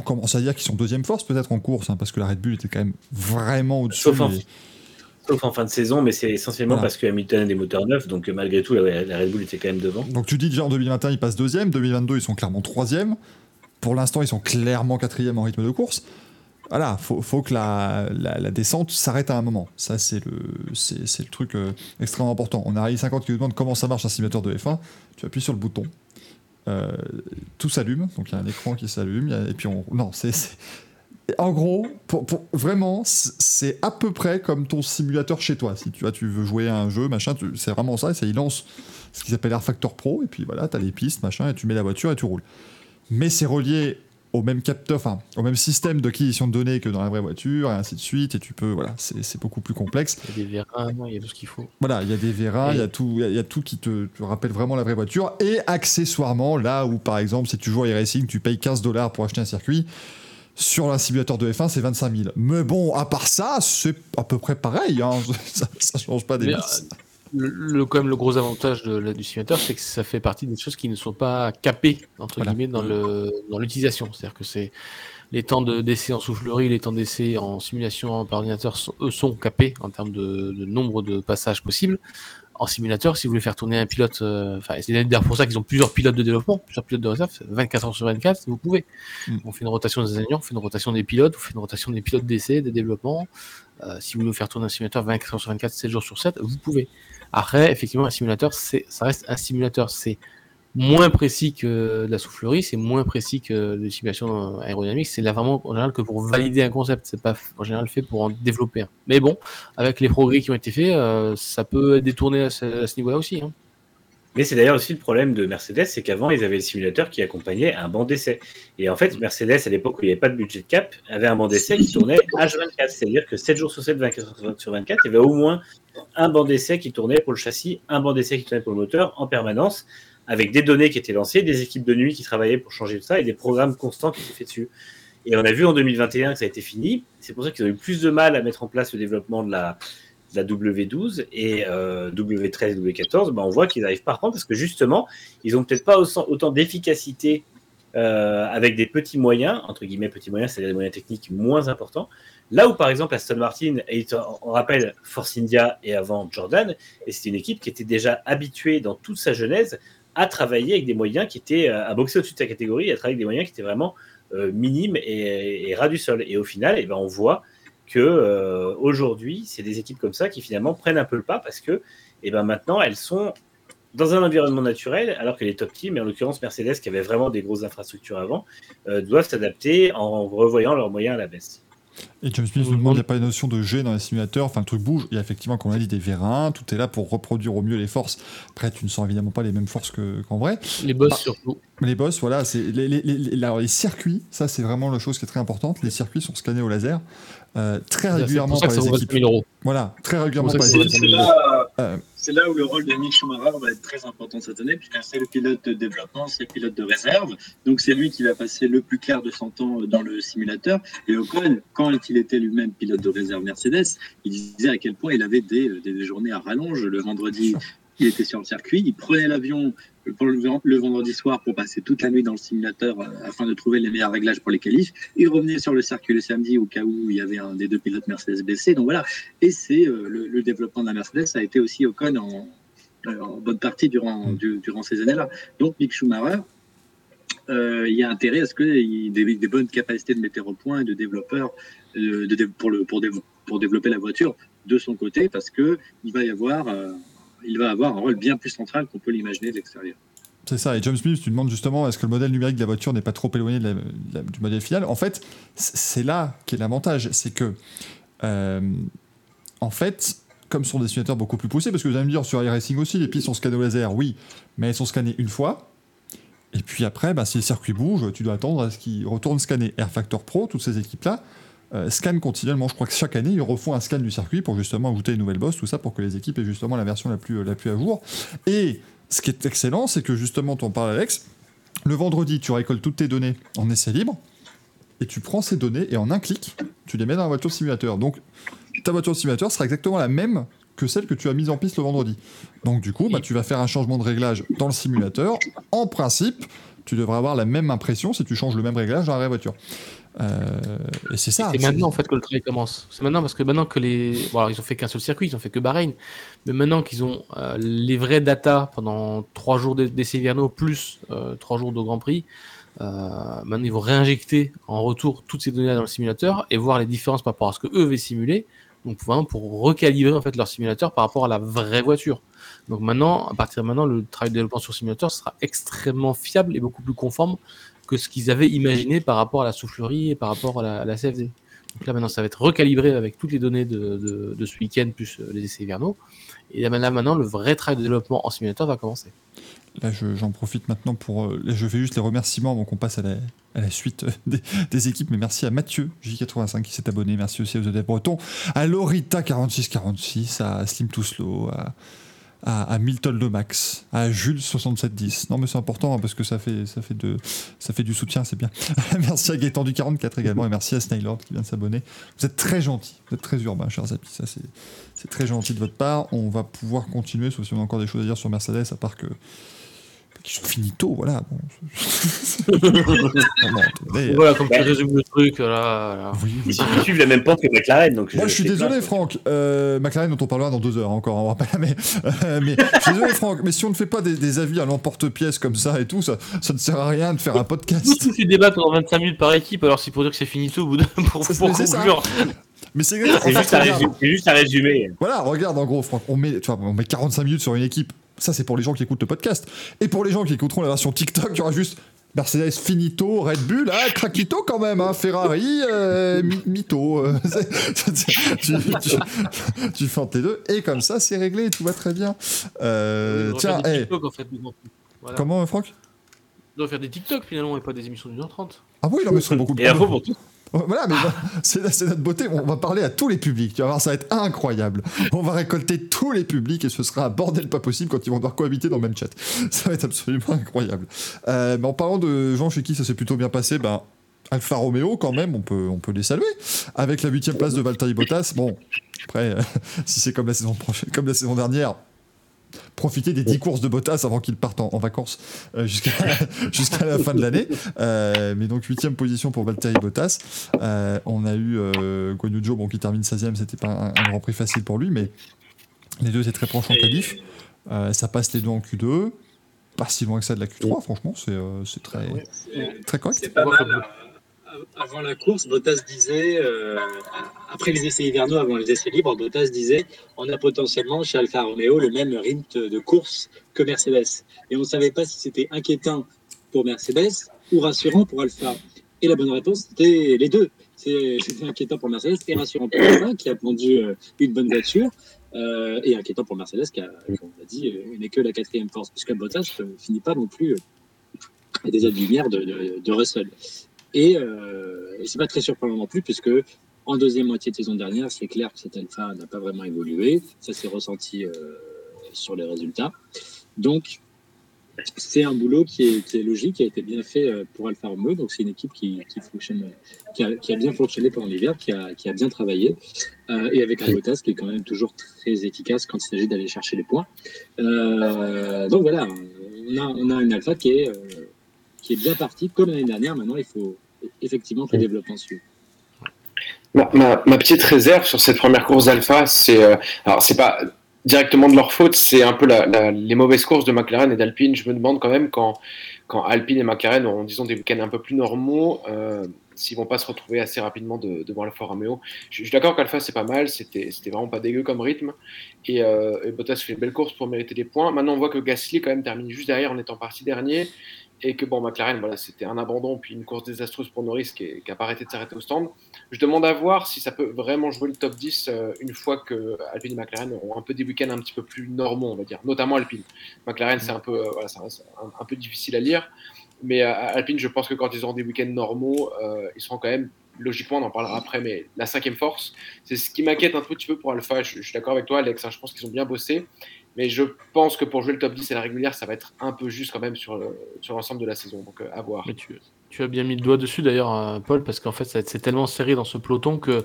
commencer à dire qu'ils sont deuxième force peut-être en course, hein, parce que la Red Bull était quand même vraiment au-dessus. Sauf en- mais- Sauf en fin de saison, mais c'est essentiellement Voilà. parce que Hamilton a des moteurs neufs, donc euh, malgré tout, la, la Red Bull était quand même devant. Donc tu dis déjà en 2021 ils passent deuxième, 2022 ils sont clairement troisième. Pour l'instant ils sont clairement quatrième en rythme de course. Voilà, faut, faut que la, la- la descente s'arrête à un moment. Ça c'est le, c'est, c'est le truc euh, extrêmement important. On a Rallye 50 qui nous demande comment ça marche un simulateur de F1. Tu appuies sur le bouton. Euh, tout s'allume, donc il y a un écran qui s'allume, il y a- et puis on... Non, c'est... c'est- En gros, pour, pour- vraiment, c'est- à peu près comme ton simulateur chez toi. Si tu, vois, tu veux jouer à un jeu, machin, tu- c'est vraiment ça. Il lance ce qu'ils appellent Air Factor Pro, et puis voilà, t'as les pistes, machin, et tu mets la voiture et tu roules. Mais c'est relié au même capteur, enfin, au même système d'acquisition de données que dans la vraie voiture, et ainsi de suite, et tu peux, voilà, c'est, beaucoup plus complexe. Il y a des vérins, il y a tout ce qu'il faut. Voilà, il y a des Et- il y a tout, il y a- il y a tout qui te, te rappelle vraiment la vraie voiture. Et accessoirement, là où par exemple, si tu joues à iRacing, tu payes 15 dollars pour acheter un circuit. Sur un simulateur de F1, c'est 25 000. Mais bon, à part ça, c'est à peu près pareil. hein. Ça, ça change pas des masses. Le, le- quand même, le gros avantage de, la- du simulateur, c'est que ça fait partie des choses qui ne sont pas capées, entre Voilà. guillemets, dans le dans l'utilisation. C'est-à-dire que c'est les temps de- d'essai en soufflerie, les temps d'essai en simulation par ordinateur sont, eux sont capés en termes de, de nombre de passages possibles. En simulateur, si vous voulez faire tourner un pilote, euh, enfin, c'est d'ailleurs pour ça qu'ils ont plusieurs pilotes de développement, plusieurs pilotes de réserve, 24 heures sur 24, vous pouvez. Mm. On fait une rotation des ingénieurs, on fait une rotation des pilotes, on fait une rotation des pilotes d'essai, des développements. Euh, si vous voulez faire tourner un simulateur 24 heures sur 24, 7 jours sur 7, vous pouvez. Après, effectivement, un simulateur, c'est, ça reste un simulateur. C'est moins précis que de la soufflerie, c'est moins précis que des simulations aérodynamiques. C'est là vraiment en général que pour valider un concept. C'est pas en général fait pour en développer un. Mais bon, avec les progrès qui ont été faits, euh, ça peut être détourné à ce, niveau-là aussi. hein. Mais c'est d'ailleurs aussi le problème de Mercedes, c'est qu'avant, ils avaient le simulateur qui accompagnait un banc d'essai. Et en fait, Mercedes, à l'époque où il n'y avait pas de budget de cap, avait un banc d'essai qui tournait H24. C'est-à-dire que 7 jours sur 7, 24 heures sur 24, il y avait au moins un banc d'essai qui tournait pour le châssis, un banc d'essai qui tournait pour le moteur en permanence, avec des données qui étaient lancées, des équipes de nuit qui travaillaient pour changer tout ça et des programmes constants qui étaient faits dessus. Et on a vu en 2021 que ça a été fini. C'est pour ça qu'ils ont eu plus de mal à mettre en place le développement de la, de la W12 et euh, W13 et W14. Ben, on voit qu'ils n'arrivent pas à reprendre parce que justement, ils n'ont peut-être pas autant, d'efficacité euh, avec des petits moyens, entre guillemets petits moyens, c'est-à-dire des moyens techniques moins importants. Là où par exemple Aston Martin, on rappelle Force India et avant Jordan, et c'était une équipe qui était déjà habituée dans toute sa genèse à travailler avec des moyens qui étaient euh, à boxer au-dessus de sa catégorie, à travailler avec des moyens qui étaient vraiment euh, minimes et, ras du sol. Et au final, eh ben, on voit que euh, aujourd'hui, c'est des équipes comme ça qui finalement prennent un peu le pas parce que eh ben, maintenant, elles sont dans un environnement naturel, alors que les top teams, et en l'occurrence Mercedes, qui avait vraiment des grosses infrastructures avant, euh, doivent s'adapter en revoyant leurs moyens à la baisse. Et James Smith nous demande, il n'y a pas une notion de G dans les simulateurs, enfin le truc bouge, il y a effectivement, comme on a dit, des vérins, tout est là pour reproduire au mieux les forces. Après, tu ne sens évidemment pas les mêmes forces que- qu'en vrai. Les boss Bah, surtout. Les boss, voilà, c'est les, les- les- les- alors, les circuits, ça c'est vraiment la chose qui est très importante. Les circuits sont scannés au laser euh, très régulièrement pour ça par les équipes. 1000 euros. Voilà, très régulièrement par pour les ça équipes. Euh. C'est là où le rôle de Mick Schumacher va être très important cette année, puisque c'est le pilote de développement, c'est le pilote de réserve. Donc c'est lui qui va passer le plus clair de son temps dans le simulateur. Et Ocon, quand il était lui-même pilote de réserve Mercedes, il disait à quel point il avait des, des journées à rallonge. Le vendredi, il était sur le circuit, il prenait l'avion le, le vendredi soir pour passer toute la nuit dans le simulateur euh, afin de trouver les meilleurs réglages pour les qualifs. Il revenait sur le circuit le samedi au cas où il y avait un des deux pilotes Mercedes blessé. Donc voilà. Et c'est euh, le, le développement de la Mercedes a été aussi Ocon en, euh, en bonne partie durant, du- durant ces années-là. Donc Mick Schumacher, euh, il y a intérêt à ce qu'il ait des, des bonnes capacités de metteur au point et de développeur euh, de, pour, le, pour, dé- pour développer la voiture de son côté parce que il va y avoir euh, il va avoir un rôle bien plus central qu'on peut l'imaginer de l'extérieur. C'est ça, et James Smith, tu demandes justement est-ce que le modèle numérique de la voiture n'est pas trop éloigné du modèle final? En fait, c'est là qu'est l'avantage, c'est que, euh, en fait, comme sont des simulateurs beaucoup plus poussés, parce que vous allez me dire sur iRacing aussi, les pistes sont scannées au laser, oui, mais elles sont scannées une fois, et puis après, bah, si le circuit bouge, tu dois attendre à ce qu'il retourne scanner. Air Factor Pro, toutes ces équipes-là, euh, scannent continuellement. Je crois que chaque année, ils refont un scan du circuit pour justement ajouter une nouvelle bosse, tout ça, pour que les équipes aient justement la version la plus, la plus à jour. Et ce qui est excellent, c'est que justement, tu en parles, Alex, le vendredi, tu récoltes toutes tes données en essai libre, et tu prends ces données, et en un clic, tu les mets dans la voiture simulateur. Donc, ta voiture simulateur sera exactement la même que celle que tu as mise en piste le vendredi. Donc, du coup, bah, tu vas faire un changement de réglage dans le simulateur. En principe, Tu devrais avoir la même impression si tu changes le même réglage dans la vraie voiture. Euh, et c'est ça. C'est maintenant en fait que le travail commence. C'est maintenant parce que maintenant que les. Bon, alors, ils ont fait qu'un seul circuit, ils ont fait que Bahreïn. Mais maintenant qu'ils ont euh, les vraies datas pendant trois jours d'essai hivernaux plus euh, trois jours de Grand Prix, euh, maintenant ils vont réinjecter en retour toutes ces données dans le simulateur et voir les différences par rapport à ce que eux avaient simulé. Donc vraiment pour recalibrer en fait leur simulateur par rapport à la vraie voiture. Donc maintenant, à partir de maintenant, le travail de développement sur simulateur sera extrêmement fiable et beaucoup plus conforme que ce qu'ils avaient imaginé par rapport à la soufflerie et par rapport à la, CFD. Donc là maintenant, ça va être recalibré avec toutes les données de, ce week-end plus euh, les essais hivernaux. Et là maintenant, le vrai travail de développement en simulateur va commencer. Là, je- j'en profite maintenant pour. euh, je fais juste les remerciements, donc on passe à la, suite euh, des, équipes. Mais merci à Mathieu, J85, qui s'est abonné. Merci aussi à The Breton, à Lorita4646, à Slim Too Slow, à, à, à Milton Lomax, à Jules6710. Non, mais c'est important hein, parce que ça fait, ça, fait de, ça fait du soutien, c'est bien. merci à Gaëtan du 44 également, et merci à Snylord qui vient de s'abonner. Vous êtes très gentils, vous êtes très urbains, chers amis. Ça, c'est très gentil de votre part. On va pouvoir continuer, sauf si on a encore des choses à dire sur Mercedes, à part que qui sont finito, voilà. Bon. Non, non, attendez. Voilà, comme tu bah, résumes le truc, là. là. Oui, oui. Ils suivent la même pente que McLaren. Donc Moi, je suis désolé. Franck. Euh, McLaren, dont on parlera dans deux heures encore, on va pas mais, euh, mais je suis désolé, Franck. Mais si on ne fait pas des, des avis à l'emporte-pièce comme ça et tout, ça, ça ne sert à rien de faire un podcast. Si tu débats pendant 25 minutes par équipe, alors c'est pour dire que c'est fini tout au bout de pour, C'est- pour ça. conclure. Mais c'est exactement- C'est en juste, fait, à regarde. résumer- c'est juste à résumer. Voilà, regarde en gros, Franck, on met, tu vois, on met 45 minutes sur une équipe. Ça, c'est pour les gens qui écoutent le podcast. Et pour les gens qui écouteront la version TikTok, il y aura juste Mercedes finito, Red Bull, ah, craquito quand même, hein, Ferrari, euh, mi- mytho. euh, c'est- tu, tu, tu fentes les deux, et comme ça, c'est réglé, tout va très bien. Euh, tiens, faire des hey, TikTok, en fait, nous, voilà. comment, Franck? On doit faire des TikTok finalement et pas des émissions d'une heure trente. Ah oui, non, mais ce serait beaucoup Et info pour tous. Voilà, mais c'est notre beauté. On va parler à tous les publics. Tu vas voir, ça va être incroyable. On va récolter tous les publics et ce sera un bordel pas possible quand ils vont devoir cohabiter dans le même chat. Ça va être absolument incroyable. Euh, mais en parlant de gens chez qui ça s'est plutôt bien passé, ben. Alfa Romeo, quand même, on peut, on peut les saluer. Avec la huitième place de Valtteri Bottas, bon, après, si c'est comme la saison prochaine, comme la saison dernière, profitez des 10 courses de Bottas avant qu'il parte en, en vacances euh, jusqu'à la fin de l'année. Euh, mais donc, huitième position pour Valtteri Bottas. Euh, on a eu Guan Yu Zhou, bon, qui termine 16e, c'était pas un, un grand prix facile pour lui, mais les deux étaient très proches en qualif. Ça passe les deux en Q2. Pas si loin que ça de la Q3, franchement, c'est c'est très, très correct. C'est pas mal. Avant la course, Bottas disait, euh, après les essais hivernaux, avant les essais libres, Bottas disait on a potentiellement chez Alfa Romeo le même rythme de course que Mercedes. Et on ne savait pas si c'était inquiétant pour Mercedes ou rassurant pour Alfa. Et la bonne réponse, c'était les deux. C'était inquiétant pour Mercedes et rassurant pour Alfa, qui a pondu euh, une bonne voiture, euh, et inquiétant pour Mercedes, qui, a, comme on l'a dit, n'est que la quatrième force, puisque Bottas ne finit pas non plus des années-lumière de, de, de Russell. Et, euh, et c'est pas très surprenant non plus, puisque en deuxième moitié de saison dernière, c'est clair que cet alpha n'a pas vraiment évolué. Ça s'est ressenti euh, sur les résultats. Donc, c'est un boulot qui est, logique, qui a été bien fait euh, pour Alfa Romeo. Donc, c'est une équipe qui, a, bien fonctionné pendant l'hiver, qui a, bien travaillé, euh, et avec un Bottas qui est quand même toujours très efficace quand il s'agit d'aller chercher les points. Donc voilà, on a, on a une Alpha qui est, qui est bien partie, comme l'année dernière. Maintenant, il faut effectivement que le développement suive. Ma, ma- ma petite réserve sur cette première course d'Alpha, c'est euh, alors c'est pas directement de leur faute, c'est un peu la- la- les mauvaises courses de McLaren et d'Alpine. Je me demande quand même quand, quand Alpine et McLaren ont disons des week-ends un peu plus normaux, euh, s'ils vont pas se retrouver assez rapidement de- devant Alfa Romeo. Je, je suis d'accord qu'Alpha c'est pas mal, c'était c'était vraiment pas dégueu comme rythme et, euh, et Bottas fait une belle course pour mériter des points. Maintenant on voit que Gasly quand même termine juste derrière en étant parti dernier et que bon McLaren voilà c'était un abandon puis une course désastreuse pour Norris qui n'a pas arrêté de s'arrêter au stand. Je demande à voir si ça peut vraiment jouer le top 10 euh, une fois que Alpine et McLaren auront un peu des week-ends un petit peu plus normaux, on va dire, notamment Alpine. McLaren, c'est un peu, euh, voilà, un, un peu difficile à lire, mais euh, Alpine, je pense que quand ils auront des week-ends normaux, ils seront quand même, logiquement, on en parlera après, mais la cinquième force, c'est ce qui m'inquiète un petit peu pour Alpha. Je, je suis d'accord avec toi, Alex, hein, je pense qu'ils ont bien bossé. Mais je pense que pour jouer le top 10 et la régulière, ça va être un peu juste quand même sur, le- sur l'ensemble de la saison. Donc euh, à voir. Mais tu, tu as bien mis le doigt dessus d'ailleurs, euh, Paul, parce qu'en fait, ça- c'est tellement serré dans ce peloton que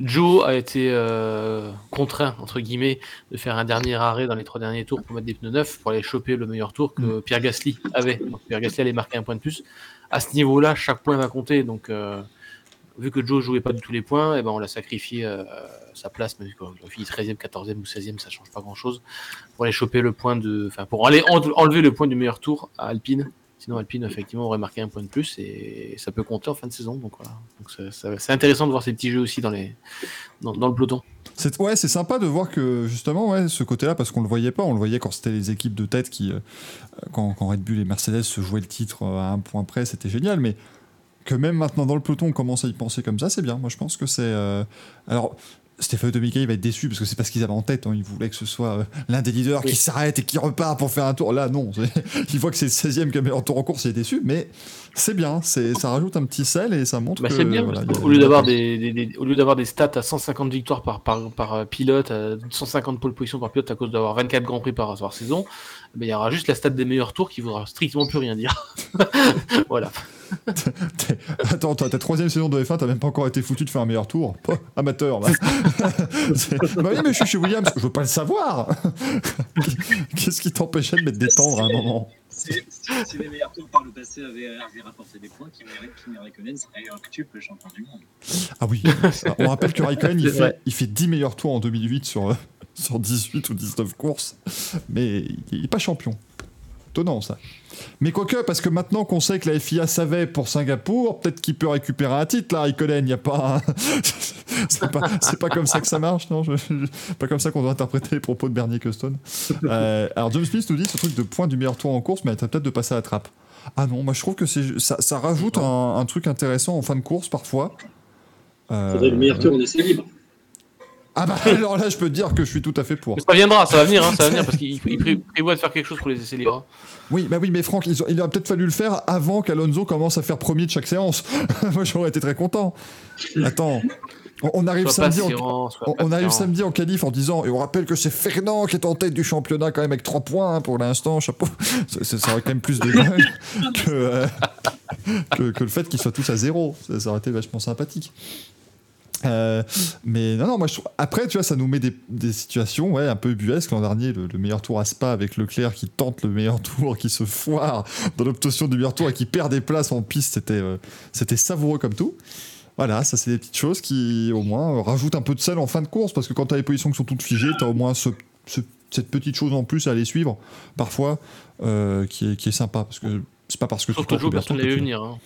Joe a été euh, contraint, entre guillemets, de faire un dernier arrêt dans les trois derniers tours pour mettre des pneus neufs pour aller choper le meilleur tour que Pierre Gasly avait. Donc, Pierre Gasly allait marquer un point de plus. À ce niveau-là, chaque point va compter. Donc, euh, vu que Joe jouait pas du tout les points, eh ben, on l'a sacrifié euh, sa place, mais quand il finit 13e, 14e ou 16e, ça change pas grand-chose, pour aller choper le point de. Enfin, pour aller en- enlever le point du meilleur tour à Alpine. Sinon, Alpine, effectivement, aurait marqué un point de plus et ça peut compter en fin de saison. Donc voilà. Donc, c'est- intéressant de voir ces petits jeux aussi dans, les, dans le peloton. C'est ouais, c'est sympa de voir que justement ouais, ce côté-là parce qu'on le voyait pas, on le voyait quand c'était les équipes de tête qui euh, quand, quand Red Bull et Mercedes se jouaient le titre euh, à un point près, c'était génial, mais que même maintenant dans le peloton on commence à y penser comme ça, c'est bien. Moi je pense que c'est euh, alors Stéphane de Michael va être déçu parce que c'est pas ce qu'ils avaient en tête. hein. Ils voulaient que ce soit euh, l'un des leaders qui s'arrête et qui repart pour faire un tour. Là, non. Il voit que c'est le 16e qui a le meilleur tour en course, il est déçu. Mais c'est bien. C'est, ça rajoute un petit sel et ça montre Bah, que. c'est bien, voilà, parce il y a- qu'au lieu d'avoir des, des- des- au lieu d'avoir des stats à 150 victoires par, par, par euh, pilote, à 150 pole position par pilote à cause d'avoir 24 grands prix par, par saison, eh ben, il y aura juste la stat des meilleurs tours qui voudra strictement plus rien dire. voilà. Attends, toi, ta troisième saison de F1, t'as même pas encore été foutu de faire un meilleur tour. Amateur. Bah. Bah oui, mais je suis chez Williams, je veux pas le savoir. Qu'est-ce qui t'empêchait de mettre des tendres à un moment? Si, les meilleurs tours par le passé avaient, avaient rapporté des points, Kimi Rai- Kimi Raikkonen serait octuple champion du monde. Ah oui, on rappelle que Raikkonen, il fait, il fait 10 meilleurs tours en 2008 sur, sur 18 ou 19 courses, mais il est pas champion. Étonnant ça. Mais quoique, parce que maintenant qu'on sait que la FIA savait pour Singapour, peut-être qu'il peut récupérer un titre là, Raikkonen, il n'y a pas... c'est pas, pas comme ça que ça marche, non je- je- Pas comme ça qu'on doit interpréter les propos de Bernier Custon. Euh, alors James Smith nous dit ce truc de point du meilleur tour en course, mais t'as peut-être de passer à la trappe. Ah non, moi je trouve que ça, rajoute un, truc intéressant en fin de course parfois. Euh, le meilleur tour en essai libre. Ah bah alors là, je peux te dire que je suis tout à fait pour. Mais ça viendra, ça va venir, hein, ça va venir parce qu'il il pré- prévoit de faire quelque chose pour les essais libres. Oui, bah oui, mais Franck, ils ont- il aurait peut-être fallu le faire avant qu'Alonso commence à faire premier de chaque séance. Moi, j'aurais été très content. Attends, on, arrive samedi. En... On, on arrive samedi en qualif en disant, et on rappelle que c'est Fernand qui est en tête du championnat quand même avec 3 points hein, pour l'instant, chapeau. Ça, aurait quand même plus de que, euh, que, que le fait qu'ils soient tous à zéro. Ça, ça aurait été vachement sympathique. Euh, mais non, non, moi je trouve. Après, tu vois, ça nous met des, des situations ouais, un peu ubuesques. L'an dernier, le, le meilleur tour à Spa avec Leclerc qui tente le meilleur tour, qui se foire dans l'obtention du meilleur tour et qui perd des places en piste, c'était euh, c'était savoureux comme tout. Voilà, ça c'est des petites choses qui au moins euh, rajoutent un peu de sel en fin de course parce que quand tu as les positions qui sont toutes figées, tu as au moins ce- ce- cette petite chose en plus à aller suivre parfois euh, qui, est, qui est sympa parce que c'est pas parce que Sauf tu meilleur personne tu- venir. Hein.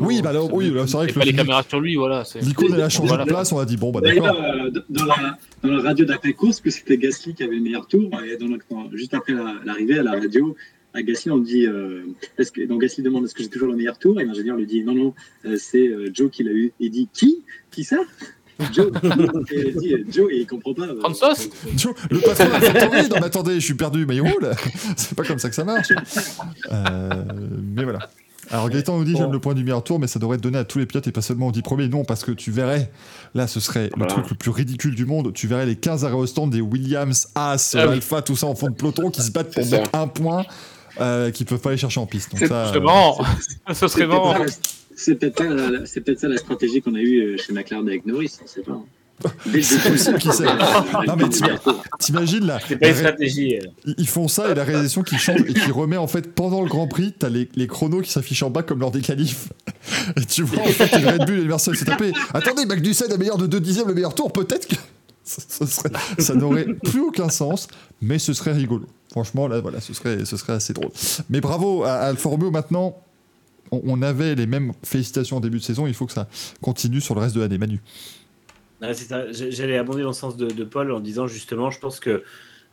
Oui, bah là, oui, c'est vrai que pas le- les caméras sur lui, voilà. L'icône elle a changé Voilà. de place, on a dit bon bah d'accord. euh, dans, la, dans la radio d'après-course, que c'était Gasly qui avait le meilleur tour, et dans le- dans- juste après la- l'arrivée à la radio, à Gasly, on dit euh, est-ce que, donc Gasly demande est-ce que j'ai toujours le meilleur tour Et l'ingénieur lui dit non, non, euh, c'est euh, Joe qui l'a eu. Il dit qui? Qui ça? Joe. et il dit euh, Joe, et il comprend pas. euh, Francis Joe, le patron a fait oui, non mais attendez, je suis perdu, mais il roule. C'est pas comme ça que ça marche. Euh, mais voilà. Alors Gaëtan nous dit j'aime le point du meilleur tour, mais ça devrait être donné à tous les pilotes et pas seulement aux 10 premiers. Non, parce que tu verrais, là ce serait Voilà. le truc le plus ridicule du monde, tu verrais les 15 arrêts au stand des Williams, As, Ah oui. Alpha, tout ça en fond de peloton qui se battent pour mettre un point, euh, qui peuvent pas aller chercher en piste. Donc ça, C'est euh. Ce serait la- C'est peut-être ça, la- ça stratégie qu'on a eue euh, chez McLaren avec Norris, on sait pas. C'est possible Non, mais. T'imagines là C'est pas une stratégie. euh. Ils font ça et la réalisation qui change et qui remet en fait pendant le Grand Prix, t'as les, les chronos qui s'affichent en bas comme lors des qualifs. Et tu vois en fait le Red Bull et le Mercedes se taper. Attendez, Magnussen a meilleur de 2 dixièmes le meilleur tour, peut-être que ça, ça serait- ça n'aurait plus aucun sens, mais ce serait rigolo. Franchement, là voilà, ce serait, ce serait assez drôle. Mais bravo à, à Alfa Romeo maintenant. On, on avait les mêmes félicitations en début de saison, il faut que ça continue sur le reste de l'année. Manu. J'allais abonder dans le sens de, Paul en disant justement, je pense que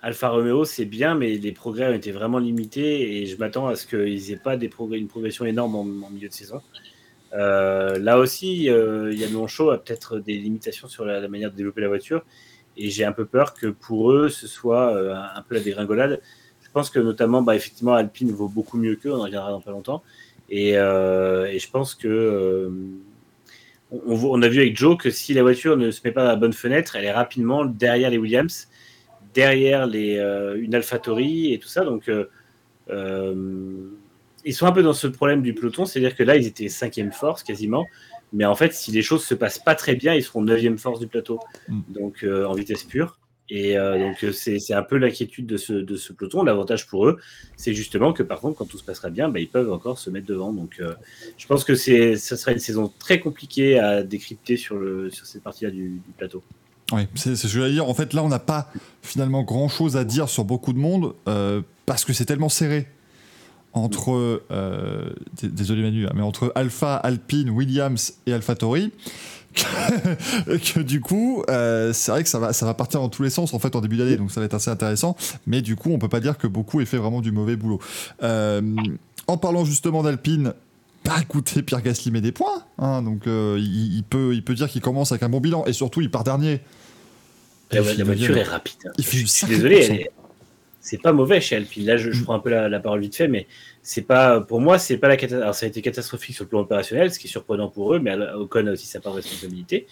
Alfa Romeo c'est bien, mais les progrès ont été vraiment limités et je m'attends à ce qu'ils n'aient pas une progression énorme en, milieu de saison. Euh, là aussi, euh, Yann Show a peut-être des limitations sur la, manière de développer la voiture et j'ai un peu peur que pour eux ce soit euh, un, peu la dégringolade. Je pense que notamment, bah, effectivement, Alpine vaut beaucoup mieux qu'eux, on en reviendra dans pas longtemps. Et, euh, je pense que on, a vu avec Joe que si la voiture ne se met pas à la bonne fenêtre, elle est rapidement derrière les Williams, derrière les, euh, une AlphaTauri et tout ça. Donc, euh, euh, ils sont un peu dans ce problème du peloton, c'est-à-dire que là, ils étaient cinquième force quasiment. Mais en fait, si les choses se passent pas très bien, ils seront neuvième force du plateau, Mm. donc euh, en vitesse pure. Et euh, donc, euh, c'est un peu l'inquiétude de ce, de ce peloton. L'avantage pour eux, c'est justement que par contre, quand tout se passera bien, bah, ils peuvent encore se mettre devant. Donc, euh, je pense que ça sera une saison très compliquée à décrypter sur, le, sur cette partie-là du, du plateau. Oui, c'est ce que je voulais dire. En fait, là, on n'a pas finalement grand chose à dire sur beaucoup de monde euh, parce que c'est tellement serré entre. euh, désolé Manu, hein, mais entre Alpha, Alpine, Williams et AlphaTauri. Que, que du coup, euh, c'est vrai que ça va, ça va partir dans tous les sens en fait en début d'année, donc ça va être assez intéressant. Mais du coup, on peut pas dire que beaucoup aient fait vraiment du mauvais boulot. Euh, en parlant justement d'Alpine, bah écoutez, Pierre Gasly met des points, hein, donc euh, il, il peut, il peut dire qu'il commence avec un bon bilan et surtout il part dernier. La, voiture est rapide. hein. il fait je du suis 50%. désolé, elle est- c'est pas mauvais chez Alpine. Là, je, je Mm. prends un peu la, la parole vite fait, mais c'est pas, pour moi, c'est pas la catastrophe. Alors, ça a été catastrophique sur le plan opérationnel, ce qui est surprenant pour eux, mais Ocon a aussi sa part de responsabilité.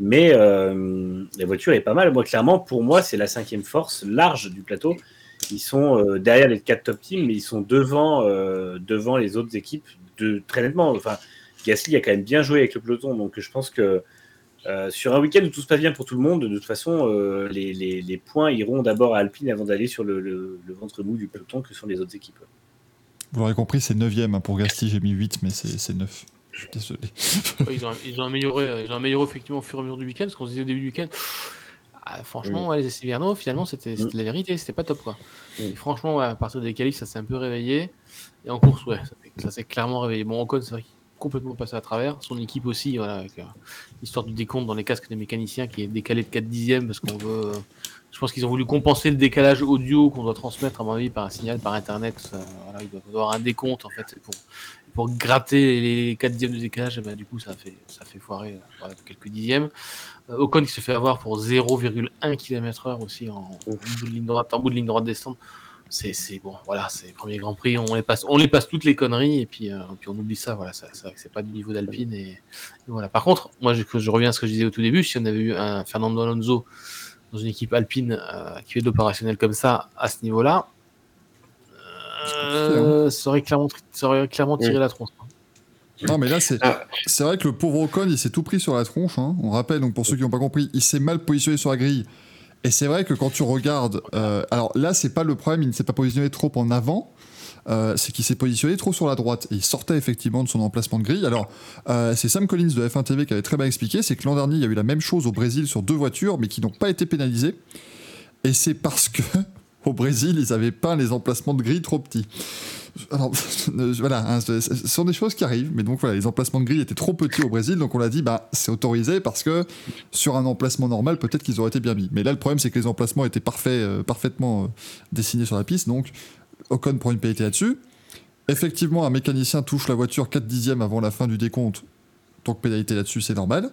Mais euh, la voiture est pas mal. Moi, clairement, pour moi, c'est la cinquième force large du plateau. Ils sont euh, derrière les quatre top teams, mais ils sont devant, euh, devant les autres équipes de, très nettement. Enfin, Gasly a quand même bien joué avec le peloton, donc je pense que euh, sur un week-end où tout se passe bien pour tout le monde, de toute façon, euh, les, les- les points iront d'abord à Alpine avant d'aller sur le, le- le ventre mou du peloton que sont les autres équipes. Vous l'aurez compris, c'est 9ème pour Gasly, j'ai mis 8, mais c'est c'est 9. Je suis désolé. Ouais, ils, ont, ils ont amélioré, euh, ils ont amélioré effectivement au fur et à mesure du week-end, parce qu'on se disait au début du week-end, ah, franchement, ouais, les essais hivernaux, finalement, c'était c'était la vérité, c'était pas top quoi. Mm. Et franchement, ouais, à partir des qualifs, ça s'est un peu réveillé, et en course, ouais, ça s'est- ça s'est clairement réveillé. Bon, Ocon, c'est vrai qu'il complètement passé à travers, son équipe aussi, voilà, avec euh, l'histoire du décompte dans les casques des mécaniciens qui est décalé de 4 dixièmes, parce qu'on veut. euh, je pense qu'ils ont voulu compenser le décalage audio qu'on doit transmettre, à mon avis, par un signal, par internet. ça, voilà, il doit y avoir un décompte en fait pour, pour gratter les 4 dixièmes de décalage, ben, du coup, ça fait, ça fait foirer euh, quelques dixièmes. Euh, Ocon qui se fait avoir pour 0,1 km/h aussi en, en bout de ligne droite, en bout de ligne droite descente. C'est, c'est bon, voilà, c'est le premier Grand Prix, on les passe, on les passe toutes les conneries et puis, euh, puis on oublie ça, voilà, ça, c'est vrai que c'est pas du niveau d'Alpine et, et voilà. Par contre, moi je, je reviens à ce que je disais au tout début, si on avait eu un Fernando Alonso dans une équipe Alpine euh, qui fait de l'opérationnel comme ça à ce niveau-là, euh, ça aurait clairement, ça aurait clairement tiré la tronche. Non, mais là, c'est Ah. c'est vrai que le pauvre Ocon, il s'est tout pris sur la tronche. hein. On rappelle, donc pour ceux qui n'ont pas compris, il s'est mal positionné sur la grille. Et c'est vrai que quand tu regardes. euh, alors là, c'est pas le problème, il ne s'est pas positionné trop en avant. euh, c'est qu'il s'est positionné trop sur la droite et il sortait effectivement de son emplacement de grille. Alors, euh, c'est Sam Collins de F1 TV qui avait très bien expliqué c'est que l'an dernier, il y a eu la même chose au Brésil sur deux voitures, mais qui n'ont pas été pénalisées. Et c'est parce que au Brésil, ils avaient peint les emplacements de grille trop petits. Alors, euh, voilà, hein, ce sont des choses qui arrivent, mais donc voilà, les emplacements de grille étaient trop petits au Brésil, donc on l'a dit, bah, c'est autorisé parce que sur un emplacement normal, peut-être qu'ils auraient été bien mis. Mais là, le problème, c'est que les emplacements étaient euh, parfaitement euh, dessinés sur la piste, donc Ocon prend une pénalité là-dessus. Effectivement, un mécanicien touche la voiture 4 dixièmes avant la fin du décompte, donc pénalité là-dessus, c'est normal.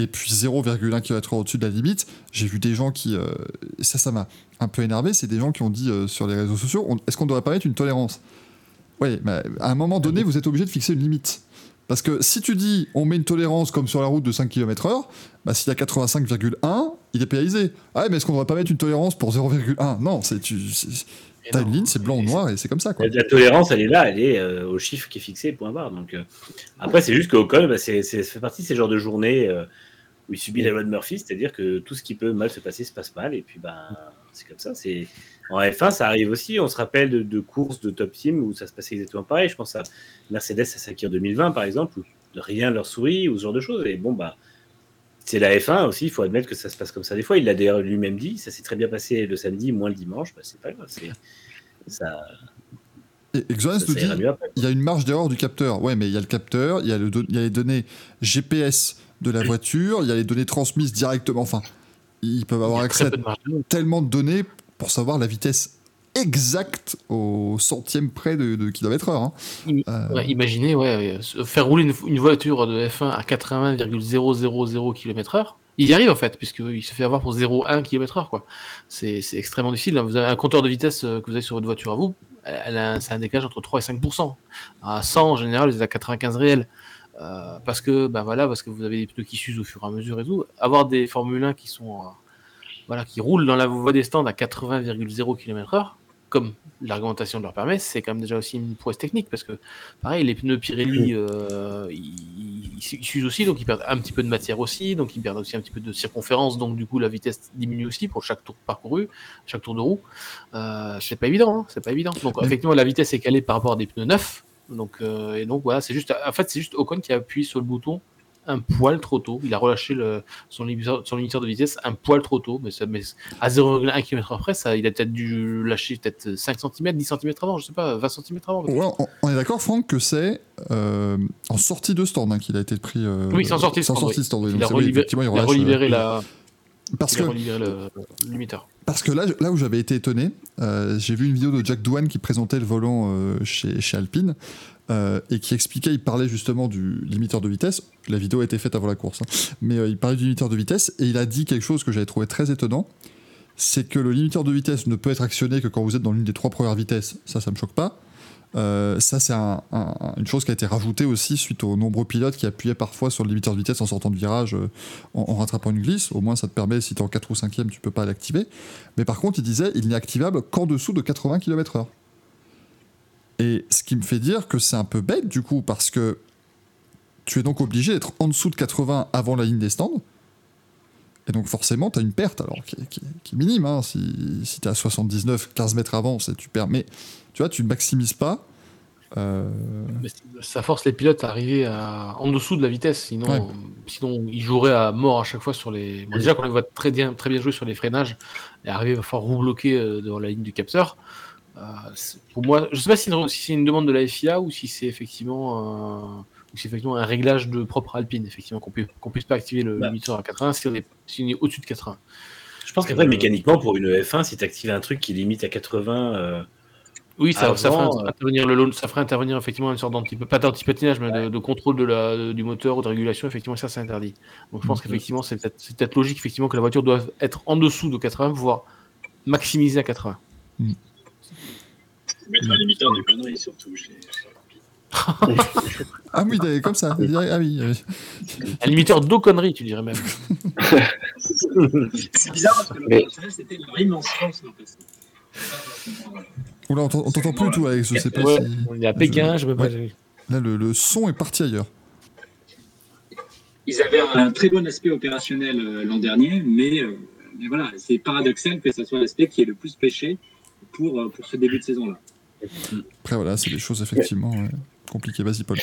Et puis 0,1 km au-dessus de la limite, j'ai vu des gens qui. euh, ça, ça m'a un peu énervé, c'est des gens qui ont dit euh, sur les réseaux sociaux est-ce qu'on devrait pas mettre une tolérance? Oui, mais à un moment donné, vous êtes obligé de fixer une limite. Parce que si tu dis on met une tolérance comme sur la route de 5 km/h, bah, s'il y a 85,1, il est pénalisé. Ah ouais, mais est-ce qu'on devrait pas mettre une tolérance pour 0,1 Non, c'est tu. T'as une ligne, c'est blanc ou noir et c'est comme ça quoi. La, tolérance, elle est là, elle est euh, au chiffre qui est fixé, point barre. Donc, euh, après, c'est juste qu'Ocon, bah, c'est, c'est- ça fait partie de ces genres de journées euh, où il subit la loi de Murphy, c'est-à-dire que tout ce qui peut mal se passer se passe mal, et puis ben, c'est comme ça. C'est... En F1, ça arrive aussi. On se rappelle de, de courses de top team où ça se passait exactement pareil. Je pense à Mercedes à Sakir 2020, par exemple, où rien leur sourit, ou ce genre de choses. Et bon, bah, c'est la F1 aussi, il faut admettre que ça se passe comme ça des fois. Il l'a d'ailleurs lui-même dit, ça s'est très bien passé le samedi, moins le dimanche, bah, c'est pas grave. Ça, Et nous dit il y a une marge d'erreur du capteur. Ouais, mais il y a le capteur, il y a, le don- il y a les données GPS de la voiture, il y a les données transmises directement. Enfin, ils peuvent avoir accès à tellement de données pour savoir la vitesse exacte au centième près de, de kilomètre heure. hein. Euh, ouais, imaginez, ouais, euh, faire rouler une, une voiture de F1 à 80,000 km/h. Il y arrive en fait, puisqu'il se fait avoir pour 0,1 km/h. C'est extrêmement difficile. Vous avez un compteur de vitesse euh, que vous avez sur votre voiture à vous, elle elle a un décalage entre 3 et 5 À 100, en général, vous êtes à 95 réels. Euh, parce que ben voilà, parce que vous avez des pneus qui s'usent au fur et à mesure et tout. Avoir des Formule 1 qui sont euh, voilà, qui roulent dans la voie des stands à 80,0 km/h, comme l'argumentation leur permet, c'est quand même déjà aussi une prouesse technique parce que, pareil, les pneus Pirelli, euh, ils, ils s'usent aussi, donc ils perdent un petit peu de matière aussi, donc ils perdent aussi un petit peu de circonférence, donc du coup la vitesse diminue aussi pour chaque tour parcouru, chaque tour de roue. C'est pas évident, hein, c'est pas évident. Donc effectivement, la vitesse est calée par rapport à des pneus neufs. Donc, euh, et donc voilà, c'est juste, en fait, c'est juste Ocon qui appuie sur le bouton un poil trop tôt. Il a relâché le, son, limiteur, son limiteur de vitesse un poil trop tôt, mais, ça, mais à 0,1 km après, ça, il a peut-être dû lâcher peut-être 5 cm, 10 cm avant, je sais pas, 20 cm avant. Ouais, on, on est d'accord, Franck, que c'est euh, en sortie de stand hein, qu'il a été pris. euh, Oui, c'est en sortie de sans stand, sortie de stand, oui. Il a oui, relibéré, effectivement, il il a relâche, relibéré la, Parce il a que relibéré le, le limiteur. Parce que là, où j'avais été étonné, euh, j'ai vu une vidéo de Jack Douane qui présentait le volant euh, chez, chez Alpine euh, et qui expliquait, il parlait justement du limiteur de vitesse. La vidéo a été faite avant la course, hein. mais il parlait du limiteur de vitesse et il a dit quelque chose que j'avais trouvé très étonnant. C'est que le limiteur de vitesse ne peut être actionné que quand vous êtes dans l'une des trois premières vitesses. Ça, ça me choque pas. Euh, ça, c'est un- un- une chose qui a été rajoutée aussi suite aux nombreux pilotes qui appuyaient parfois sur le limiteur de vitesse en sortant de virage, euh, en, rattrapant une glisse. Au moins, ça te permet, si tu es en 4 ou 5e, tu peux pas l'activer. Mais par contre, il disait, il n'est activable qu'en dessous de 80 km/h. Et ce qui me fait dire que c'est un peu bête, du coup, parce que tu es donc obligé d'être en dessous de 80 avant la ligne des stands. Et donc forcément, tu as une perte, alors qui est, minime. hein. Si, si tu es à 79, 15 mètres avant, tu perds. Tu vois, tu ne maximises pas. Euh, Mais ça force les pilotes à arriver à- en dessous de la vitesse, sinon, Ouais. sinon ils joueraient à mort à chaque fois sur les. Bon, déjà qu'on les voit très bien, très bien jouer sur les freinages et arriver à faire roue bloquer euh, devant la ligne du capteur. euh, pour moi, je sais pas si, si c'est une demande de la FIA ou si c'est effectivement, si c'est effectivement un réglage de propre Alpine, effectivement qu'on puisse qu'on puisse pas activer le Bah. limiteur à 80 si on est, si on est au-dessus de 80. Je pense qu'après, Euh, mécaniquement, pour une F1, si tu actives un truc qui limite à 80, euh, Oui, ça, ça ferait Avant, euh, intervenir le long- ça ferait intervenir effectivement une sorte d'anti pas d'anti-patinage, mais de, de contrôle de la, de- du moteur ou de régulation. Effectivement, ça c'est interdit. Donc je pense qu'effectivement, c'est peut-être logique effectivement que la voiture doit être en dessous de 80, voire maximiser à 80. Mettre un limiteur de conneries surtout. chez- Ah oui, comme ça. Ah oui. euh, Un limiteur d'eau connerie, tu dirais même. C'est bizarre parce que le Mais- c'était leur immense passé. Oula, on t'en- on t'entend plus tout, Alex. Je sais pas Ouais, si. on est à Pékin, je peux pas. Là, le, le son est parti ailleurs. Ils avaient un très bon aspect opérationnel euh, l'an dernier, mais, euh, mais voilà, c'est paradoxal que ce soit l'aspect qui est le plus pêché pour, euh, pour ce début de saison-là. Après, voilà, c'est des choses effectivement ouais, compliquées. Vas-y, Paul.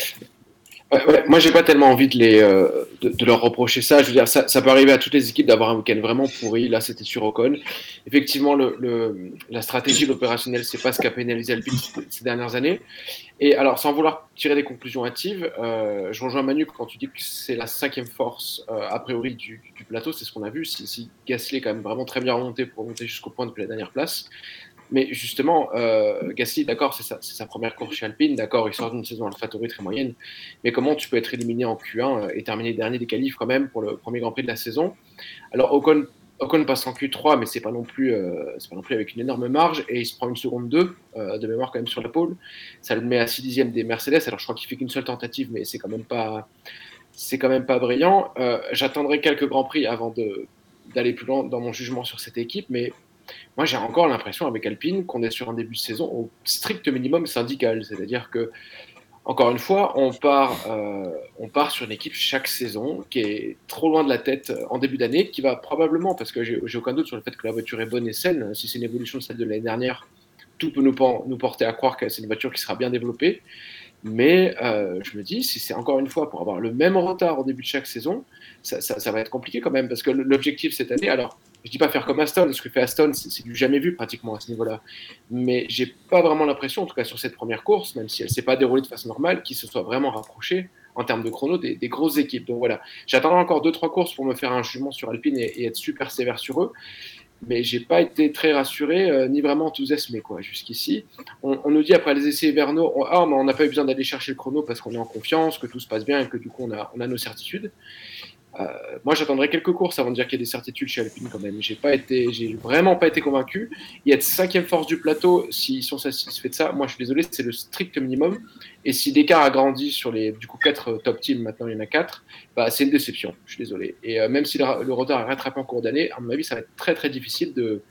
Ouais, ouais, moi, j'ai pas tellement envie de, les, euh, de, leur reprocher ça. Je veux dire, ça, ça peut arriver à toutes les équipes d'avoir un week-end vraiment pourri. Là, c'était sur Ocon. Effectivement, le, le- la stratégie, l'opérationnel, c'est pas ce qu'a pénalisé Alpine ces dernières années. Et alors, sans vouloir tirer des conclusions hâtives, euh, je rejoins Manu quand tu dis que c'est la cinquième force, euh, a priori, du, du plateau. C'est ce qu'on a vu. Si, si Gasly est quand même vraiment très bien remonté pour monter jusqu'au point depuis la dernière place. Mais justement, euh, Gasly, d'accord, c'est sa, première course chez Alpine, d'accord, il sort d'une saison AlphaTauri très moyenne, mais comment tu peux être éliminé en Q1 euh, et terminer dernier des qualifs quand même pour le premier Grand Prix de la saison? Alors Ocon, passe en Q3, mais c'est pas non plus, euh, c'est pas non plus avec une énorme marge et il se prend une seconde 2 euh, de mémoire quand même sur la pole. Ça le met à 6 dixièmes des Mercedes. Alors je crois qu'il fait qu'une seule tentative, mais c'est quand même pas, c'est quand même pas brillant. J'attendrai quelques grands prix avant d'aller plus loin dans mon jugement sur cette équipe, mais moi j'ai encore l'impression avec Alpine qu'on est sur un début de saison au strict minimum syndical, c'est-à-dire que encore une fois, on part, euh, sur une équipe chaque saison qui est trop loin de la tête en début d'année, qui va probablement, parce que j'ai aucun doute sur le fait que la voiture est bonne et saine, si c'est une évolution de celle de l'année dernière, tout peut nous, porter à croire que c'est une voiture qui sera bien développée. Mais euh, je me dis, si c'est encore une fois pour avoir le même retard au début de chaque saison, ça va être compliqué quand même, parce que l'objectif cette année, alors je dis pas faire comme Aston, ce que fait Aston, c'est du jamais vu pratiquement à ce niveau-là. Mais j'ai pas vraiment l'impression, en tout cas sur cette première course, même si elle s'est pas déroulée de façon normale, qu'il se soit vraiment rapproché en termes de chrono des, grosses équipes. Donc voilà, j'attendrai encore 2-3 courses pour me faire un jugement sur Alpine et, être super sévère sur eux. Mais j'ai pas été très rassuré, euh, ni vraiment enthousiasmé quoi, jusqu'ici. On, on nous dit après les essais hivernaux, on, ah, mais on n'a pas eu besoin d'aller chercher le chrono parce qu'on est en confiance, que tout se passe bien et que du coup on a, on a nos certitudes. Euh, moi, j'attendrai quelques courses avant de dire qu'il y a des certitudes chez Alpine quand même. J'ai pas été, j'ai vraiment pas été convaincu. Il y a de cinquième force du plateau. S'ils sont satisfaits de ça, moi, je suis désolé, c'est le strict minimum. Et si l'écart a grandi sur les, du coup, quatre top teams, maintenant il y en a quatre, bah, c'est une déception. Je suis désolé. Et euh, même si le, retard est rattrapé en cours d'année, à mon avis, ça va être très très difficile de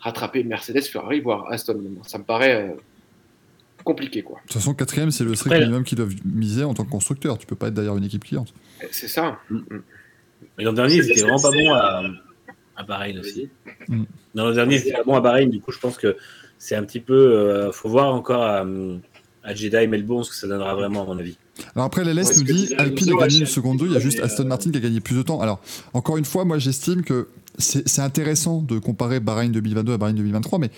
rattraper Mercedes, Ferrari, voire Aston. Ça me paraît euh, compliqué, quoi. De toute façon, quatrième, c'est le strict Après, minimum qu'ils doivent miser en tant que constructeur. Tu peux pas être derrière une équipe cliente. C'est ça. Mais l'an dernier, ils étaient vraiment pas bons à, à Bahreïn aussi. Mm. Non, l'an dernier, ils étaient pas bons à Bahreïn. Du coup, je pense que c'est un petit peu. euh, faut voir encore à, à Jeddah et Melbourne ce que ça donnera vraiment, à mon avis. Alors après, l'LS Ouais, nous dit Alpine a gagné une seconde 2, il y a juste Aston euh, Martin qui a gagné plus de temps. Alors, encore une fois, moi j'estime que c'est c'est intéressant de comparer Bahreïn 2022 à Bahreïn 2023, mais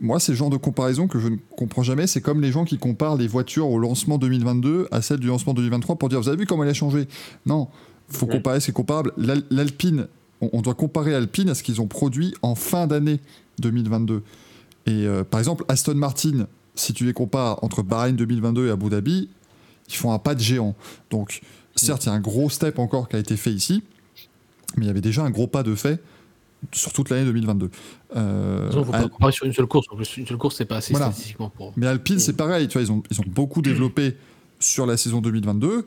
moi, c'est le genre de comparaison que je ne comprends jamais. C'est comme les gens qui comparent les voitures au lancement 2022 à celle du lancement 2023 pour dire Vous avez vu comment elle a changé? Non, faut comparer ce qui est comparable. L'Al- L'Alpine, on, on doit comparer Alpine à ce qu'ils ont produit en fin d'année 2022. Et euh, par exemple, Aston Martin, si tu les compares entre Bahreïn 2022 et Abu Dhabi, ils font un pas de géant. Donc, certes, il y a un gros step encore qui a été fait ici, mais il y avait déjà un gros pas de fait sur toute l'année 2022. Euh, façon, faut pas comparer sur une seule course. En plus, une seule course, c'est pas assez Voilà. statistiquement pour. mais Alpine, c'est pareil, tu vois, ils ont, ils ont beaucoup développé sur la saison 2022,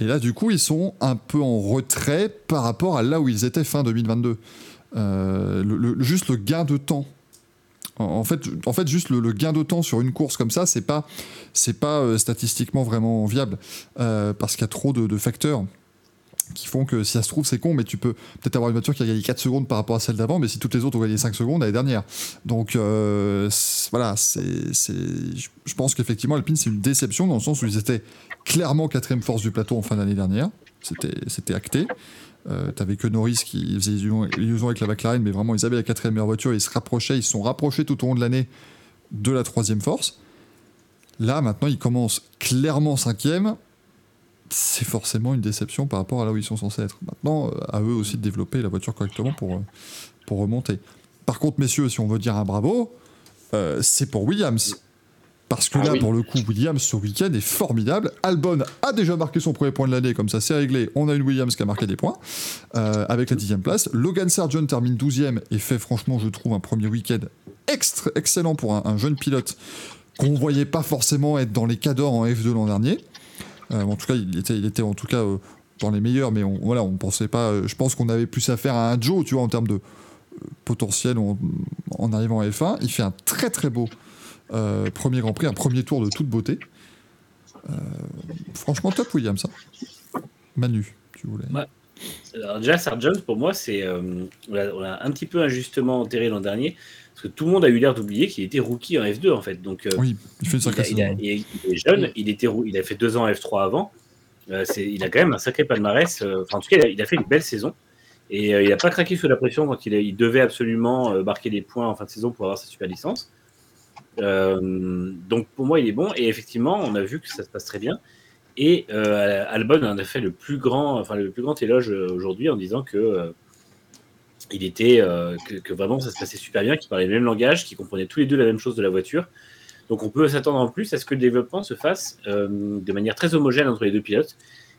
et là, du coup, ils sont un peu en retrait par rapport à là où ils étaient fin 2022. Euh, le- le- juste le gain de temps. En- En fait, en fait juste le, le gain de temps sur une course comme ça, c'est pas, c'est pas euh, statistiquement vraiment viable euh, parce qu'il y a trop de, de facteurs qui font que si ça se trouve c'est con mais tu peux peut-être avoir une voiture qui a gagné 4 secondes par rapport à celle d'avant mais si toutes les autres ont gagné 5 secondes l'année dernière. Donc euh, voilà je pense qu'effectivement Alpine c'est une déception dans le sens où ils étaient clairement quatrième force du plateau en fin d'année dernière. C'était acté. Euh, T'avais que Norris qui faisait illusion avec la McLaren, mais vraiment ils avaient la quatrième meilleure voiture, ils se rapprochaient, ils se sont rapprochés tout au long de l'année de la troisième force. Là maintenant ils commencent clairement cinquième, c'est forcément une déception par rapport à là où ils sont censés être. Maintenant euh, à eux aussi de développer la voiture correctement pour, euh, pour remonter. Par contre messieurs, si on veut dire un bravo, euh, c'est pour Williams. Parce que Ah là, oui. pour le coup, Williams ce week-end est formidable. Albon a déjà marqué son premier point de l'année, comme ça c'est réglé. On a une Williams qui a marqué des points euh, avec la dixième place. Logan Sargent termine 12e et fait franchement, je trouve, un premier week-end extra- excellent pour un, un jeune pilote qu'on voyait pas forcément être dans les cadors en F2 l'an dernier. Euh, en tout cas, il était, en tout cas euh, dans les meilleurs, mais on, pensait pas. euh, je pense qu'on avait plus affaire à un Joe, tu vois, en termes de potentiel en, arrivant à F1. Il fait un très très beau premier Grand Prix, un premier tour de toute beauté. Franchement, top Williams. hein. Manu, tu voulais. Alors déjà, Sargent, pour moi, c'est on on l'a un petit peu injustement enterré l'an dernier, parce que tout le monde a eu l'air d'oublier qu'il était rookie en F2 en fait. Donc, euh, Oui, il fait une il, a- il a- saison. il est- jeune, il était il a fait deux ans en F3 avant. Euh, il a quand même un sacré palmarès. euh, enfin, en tout cas, il a, il a fait une belle saison. Et il n'a pas craqué sous la pression quand il, devait absolument marquer des points en fin de saison pour avoir sa super licence. Euh, donc pour moi, il est bon. Et effectivement, on a vu que ça se passe très bien. Et euh, Albon en a fait le plus grand, enfin le plus grand éloge aujourd'hui en disant que il était, euh, que, que vraiment ça se passait super bien, qu'ils parlaient le même langage, qu'ils comprenaient tous les deux la même chose de la voiture. Donc on peut s'attendre en plus à ce que le développement se fasse euh, de manière très homogène entre les deux pilotes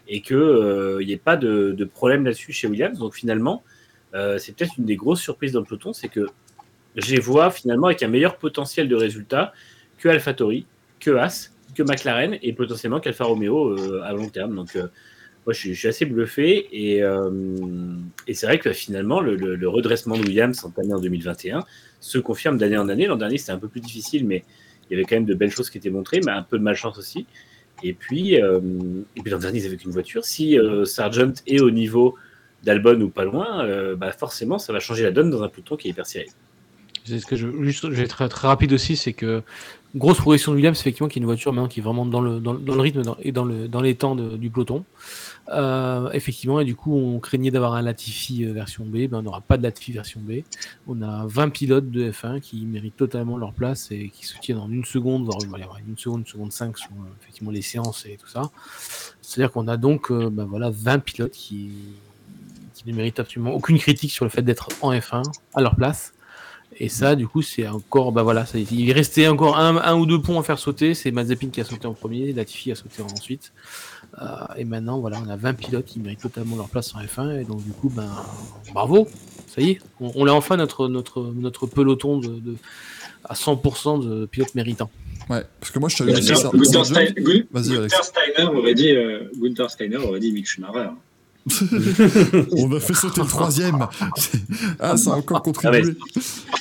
et qu'il n'y ait pas de, de problème là-dessus chez Williams. Donc finalement, euh, c'est peut-être une des grosses surprises dans le peloton, c'est que je vois finalement avec un meilleur potentiel de résultat que AlphaTauri, que Haas, que McLaren et potentiellement qu'Alfa Romeo euh, à long terme. Donc euh, moi je suis, assez bluffé et, euh, et c'est vrai que finalement le, redressement de Williams en année en 2021 se confirme d'année en année. L'an dernier c'était un peu plus difficile, mais il y avait quand même de belles choses qui étaient montrées, mais un peu de malchance aussi. Et puis, euh, l'an dernier, ils avaient qu'une voiture. Si euh, Sargent est au niveau d'Albon ou pas loin, euh, bah forcément, ça va changer la donne dans un peloton qui est hyper serré. Je, juste, je vais être très, rapide aussi, c'est que grosse progression de Williams, effectivement, qui est une voiture maintenant qui est vraiment dans le, rythme et dans, le, dans les temps du peloton. Euh, effectivement, et du coup, on craignait d'avoir un Latifi euh, version B, ben, on n'aura pas de Latifi version B. On a 20 pilotes de F1 qui méritent totalement leur place et qui soutiennent en une seconde, voire une seconde, une seconde 5 sur euh, effectivement les séances et tout ça. C'est-à-dire qu'on a donc ben, voilà, 20 pilotes qui, ne méritent absolument aucune critique sur le fait d'être en F1 à leur place. Et ça, du coup, c'est encore, bah voilà, ça, il restait encore un, un, ou deux ponts à faire sauter. C'est Mazepin qui a sauté en premier, Latifi a sauté ensuite. Euh, et maintenant, voilà, on a 20 pilotes qui méritent totalement leur place en F1. Et donc, du coup, ben, bravo, ça y est, on, on a enfin notre, notre, notre peloton de, de à 100% de pilotes méritants. Ouais, parce que moi, je t'avais dit Gunther, ça. Gunther Stein- Gun- Vas-y, Alex. Gunther Steiner aurait dit, euh, Gunther Steiner aurait dit Mick Schumacher. On a fait sauter le troisième. ah, ça a encore contribué.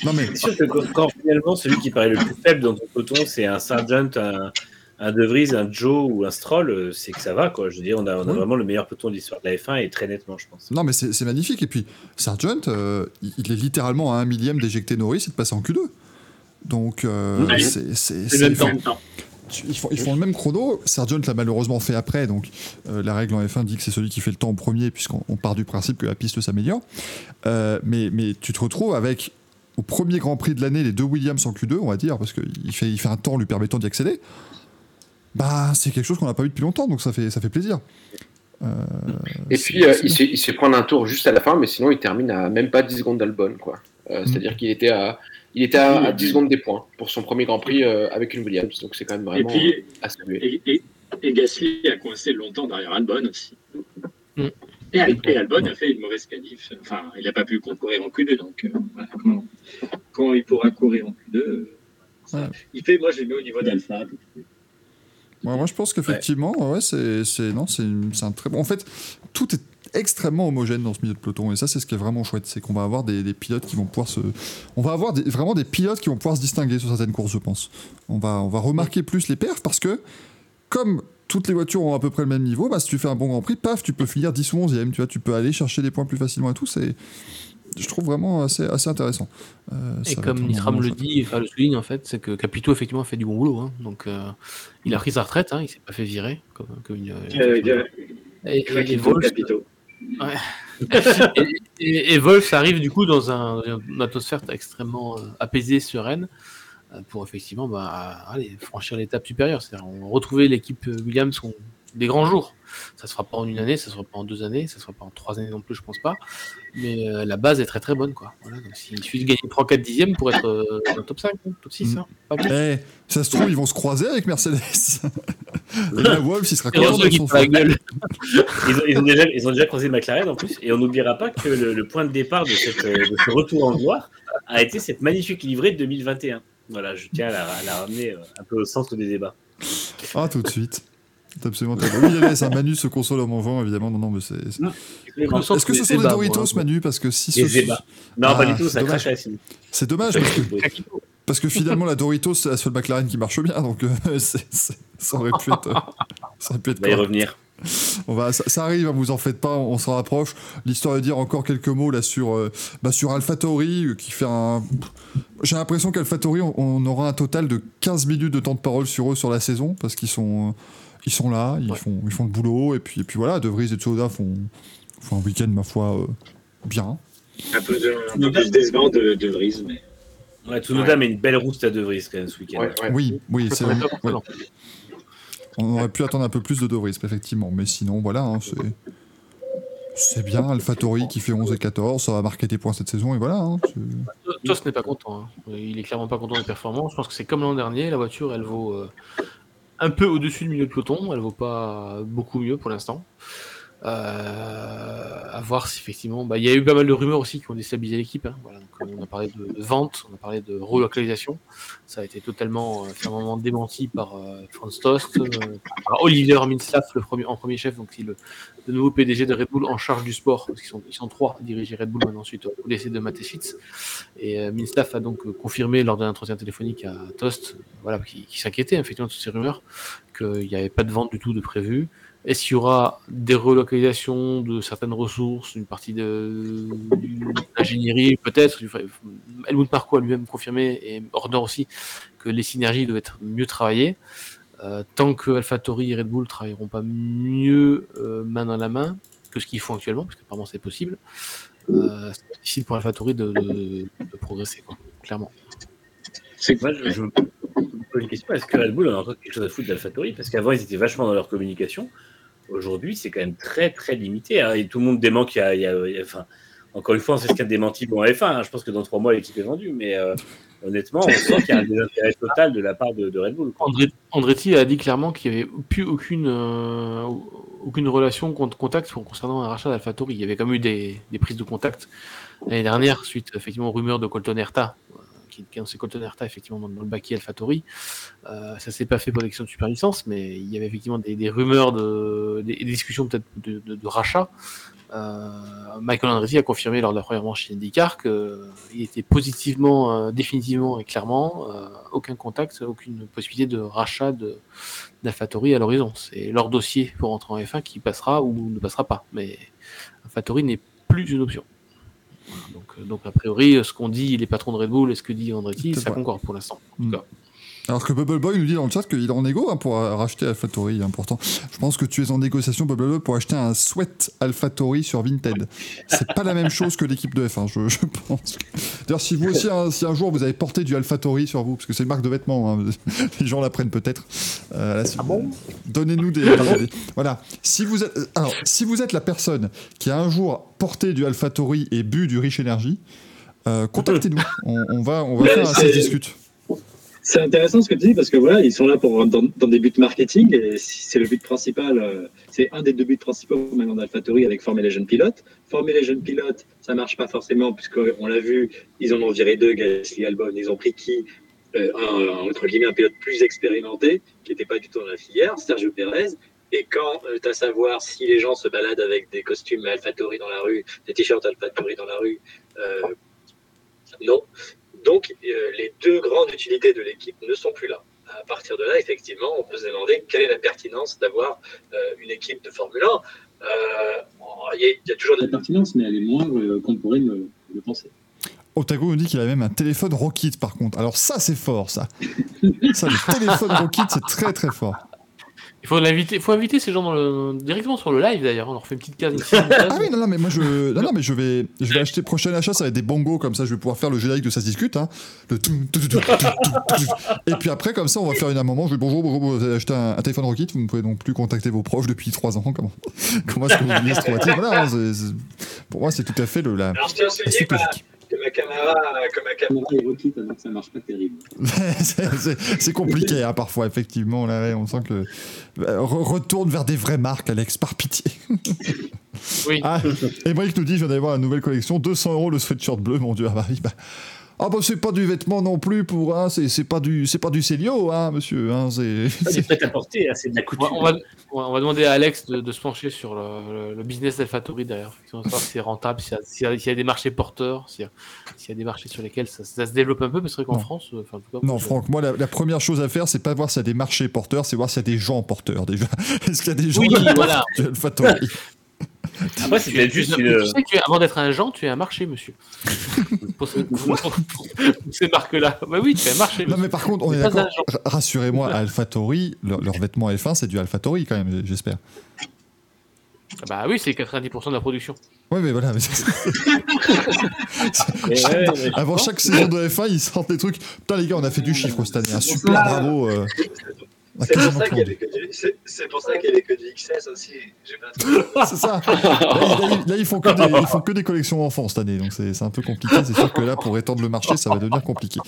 Non, mais C'est sûr que quand, finalement celui qui paraît le plus faible dans ton peloton, c'est un Sargent, un, un De Vries, un Joe ou un Stroll, euh, c'est que ça va quoi. Je veux dire, on a, on a Oui. vraiment le meilleur peloton de l'histoire de la F1 et très nettement, je pense. Non, mais c'est magnifique. Et puis, Sargent, euh, il est littéralement à un millième d'éjecter Norris et de passer en Q2. Donc, euh, Oui. c'est. le même ils font- Ils font, ils font le même chrono. Sargent l'a malheureusement fait après. Donc, euh, la règle en F1 dit que c'est celui qui fait le temps en premier, puisqu'on on part du principe que la piste s'améliore. Euh, mais, mais tu te retrouves avec, au premier Grand Prix de l'année, les deux Williams en Q2, on va dire, parce qu'il fait, il fait un temps lui permettant d'y accéder. Bah, c'est quelque chose qu'on n'a pas vu depuis longtemps, donc ça fait, ça fait plaisir. Euh, Et puis, euh, il, se il se fait prendre un tour juste à la fin, mais sinon, il termine à même pas 10 secondes d'Albon. quoi. Euh, C'est-à-dire qu'il était, à, il était à, à 10 secondes des points pour son premier Grand Prix euh, avec une Williams. Donc, c'est quand même Et vraiment puis, à saluer. et, et, et Gasly a coincé longtemps derrière Albon aussi. Mm. Et, Al- et Albon a fait une mauvaise qualif. Enfin, il n'a pas pu concourir en Q2. Donc, euh, voilà, quand, quand il pourra courir en Q2, euh, ça- Ouais. il fait, moi, je l'ai mis au niveau d'Alpha. Moi, je pense qu'effectivement, ouais, c'est, un très bon. En fait, tout est extrêmement homogène dans ce milieu de peloton, et ça, c'est ce qui est vraiment chouette, c'est qu'on va avoir des, des pilotes qui vont pouvoir se, on va avoir des- vraiment des pilotes qui vont pouvoir se distinguer sur certaines courses, je pense. On va, on va remarquer plus les perfs parce que, comme toutes les voitures ont à peu près le même niveau, bah, si tu fais un bon Grand Prix, paf, tu peux finir 10 ou 11e, tu vois, tu peux aller chercher des points plus facilement et tout. C'est, je trouve vraiment assez, assez intéressant. Euh, Et comme vraiment le dit, enfin le souligne en fait, c'est que Capito effectivement fait du bon boulot. hein. donc euh, il a pris sa retraite, hein, il s'est pas fait virer. Comme, comme une, Euh, euh, et, et, et Wolf, et, et- et Wolf arrive du coup dans un, une atmosphère extrêmement euh, apaisée, sereine, euh, pour effectivement bah, aller franchir l'étape supérieure. C'est-à-dire on- retrouver l'équipe euh, Williams qu'on- des grands jours. Ça se fera pas en une année, ça se fera pas en deux années, ça se fera pas en trois années non plus, je pense pas. Mais euh, la base est très très bonne. Quoi. Voilà, donc il suffit de gagner 3-4 dixièmes pour être euh, dans le top 5, hein, top 6. Mm. hein, pas plus. Eh, ça se trouve, ils vont se croiser avec Mercedes. et là, Wolf, il sera content de son la gueule. Ils ont, ils ont déjà, ils ont déjà croisé McLaren en plus, et on n'oubliera pas que le, le point de départ de, cette, euh, de ce retour en gloire a été cette magnifique livrée de 2021. Voilà, je tiens à la, à la ramener euh, un peu au centre des débats. Ah, tout de suite. C'est absolument bon. Oui, il y avait un Manu se console en mangeant, évidemment. Non, non, mais c'est. Est-ce que ce sont des Doritos, moi. Manu Parce que si ce. débats. Non, Ah, pas du tout, c'est ça dommage. crache à la C'est dommage parce que, Capito. parce que finalement, la Doritos, c'est la seule McLaren qui marche bien. Donc, euh, ça aurait pu être. euh, ça aurait pu être On va y revenir. On va, ça, ça arrive, hein, vous en faites pas, on s'en rapproche. L'histoire de dire encore quelques mots là sur, euh, bah, sur AlphaTauri euh, qui fait un. J'ai l'impression qu'AlphaTauri, on, on aura un total de 15 minutes de temps de parole sur eux sur la saison parce qu'ils sont, euh, ils sont là, ils, Ouais. font, ils font le boulot et puis, et puis voilà, De Vries et Tsunoda font, font un week-end, ma foi, euh, bien. Un peu, de, un peu plus décevant de, de Vries, mais. Ouais, Tsunoda Ouais. met une belle rousse à De Vries quand même ce week-end. Ouais, ouais. Oui, oui, c'est top, On aurait pu attendre un peu plus de De Vries, effectivement, mais sinon, voilà, hein, c'est. C'est bien, AlphaTauri qui fait 11 et 14, ça va marquer des points cette saison, et voilà. hein, c'est- Toss n'est pas content. hein. Il est clairement pas content des performances. Je pense que c'est comme l'an dernier. La voiture, elle vaut euh, un peu au-dessus du milieu de peloton. Elle vaut pas beaucoup mieux pour l'instant. Euh, à voir si effectivement. bah, Il y a eu pas mal de rumeurs aussi qui ont déstabilisé l'équipe. hein. On a parlé de, vente, on a parlé de relocalisation. Ça a été totalement euh, fermement démenti par euh, Franz Tost, par Oliver Minslaff en premier chef, donc le, le nouveau PDG de Red Bull en charge du sport. Parce qu'ils sont, ils sont trois à diriger Red Bull maintenant suite au décès de Mateschitz. Et euh, Minstaff a donc confirmé lors d'un entretien téléphonique à Toast, euh, voilà, qui, qui s'inquiétait effectivement de toutes ces rumeurs, qu'il n'y avait pas de vente du tout de prévu. Est-ce qu'il y aura des relocalisations de certaines ressources, une partie de l'ingénierie peut-être? Helmut Marko a lui-même confirmé, et Horner aussi, que les synergies doivent être mieux travaillées. Euh, tant que AlphaTauri et Red Bull travailleront pas mieux euh, main dans la main que ce qu'ils font actuellement, parce qu'apparemment c'est possible, euh, c'est difficile pour AlphaTauri de, de, progresser, clairement. C'est je, est-ce que Red Bull a encore quelque chose à foutre d'AlphaTauri? Parce qu'avant, ils étaient vachement dans leur communication. Aujourd'hui, c'est quand même très, très limité. hein. Et tout le monde dément qu'il y a. enfin, encore une fois, on sait ce qu'il y a démenti bon F1. hein. Je pense que dans trois mois, l'équipe est vendue. Mais euh, honnêtement, on sent qu'il y a un désintérêt total de la part de, Red Bull. Andretti a dit clairement qu'il n'y avait plus aucune, euh, aucune relation con- contact concernant un rachat d'AlphaTauri. Il y avait quand même eu des, prises de contact l'année dernière suite effectivement aux rumeurs de Colton Herta, qui, qui annonçait Colton Herta effectivement dans, le baquet AlphaTauri. Euh, ça s'est pas fait pour l'élection de super licence, mais il y avait effectivement des, rumeurs, de, des, discussions peut-être de, rachat. Euh, Michael Andretti a confirmé lors de la première manche chez IndyCar qu'il était positivement, euh, définitivement et clairement euh, aucun contact, aucune possibilité de rachat d'AlphaTauri à l'horizon. C'est leur dossier pour entrer en F1 qui passera ou ne passera pas. Mais AlphaTauri n'est plus une option. Voilà, donc, euh, donc a priori, ce qu'on dit les patrons de Red Bull et ce que dit Andretti, ça concorde pour l'instant. Mm. Alors que Bubble Boy nous dit dans le chat qu'il est en égo hein, pour euh, racheter AlphaTauri, important. Je pense que tu es en négociation, Bubble Boy, pour acheter un sweat AlphaTauri sur Vinted. C'est pas la même chose que l'équipe de F1, je, je pense. D'ailleurs, si vous aussi, hein, si un jour vous avez porté du AlphaTauri sur vous, parce que c'est une marque de vêtements, hein, les gens l'apprennent peut-être. Euh, là, si vous- Donnez-nous des, des- Voilà. Si vous êtes, euh, alors, si vous êtes la personne qui a un jour porté du AlphaTauri et bu du Rich Energy, euh, contactez-nous. On, on va, on va faire un discute. C'est intéressant ce que tu dis parce que voilà, ils sont là pour dans, des buts marketing et c'est le but principal. euh, c'est un des deux buts principaux maintenant d'AlphaTauri avec former les jeunes pilotes. Former les jeunes pilotes, ça marche pas forcément puisqu'on l'a vu, ils en ont viré deux, Gasly, Albon. Ils ont pris qui Euh, un, entre guillemets un pilote plus expérimenté qui n'était pas du tout dans la filière, Sergio Perez. Et quand tu as à savoir si les gens se baladent avec des costumes AlphaTauri dans la rue, des t-shirts AlphaTauri dans la rue, euh, non. Donc, euh, les deux grandes utilités de l'équipe ne sont plus là. À partir de là, effectivement, on peut se demander quelle est la pertinence d'avoir euh, une équipe de Formule 1. Euh, Il y, a- il y a toujours de la pertinence, mais elle est moindre qu'on pourrait le, le penser. Otago nous dit qu'il a même un téléphone Rocket par contre. Alors ça c'est fort ça. ça le téléphone Rocket c'est très très fort. Il faut l'inviter, faut inviter ces gens dans le, directement sur le live d'ailleurs. On leur fait une petite case. Une petite Ah oui non non mais moi je non, non mais je vais je vais acheter prochain achat ça va être des bongos comme ça je vais pouvoir faire le générique de ça se discute hein. Le tout, tout, tout, et puis après comme ça on va faire une un moment je vais bonjour bonjour vous avez acheté un, un téléphone Rocket vous ne pouvez donc plus contacter vos proches depuis trois ans comment comment est-ce que vous voulez se voilà hein, pour moi c'est tout à fait le la, Alors, je tiens à souligner que. Que ma caméra, que ma caméra est requite, donc ça marche pas terrible. c'est compliqué hein, parfois, effectivement. Là, on sent que. Euh, re- retourne vers des vraies marques, Alex, par pitié. Oui. Ah, Emmerich nous dit je viens d'aller voir la nouvelle collection, 200 euros le sweatshirt bleu, mon dieu. Ah bah oui, bah. Ah bah c'est pas du vêtement non plus pour hein, c'est c'est pas du c'est pas du Célio hein monsieur hein, c'est C'est c'est- prêt à porter, hein, c'est de la On couture. va, on va- on va demander à Alex de, de se pencher sur le, le- le business va savoir si c'est rentable, s'il y, a- s'il y a- s'il y a des marchés porteurs, s'il y, a- s'il y a des marchés sur lesquels ça, ça se développe un peu, parce que c'est vrai qu'en. France, euh, enfin, en tout cas, Non, Franck, moi, la, la première chose à faire, c'est pas voir s'il y a des marchés porteurs, c'est voir s'il y a des gens porteurs déjà. Est-ce qu'il y a des gens Oui, qui voilà. Après, c'est peut-être juste tu, une. tu sais que avant d'être un Jean, tu es un marché, monsieur. pour, ce- pour- pour ces marques-là. Bah oui, tu es un marché. Non, monsieur. mais par contre, on est d'accord. Rassurez-moi, AlphaTauri, leur, leur vêtement F1, c'est du AlphaTauri quand même, j'espère. Bah oui, c'est 90% de la production. Ouais, mais voilà. mais Ouais, Avant chaque saison de F1, ils sortent des trucs. Putain, les gars, on a fait du chiffre cette année. Un super bravo. euh, à C'est pour, ça qu'il y avait que du- c'est- c'est pour ça qu'il y avait que du XS aussi. J'ai pas. C'est ça. Là, ils- là, ils- là, ils, font que des, ils font que des collections enfants cette année. Donc c'est c'est un peu compliqué. C'est sûr que là, pour étendre le marché, ça va devenir compliqué.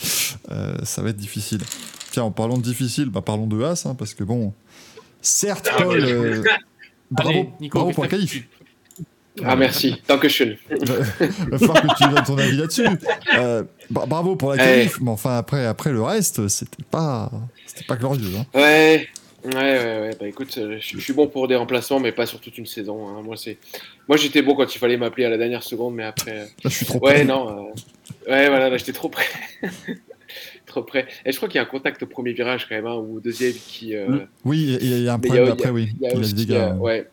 Euh, ça va être difficile. Tiens, en parlant de difficile, bah, parlons de As. hein, parce que bon. Certes, Ah, Paul. euh, bravo, Allez, Nico, bravo pour la que qualif. Ah, merci. Dankeschön. va falloir que tu donnes ton avis là-dessus. Euh, bra- bravo pour la qualif, mais enfin après, après le reste, c'était pas, c'était pas glorieux. Hein. Ouais. Ouais, ouais, ouais. Bah écoute, euh, je je suis bon pour des remplacements, mais pas sur toute une saison. hein. Moi, c'est, moi, j'étais bon quand il fallait m'appeler à la dernière seconde, mais après. euh, Là, je suis trop Ouais, près. non. euh, Ouais, voilà, là, j'étais trop près. trop près. Et je crois qu'il y a un contact au premier virage quand même, hein, ou au deuxième qui. euh. Oui, il y a- un problème après, oui. Il y a aussi, euh, ouais.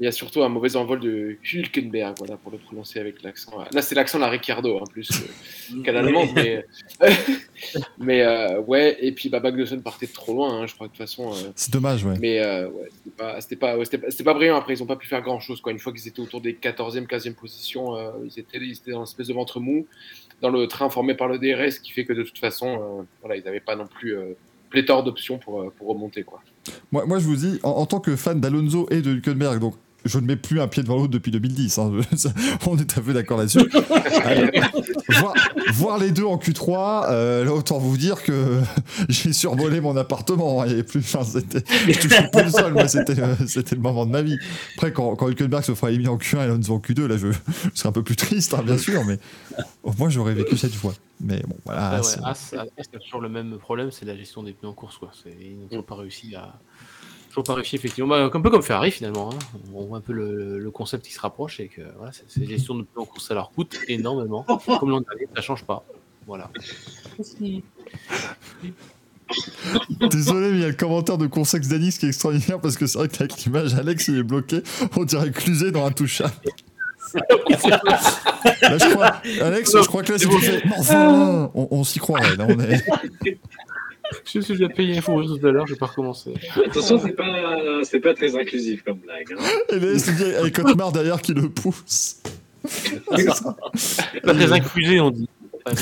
Il y a surtout un mauvais envol de Hülkenberg, voilà, pour le prononcer avec l'accent. Là, c'est l'accent de la Ricciardo, en plus, euh, qu'à l'allemand, mais, mais euh, ouais. Et puis, bah, Magnussen partait de trop loin, hein, je crois, de toute façon. euh, C'est dommage, ouais. mais euh, ouais, c'était pas, c'était pas, ouais, c'était pas, c'était pas brillant. Après, ils ont pas pu faire grand chose, quoi. Une fois qu'ils étaient autour des 14e, 15e positions, euh, ils, étaient, ils étaient dans une espèce de ventre mou, dans le train formé par le DRS, ce qui fait que de toute façon, euh, voilà, ils n'avaient pas non plus euh, pléthore d'options pour, euh, pour remonter, quoi. Moi, moi, je vous dis, en, en tant que fan d'Alonso et de Hülkenberg, donc je ne mets plus un pied devant l'autre depuis 2010. hein. On est à fait d'accord là-dessus. Voir, voir les deux en Q3, euh, là, autant vous dire que j'ai survolé mon appartement. hein. Il y avait plus, enfin, c'était, je touchais plus le sol. Moi, c'était, euh, c'était le moment de ma vie. Après, quand, quand Hülkenberg se fera éliminer en Q1 et Alonso en Q2, là, je, je serais un peu plus triste, hein, bien sûr, mais au moins, j'aurais vécu cette fois. Mais bon, voilà. Ouais, ouais, c'est- As, As a toujours le même problème, c'est la gestion des pneus en course. Quoi. C'est- Ils n'ont toujours pas réussi à. Toujours pas réussi, effectivement. Bah, un peu comme Ferrari, finalement. hein. On voit un peu le, le concept qui se rapproche et que voilà, c'est- c'est gestion de pneus en course, ça leur coûte énormément. Comme l'an dernier, ça change pas. Voilà. Désolé, mais il y a le commentaire de Consex d'Anix qui est extraordinaire parce que c'est vrai qu'avec l'image, Alex il est bloqué. On dirait clusé dans un touchable. Là, je crois, Alex, je crois que là, fais. Mais enfin On, on s'y croirait. Là, on est... Je suis déjà payé un fou rire tout à l'heure, je vais pas recommencer. Attention, c'est pas, c'est pas très inclusif comme blague. hein. Et là, c'est avec Otmar derrière qui le pousse. Pas très inclusé, on dit. Pas.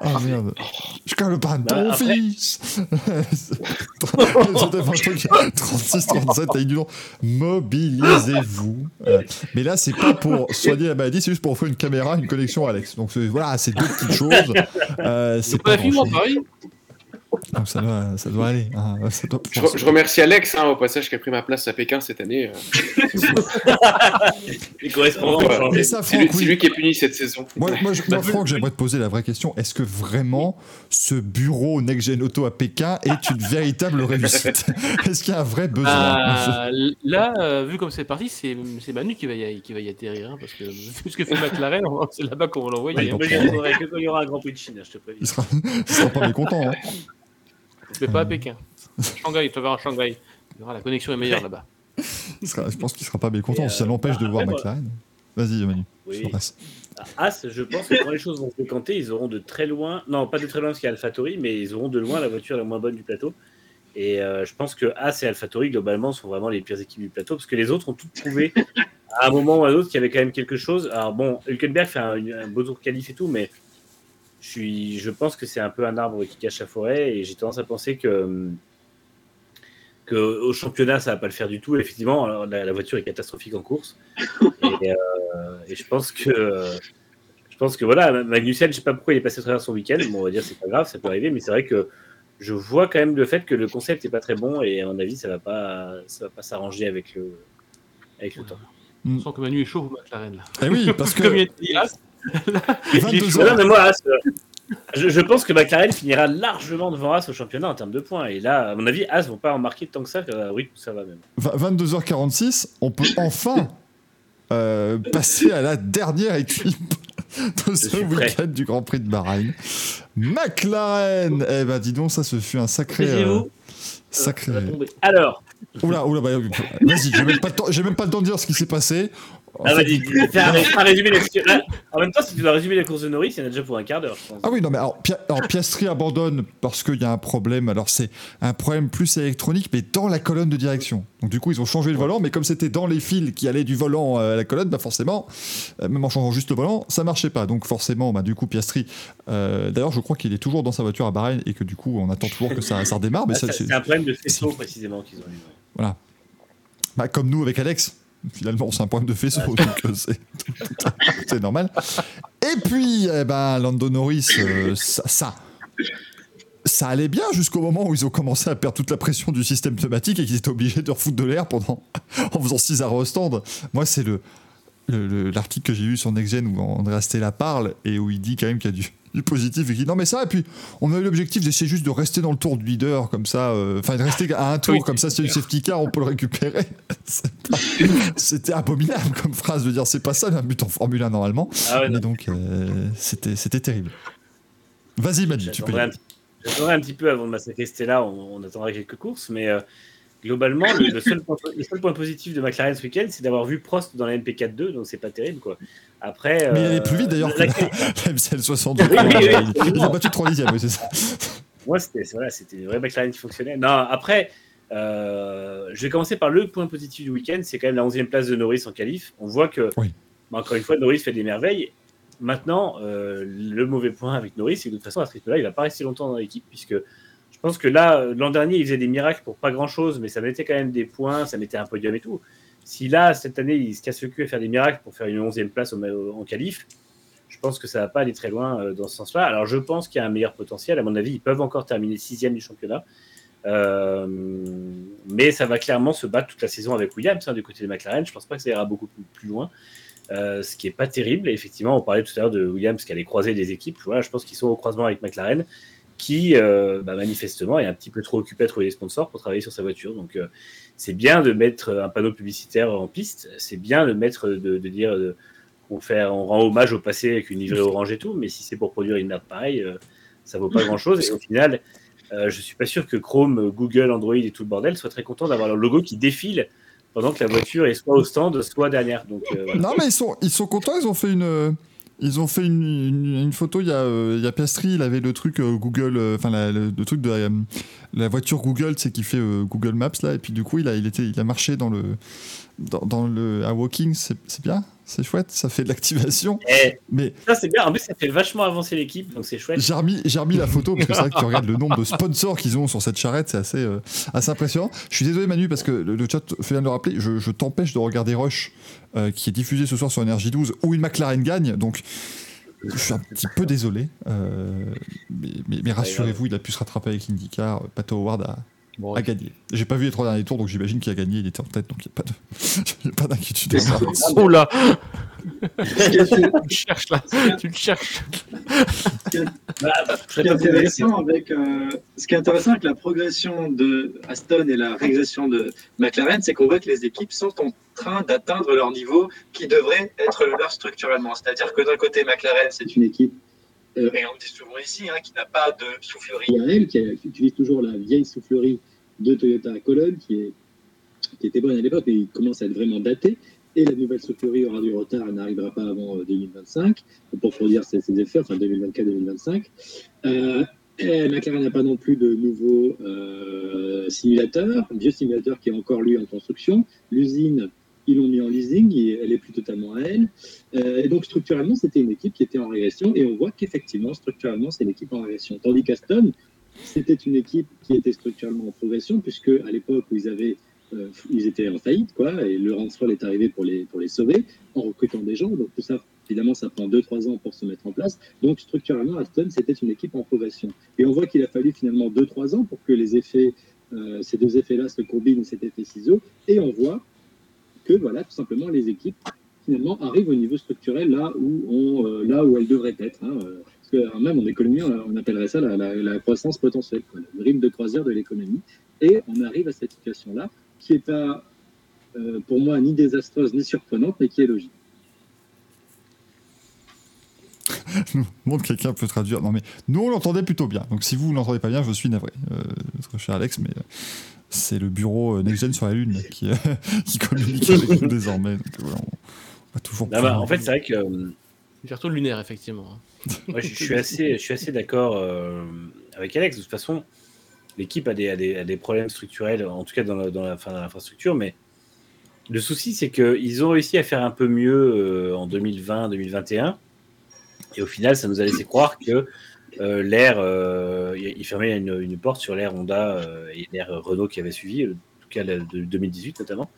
Ah merde. Je calme pas Bah, ton après- fils C'était un truc 36, 37, t'as dit non. Mobilisez-vous. Euh, mais là, c'est pas pour soigner la maladie, c'est juste pour offrir une caméra, une connexion à Alex. Donc voilà, c'est deux petites choses. Euh, c'est on pas a fini grand-chose. Donc ça doit, ça doit aller. hein, ça doit Je, re- je remercie Alex hein, au passage qui a pris ma place à Pékin cette année. euh. Ouais. Mais ça, C'est lui, oui. lui qui est puni cette saison. Moi, moi, je- moi, Franck, j'aimerais te poser la vraie question. Est-ce que vraiment ce bureau Next Gen Auto à Pékin est une véritable réussite? Est-ce qu'il y a un vrai besoin? Ah, là, euh, vu comme c'est parti, c'est c'est Manu qui va y, qui va y atterrir. hein, parce que vu ce que fait McLaren, c'est là-bas qu'on va l'envoyer. Ouais, hein. quand il y aura un Grand Prix de Chine, je te préviens. Il sera, il sera pas mécontent. Hein. Mais pas à Pékin. Shanghai, tu vas à Shanghai. La connexion est meilleure là-bas. Je pense qu'il sera pas mécontent. Si ça euh, l'empêche de voir après, McLaren. Vas-y, Manu. Oui. passe. As, je pense que quand les choses vont se décanter, ils auront de très loin, non pas de très loin parce qu'il y a AlphaTauri, mais ils auront de loin la voiture la moins bonne du plateau. Et euh, je pense que As et AlphaTauri, globalement, sont vraiment les pires équipes du plateau parce que les autres ont toutes prouvé à un moment ou à un autre qu'il y avait quand même quelque chose. Alors bon, Hülkenberg fait un, un beau tour qualif et tout, mais je, suis, je pense que c'est un peu un arbre qui cache la forêt et j'ai tendance à penser que. que au championnat ça va pas le faire du tout effectivement alors, la, la voiture est catastrophique en course et, euh, et je pense que je pense que voilà, Magnussen, je sais pas pourquoi il est passé à travers son week-end. Bon, on va dire c'est pas grave, ça peut arriver, mais c'est vrai que je vois quand même le fait que le concept est pas très bon et à mon avis ça va pas, ça va pas s'arranger avec le, avec le temps. On sent que Manu est chaud au McLaren. Là. Eh oui, parce que Comme il a dit, As, il est 22 chaud. heures. Non, mais moi, As, euh, je, je pense que McLaren finira largement devant As au championnat en termes de points. Et là, à mon avis, As vont pas en marquer tant que ça. euh, oui, ça va même. Va- 22h46, on peut enfin euh, passer à la dernière équipe de ce week-end du Grand Prix de Bahreïn. McLaren Eh ben dis donc, ça ce fut un sacré... euh, sacré... Alors, Oula, oula, bah, vas-y, j'ai même, même pas le temps de dire ce qui s'est passé. En ah, fait, vas-y, fais un, fais un résumé des- là, En même temps, si tu dois résumer la course de Norris, il y en a déjà pour un quart d'heure, je pense. Ah oui, non, mais alors, Pia- alors, Piastri abandonne parce qu'il y a un problème. Alors, c'est un problème plus électronique, mais dans la colonne de direction. Donc, du coup, ils ont changé le volant, mais comme c'était dans les fils qui allaient du volant euh, à la colonne, bah forcément, euh, même en changeant juste le volant, ça marchait pas. Donc, forcément, bah, du coup, Piastri. euh, D'ailleurs, je crois qu'il est toujours dans sa voiture à Bahreïn et que du coup, on attend toujours que ça, ça redémarre. Mais Ah, ça, c'est c'est- un problème de faisceau précisément qu'ils ont eu. voilà. Bah, comme nous avec Alex. Finalement, c'est un problème de faisceau, donc euh, c'est normal. Et puis, eh ben, Lando Norris, euh, ça, ça, ça allait bien jusqu'au moment où ils ont commencé à perdre toute la pression du système pneumatique et qu'ils étaient obligés de refoutre de l'air pendant en faisant 6 arrêts au stand. Moi, c'est le- l'article que j'ai lu sur NextGen où Andrea Stella parle et où il dit quand même qu'il y a du, du positif et qu'il dit non mais ça et puis on a eu l'objectif d'essayer juste de rester dans le tour du leader comme ça euh, enfin de rester à un tour Oui. comme ça a une safety car on peut le récupérer. C'est c'était abominable comme phrase de dire c'est pas ça un but en Formule 1 normalement. Ah ouais, mais non, donc euh, c'était c'était terrible. Vas-y Manu tu peux j'attendrai un petit peu avant de massacrer Stella, on, on attendra quelques courses, mais euh, globalement, le, le seul point, le seul point positif de McLaren ce week-end, c'est d'avoir vu Prost dans la MP4-2, donc c'est pas terrible quoi. Après, mais il euh, allait plus vite d'ailleurs que la- la, la MCL 62 Oui, oui, oui, il, il a battu 3 dixièmes oui, c'est ça Moi, c'était voilà, c'était une vraie McLaren qui fonctionnait. Non, après, euh, je vais commencer par le point positif du week-end, c'est quand même la 11e place de Norris en qualif. On voit que, Oui. bah, encore une fois, Norris fait des merveilles. Maintenant, euh, le mauvais point avec Norris, c'est que de toute façon, à ce rythme-là, il va pas rester longtemps dans l'équipe, puisque je pense que là, euh, l'an dernier, il faisait des miracles pour pas grand-chose, mais ça mettait quand même des points, ça mettait un podium et tout. si là, cette année, il se casse le cul à faire des miracles pour faire une 11e place en qualif, je pense que ça va pas aller très loin euh, dans ce sens-là. Alors, je pense qu'il y a un meilleur potentiel. À mon avis, ils peuvent encore terminer sixième du championnat. Euh, mais ça va clairement se battre toute la saison avec Williams hein, du côté de McLaren. Je pense pas que ça ira beaucoup plus, loin. Ce qui est pas terrible. Effectivement, on parlait tout à l'heure de Williams qui allait croiser des équipes. Je pense qu'ils sont au croisement avec McLaren, qui euh, bah, manifestement est un petit peu trop occupé à trouver des sponsors pour travailler sur sa voiture. Donc, euh, c'est bien de mettre un panneau publicitaire en piste. C'est bien de mettre de, de dire euh, qu'on fait, on rend hommage au passé avec une livrée orange et tout. Mais si c'est pour produire une merde pareille, euh, ça vaut pas grand chose. Et au final, euh, je suis pas sûr que Chrome, Google, Android et tout le bordel soient très contents d'avoir leur logo qui défile pendant que la voiture est soit au stand, soit derrière. Donc, euh, voilà. Non, mais ils sont, ils sont contents, ils ont fait une. Ils ont fait une, une, une photo, il y, a, euh, il y a Piastri, il avait le truc euh, Google, euh, enfin le truc de la, voiture Google, c'est qui fait euh, Google Maps là, et puis du coup il a, il était, il a marché dans le, dans, dans le, à walking, c'est bien, c'est chouette, ça fait de l'activation. Eh, Mais ça, c'est bien. En plus, ça fait vachement avancer l'équipe, donc c'est chouette. j'ai remis, la photo parce que c'est vrai que tu regardes le nombre de sponsors qu'ils ont sur cette charrette, c'est assez, euh, assez impressionnant. Je suis désolé Manu parce que le, le chat fait bien de le rappeler, je, je t'empêche de regarder Rush euh, qui est diffusé ce soir sur Energy 12 où une McLaren gagne, donc je suis un petit peu désolé, euh, mais, mais- mais rassurez-vous, il a pu se rattraper avec l'IndyCar. Pato Howard a, Bon, a gagné. J'ai pas vu les trois derniers tours, donc j'imagine qu'il a gagné. Il était en tête, donc il n'y a pas de- il y a pas d'inquiétude. avoir. Oh là, tu le cherches là, tu le cherches. Bah, bah, Ce qui est intéressant avec, euh, ce qui est intéressant avec la progression de Aston et la régression de McLaren, c'est qu'on voit que les équipes sont en train d'atteindre leur niveau qui devrait être le leur structurellement. C'est-à-dire que d'un côté, McLaren, c'est une équipe, et on le dit souvent ici, hein, qui n'a pas de soufflerie à elle, qui, utilise toujours la vieille soufflerie de Toyota à Cologne, qui, était bonne à l'époque, mais qui commence à être vraiment datée. Et la nouvelle soufflerie aura du retard, elle n'arrivera pas avant euh, 2025, pour produire ses, ses effets, enfin 2024-2025. Euh, et McLaren n'a pas non plus de nouveaux euh, simulateurs, un vieux simulateur qui est encore lui en construction. L'usine, ils l'ont mis en leasing, elle est plus totalement à elle. Euh, et donc structurellement, c'était une équipe qui était en régression, et on voit qu'effectivement, structurellement, c'est une équipe en régression. Tandis qu'Aston, c'était une équipe qui était structurellement en progression, puisque à l'époque où ils avaient euh, ils étaient en faillite, quoi, et Laurent Stroll est arrivé pour les, pour les sauver en recrutant des gens. Donc tout ça, évidemment, ça prend 2-3 ans pour se mettre en place. Donc structurellement, Aston, c'était une équipe en progression. Et on voit qu'il a fallu finalement 2-3 ans pour que les effets, euh, ces deux effets-là se combinent, cet effet ciseau. Et on voit que, voilà, tout simplement, les équipes finalement arrivent au niveau structurel là où, on, euh, là où elles devraient être. hein, euh, parce que alors, même en économie, on, appellerait ça la, croissance potentielle, quoi, le rythme de croisière de l'économie. Et on arrive à cette situation-là qui n'est pas, euh, pour moi, ni désastreuse ni surprenante, mais qui est logique. Quelqu'un peut traduire. Non mais nous on l'entendait plutôt bien. Donc si vous l'entendez pas bien, je suis navré, euh, cher Alex, mais c'est le bureau euh, Next Gen sur la Lune qui, qui communique avec nous désormais. Donc, voilà, on va toujours. Ah bah, en fait, c'est vrai que euh, C'est surtout lunaire, effectivement. hein. moi, je, je suis assez, je suis assez d'accord euh, avec Alex. De toute façon, l'équipe a des, a, des, a des problèmes structurels, en tout cas dans la- dans la- enfin, dans l'infrastructure, mais le souci, c'est qu'ils ont réussi à faire un peu mieux euh, en 2020-2021. Et au final, ça nous a laissé croire que euh, l'air, euh, il fermait une, porte sur l'air Honda euh, et l'air Renault qui avait suivi, en tout cas de 2018 notamment.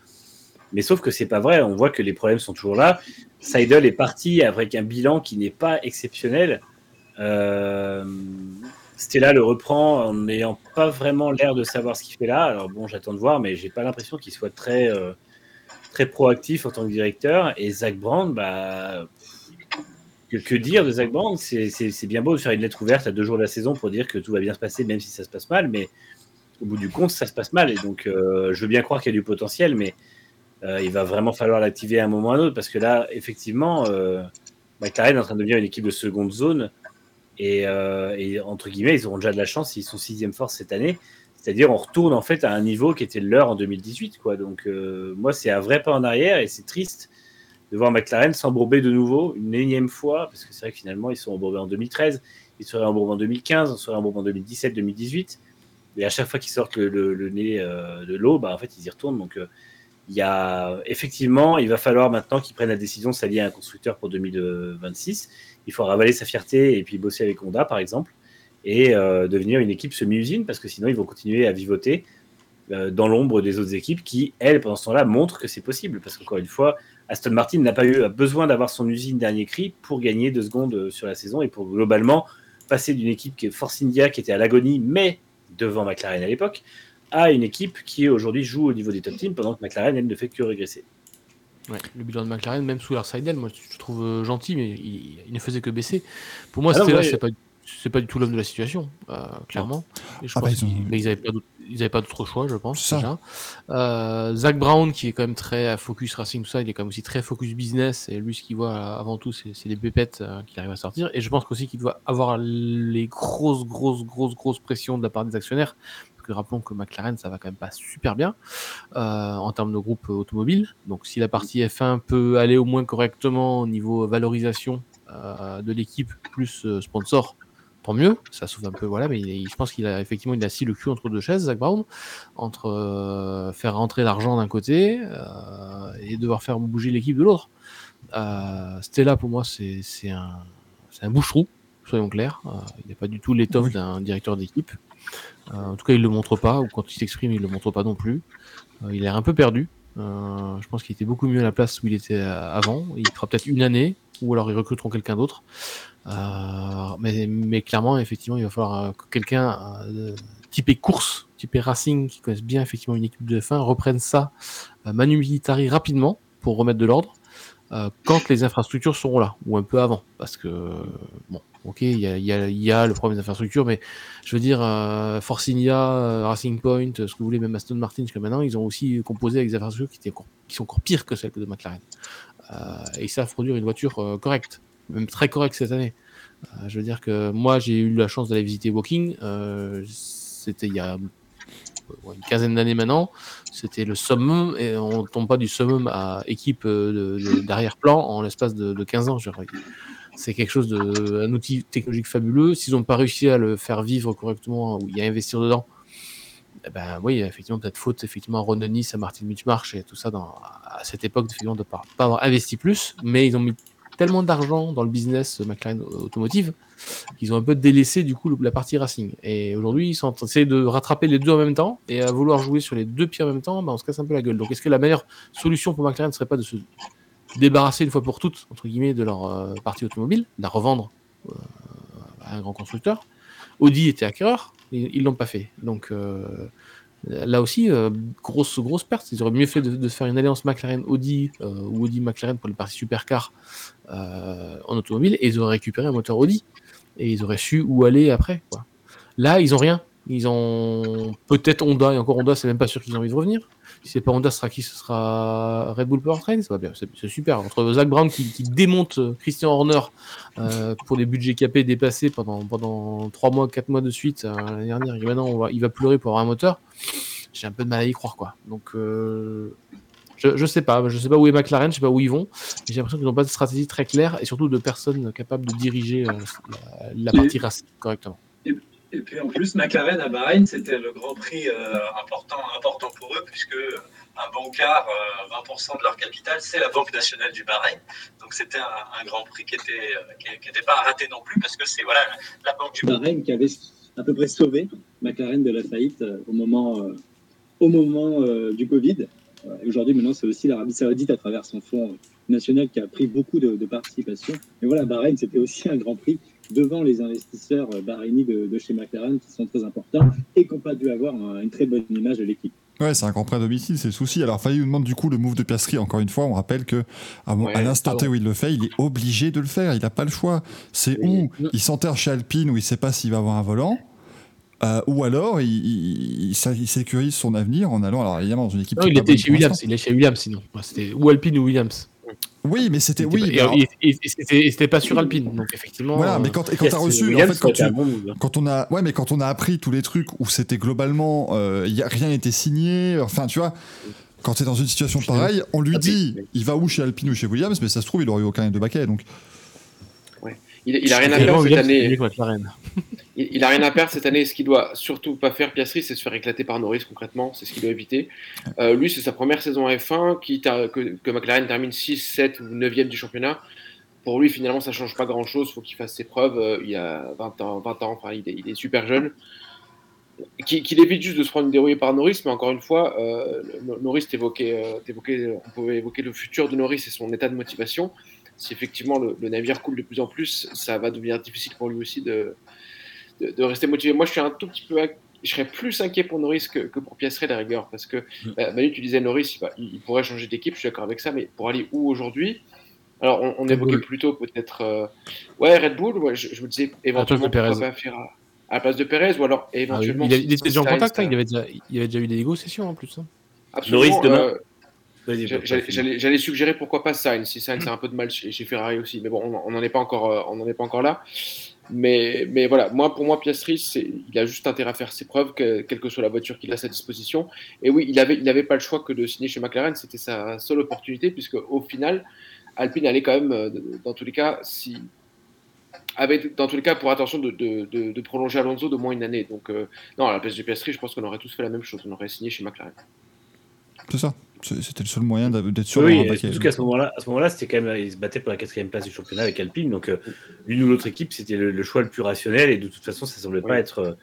Mais sauf que c'est pas vrai, on voit que les problèmes sont toujours là. Seidel est parti avec un bilan qui n'est pas exceptionnel. Stella le reprend en n'ayant pas vraiment l'air de savoir ce qu'il fait là. Alors bon, j'attends de voir, mais j'ai pas l'impression qu'il soit très, très proactif en tant que directeur. Et Zach Brand, bah, que, dire de Zach C'est bien beau de faire une lettre ouverte à deux jours de la saison pour dire que tout va bien se passer, même si ça se passe mal, mais au bout du compte, ça se passe mal. Et donc, euh, je veux bien croire qu'il y a du potentiel, mais euh, il va vraiment falloir l'activer à un moment ou à un autre, parce que là, effectivement, euh, McLaren est en train de devenir une équipe de seconde zone. Et, euh, entre guillemets, ils auront déjà de la chance s'ils sont sixième force cette année. C'est-à-dire, on retourne en fait à un niveau qui était le leur en 2018. Quoi. Donc, moi, c'est un vrai pas en arrière et c'est triste de voir McLaren s'embourber de nouveau une énième fois, parce que c'est vrai que finalement, ils sont embourbés en 2013, ils seraient embourbés en 2015, ils seraient embourbés en 2017, 2018. Et à chaque fois qu'ils sortent le, nez euh, de l'eau, bah, en fait, ils y retournent. Donc, euh, il y a effectivement, il va falloir maintenant qu'ils prennent la décision de s'allier à un constructeur pour 2026. Il faut ravaler sa fierté et puis bosser avec Honda, par exemple, et euh, devenir une équipe semi-usine, parce que sinon, ils vont continuer à vivoter dans l'ombre des autres équipes qui, elles, pendant ce temps-là, montrent que c'est possible. Parce qu'encore une fois, Aston Martin n'a pas eu besoin d'avoir son usine dernier cri pour gagner deux secondes euh, sur la saison et pour globalement passer d'une équipe qui est Force India, qui était à l'agonie, mais devant McLaren à l'époque, à une équipe qui aujourd'hui joue au niveau des top teams pendant que McLaren, elle, ne fait que régresser. Ouais, le bilan de McLaren, même sous leur Seidel, moi je trouve euh, gentil, mais il, il ne faisait que baisser. Pour moi, Ah c'était là, ouais. c'est pas, c'est pas du tout l'homme de la situation, euh, clairement. Et je Ah pense bah, ils ont- qu'ils- mais ils n'avaient pas d'autre- ils avaient pas d'autre choix, je pense. Déjà. Euh, Zach Brown, qui est quand même très focus racing, tout ça, il est quand même aussi très focus business. Et lui, ce qu'il voit euh, avant tout, c'est des pépettes euh, qu'il arrive à sortir. Et je pense aussi qu'il doit avoir les grosses, grosses, grosses, grosses pressions de la part des actionnaires. Parce que rappelons que McLaren, ça va quand même pas super bien euh, en termes de groupe automobile. Donc, si la partie F1 peut aller au moins correctement au niveau valorisation euh, de l'équipe plus euh, sponsor, tant mieux. Ça souffle un peu, voilà. Mais il est- je pense qu'il a effectivement il a assis le cul entre deux chaises, Zach Brown, entre euh, faire rentrer l'argent d'un côté euh, et devoir faire bouger l'équipe de l'autre. Euh, Stella, pour moi, c'est un, un bouche-trou, soyons clairs. Euh, il n'a pas du tout l'étoffe d'un directeur d'équipe. En tout cas, il le montre pas, ou quand il s'exprime, il le montre pas non plus. Il a l'air un peu perdu. Je pense qu'il était beaucoup mieux à la place où il était avant. Il fera peut-être une année, ou alors ils recruteront quelqu'un d'autre. Euh, mais, clairement, effectivement, il va falloir euh, que quelqu'un euh, typé course, typé racing, qui connaisse bien effectivement une équipe de F1, reprenne ça manu militari rapidement pour remettre de l'ordre quand les infrastructures seront là, ou un peu avant. Parce que, bon, ok, il y a, le problème des infrastructures, mais je veux dire, euh, Force India, Racing Point, ce que vous voulez, même Aston Martin jusqu'à maintenant, ils ont aussi composé avec des infrastructures qui, sont encore pires que celles de McLaren. Et ils savent produire une voiture correcte, même très correcte cette année. Euh, je veux dire que moi, j'ai eu la chance d'aller visiter Woking. euh, C'était il y a une quinzaine d'années maintenant. C'était le summum, et on tombe pas du summum à équipe euh, d'arrière-plan en l'espace de, de 15 ans. C'est quelque chose de, un outil technologique fabuleux. S'ils n'ont pas réussi à le faire vivre correctement, ou y investir dedans, eh ben oui, effectivement, peut-être faute effectivement à Ron Dennis, à Martin Mitchmarsh et tout ça à cette époque, effectivement, de ne pas, pas avoir investi plus, mais ils ont mis tellement d'argent dans le business McLaren automotive qu'ils ont un peu délaissé du coup la partie racing. Et aujourd'hui, ils sont en train de rattraper les deux en même temps et à vouloir jouer sur les deux pieds en même temps, ben, on se casse un peu la gueule. Donc, est-ce que la meilleure solution pour McLaren ne serait pas de se débarrasser une fois pour toutes, entre guillemets, de leur euh, partie automobile, de la revendre euh, à un grand constructeur? Audi était acquéreur, ils ils l'ont pas fait. Donc euh, là aussi, euh, grosse, grosse perte. Ils auraient mieux fait de, faire une alliance McLaren-Audi euh, ou Audi-McLaren pour les parties supercar euh, en automobile et ils auraient récupéré un moteur Audi et ils auraient su où aller après. Là, ils ont rien. Ils ont peut-être Honda et encore Honda, c'est même pas sûr qu'ils ont envie de revenir. Si c'est pas Honda, ce sera qui Ce sera Red Bull Powertrain. Ça va bien, c'est super. Entre Zach Brown qui, qui démonte euh, Christian Horner euh, pour des budgets capés dépassés pendant pendant trois mois, quatre mois de suite euh, l'année dernière. Et maintenant, on va, il va pleurer pour avoir un moteur. J'ai un peu de mal à y croire, quoi. Donc, euh, je, je sais pas. Je sais pas où est McLaren, je sais pas où ils vont. mais J'ai l'impression qu'ils n'ont pas de stratégie très claire et surtout de personnes capables de diriger la, la partie racing correctement. Et puis en plus, McLaren à Bahreïn, c'était le Grand Prix euh, important, important pour eux, puisque un euh, 20% de leur capital, c'est la Banque nationale du Bahreïn. Donc c'était un, Grand Prix qui était, euh, qui, qui pas à rater non plus, parce que c'est voilà, la Banque du Bahreïn. Qui avait à peu près sauvé McLaren de la faillite euh, au moment, euh, au moment euh, du Covid. Euh, et Aujourd'hui, maintenant, c'est aussi l'Arabie Saoudite à travers son fonds national qui a pris beaucoup de, de participation. Mais voilà, Bahreïn, c'était aussi un grand prix devant les investisseurs euh, bahreïnis de, de chez McLaren qui sont très importants et qui n'ont pas dû avoir une très bonne image de l'équipe. Ouais, c'est un grand prêt à domicile, c'est le souci. Alors, Fayou nous demande du coup le move de Piastri. Encore une fois, on rappelle que à, Ouais, à l'instant T où il le fait, il est obligé de le faire. Il n'a pas le choix. C'est Oui. où il s'enterre chez Alpine où il ne sait pas s'il va avoir un volant. euh, ou alors il, il- il sa- il sécurise son avenir en allant alors évidemment dans une équipe Non, qui il était chez Williams. Il est chez Williams sinon. C'était ou Alpine ou Williams. Oui mais c'était oui était mais pas- alors- et- et- et c'était pas sur Alpine. Donc effectivement. voilà euh, mais quand, et quand Yes, t'as reçu en fait quand tu quand on a ouais mais quand on a appris tous les trucs où c'était globalement euh, y a, rien n'était signé enfin tu vois quand t'es dans une situation pareille on lui Ah, dit il va où chez Alpine ou chez Williams mais ça se trouve il aurait eu aucun de baquet donc Il, il a rien à perdre cette année. Il, il a rien à perdre cette année. Ce qu'il doit surtout pas faire, Piastri, c'est se faire éclater par Norris concrètement. C'est ce qu'il doit éviter. Euh, lui, c'est sa première saison F1, qui que, McLaren termine 6, 7 ou 9e du championnat. Pour lui, finalement, ça change pas grand chose. faut qu'il fasse ses preuves. Euh, il a 20 ans, 20 ans enfin, il, est, il super jeune. qu'il évite juste de se prendre dérouillé par Norris, mais encore une fois, euh, Norris, t'évoquait, euh, on pouvait évoquer le futur de Norris et son état de motivation. Si effectivement le, navire coule de plus en plus, ça va devenir difficile pour lui aussi de, de, rester motivé. Moi, je suis un tout petit peu, je serais plus inquiet pour Norris que, que pour Piastri la rigueur, parce que bah, Manu, tu disais Norris, il, pourrait changer d'équipe, je suis d'accord avec ça, mais pour aller où aujourd'hui? Alors, on, évoquait plutôt peut-être, euh, ouais, Red Bull. je, me disais éventuellement pourquoi pas faire à la place de Perez, ou alors ah éventuellement. il, était déjà en contact, hein, il, avait déjà, il avait déjà eu des négociations en plus. Hein. Absolument. demain. Euh, j'allais suggérer pourquoi pas Sainz, si Sainz a un peu de mal chez, Ferrari aussi, mais bon, on n'en est pas encore, on est pas encore là. Mais, mais voilà, moi pour moi Piastri, il a juste intérêt à faire ses preuves, quelle que soit la voiture qu'il a à sa disposition. Et oui, il n'avait il avait pas le choix que de signer chez McLaren, c'était sa seule opportunité, puisque au final, Alpine allait quand même, euh, dans tous les cas, si avec, dans tous les cas, pour attention de, de, de, prolonger Alonso de moins une année. Donc, euh, non, à la place de Piastri, je pense qu'on aurait tous fait la même chose. On aurait signé chez McLaren. C'est ça. C'était le seul moyen d'être sûr. Oui, surtout qu'à ce moment-là, à ce moment-là, c'était quand même, ils se battaient pour la quatrième place du championnat avec Alpine. Donc, euh, l'une ou l'autre équipe, c'était le, choix le plus rationnel. Et de toute façon, ça semblait pas être,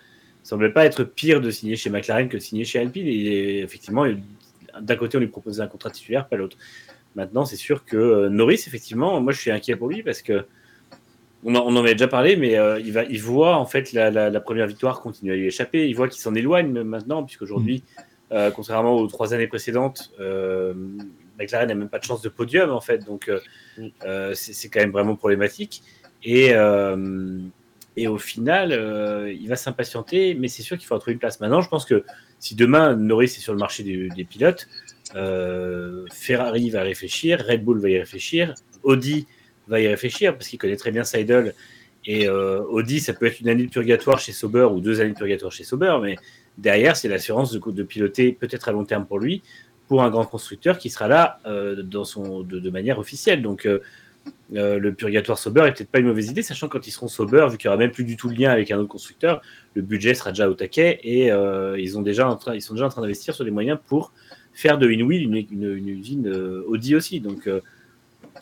semblait pas être pire de signer chez McLaren que de signer chez Alpine. Et effectivement, d'un côté, on lui proposait un contrat titulaire, pas l'autre. Maintenant, c'est sûr que euh, Norris, effectivement, moi, je suis inquiet pour lui parce que on, en avait déjà parlé, mais euh, il, va, il voit en fait la, première victoire continuer à lui échapper. Il voit qu'il s'en éloigne maintenant, puisqu'aujourd'hui, mm. Euh, contrairement aux trois années précédentes, euh, McLaren n'a même pas de chance de podium en fait. Donc mm. c'est quand même vraiment problématique. Et, et au final, il va s'impatienter, mais c'est sûr qu'il faut trouver une place. Maintenant, je pense que si demain Norris est sur le marché des, des pilotes, Ferrari va réfléchir, Red Bull va y réfléchir, Audi va y réfléchir parce qu'il connaît très bien Seidel. Et euh, Audi, ça peut être une année de purgatoire chez Sauber ou deux années de purgatoire chez Sauber, mais derrière, c'est l'assurance de, de, piloter peut-être à long terme pour lui, pour un grand constructeur qui sera là euh, de, manière officielle. Donc, euh, le purgatoire Sauber est peut-être pas une mauvaise idée, sachant quand ils seront Sauber, vu qu'il n'y aura même plus du tout le lien avec un autre constructeur, le budget sera déjà au taquet et ils, ont déjà en train, ils sont déjà en train d'investir sur des moyens pour faire de Inwheel une, une, usine Audi aussi. Donc,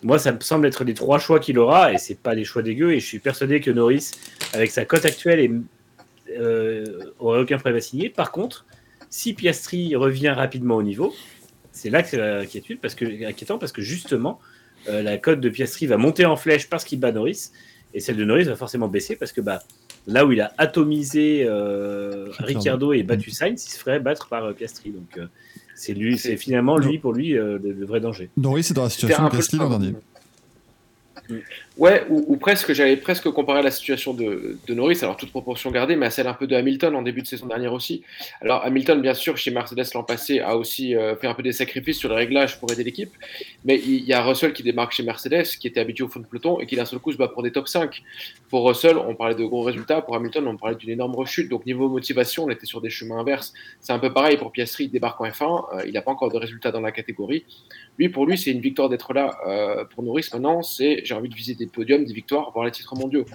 moi, ça me semble être les trois choix qu'il aura, et c'est pas des choix dégueux. Et je suis persuadé que Norris, avec sa cote actuelle, est, euh, aurait aucun problème à signer. Par contre, si Piastri revient rapidement au niveau, c'est là que c'est inquiétude, parce que, inquiétant, parce que justement, euh, la cote de Piastri va monter en flèche parce qu'il bat Norris, et celle de Norris va forcément baisser parce que bah, là où il a atomisé euh, Ricciardo et battu Sainz, il se ferait battre par euh, Piastri. Donc c'est lui, c'est finalement lui pour lui euh, le, vrai danger. Norris c'est dans la situation de Piastri l'an dernier. Ouais, ou, presque, j'avais presque comparé la situation de, Norris, alors toute proportion gardée, mais à celle un peu de Hamilton en début de saison dernière aussi. Alors Hamilton, bien sûr, chez Mercedes l'an passé, a aussi euh, fait un peu des sacrifices sur le réglage pour aider l'équipe, mais il y a Russell qui démarque chez Mercedes, qui était habitué au fond de peloton et qui d'un seul coup se bat pour des top 5. Pour Russell, on parlait de gros résultats, pour Hamilton, on parlait d'une énorme rechute, donc niveau motivation, on était sur des chemins inverses. C'est un peu pareil pour Piastri, il débarque en F1, euh, il n'a pas encore de résultats dans la catégorie. Lui, pour lui, c'est une victoire d'être là. Euh, pour Norris, maintenant, c'est j'ai envie de viser des podiums, des victoires, voir les titres mondiaux.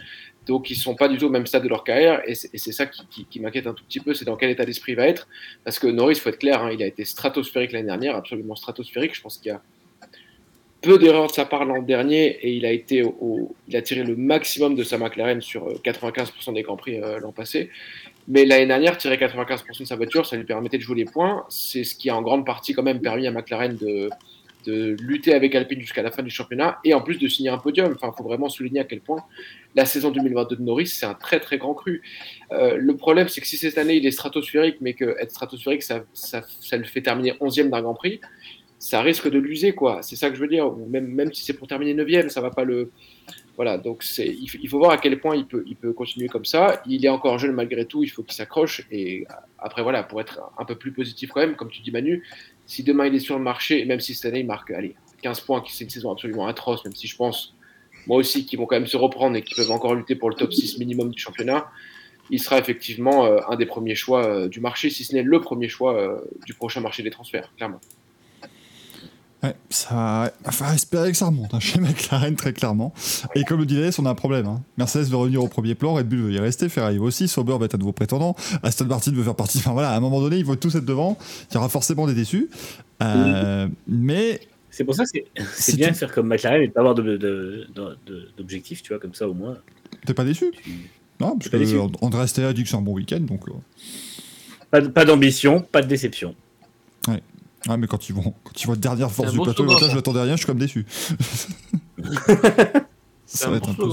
Donc, ils ne sont pas du tout au même stade de leur carrière. Et c'est ça qui, m'inquiète un tout petit peu, c'est dans quel état d'esprit il va être. Parce que Norris, il faut être clair, hein, il a été stratosphérique l'année dernière, absolument stratosphérique. Je pense qu'il y a peu d'erreurs de sa part l'an dernier et il a tiré le maximum de sa McLaren sur 95% euh, des Grands Prix euh, l'an passé. Mais l'année dernière, tirer 95% de sa voiture, ça lui permettait de jouer les points. C'est ce qui a en grande partie quand même permis à McLaren de, de lutter avec Alpine jusqu'à la fin du championnat et en plus de signer un podium. Il faut vraiment souligner à quel point la saison 2022 de Norris, c'est un très très grand cru. Euh, le problème, c'est que si cette année il est stratosphérique, mais que être stratosphérique, ça, ça, ça le fait terminer 11e d'un Grand Prix, ça risque de l'user, quoi. C'est ça que je veux dire. Même, même si c'est pour terminer 9e, ça va pas le. Voilà, donc c'est, il, faut voir à quel point il peut, il peut continuer comme ça. Il est encore jeune malgré tout, il faut qu'il s'accroche. Et après, voilà, pour être un peu plus positif quand même, comme tu dis Manu, si demain il est sur le marché, même si cette année il marque allez, 15 points, qui c'est une saison absolument atroce, même si je pense, moi aussi, qu'ils vont quand même se reprendre et qu'ils peuvent encore lutter pour le top 6 minimum du championnat, il sera effectivement euh, un des premiers choix euh, du marché, si ce n'est le premier choix euh, du prochain marché des transferts, clairement. Ouais, ça va espérer que ça remonte hein, chez McLaren très clairement. Et comme le disait, on a un problème. Hein. Mercedes veut revenir au premier plan, Red Bull veut y rester, Ferrari aussi, Sauber va être un nouveau prétendant, Aston Martin veut faire partie. Enfin voilà, à un moment donné, ils vont tous être devant. Il y aura forcément des déçus. Euh, mais c'est pour ça que c'est bien de faire comme McLaren et de pas avoir d'objectif, tu vois, comme ça au moins. T'es pas déçu? Non, parce que André Astea dit que c'est un bon week-end, donc. Euh. Pas, pas d'ambition, pas de déception. Ah, mais quand ils vont, quand ils vont être dernière force du plateau, slogan, là, je m'attendais à rien, je suis comme déçu. Ça va être un peu.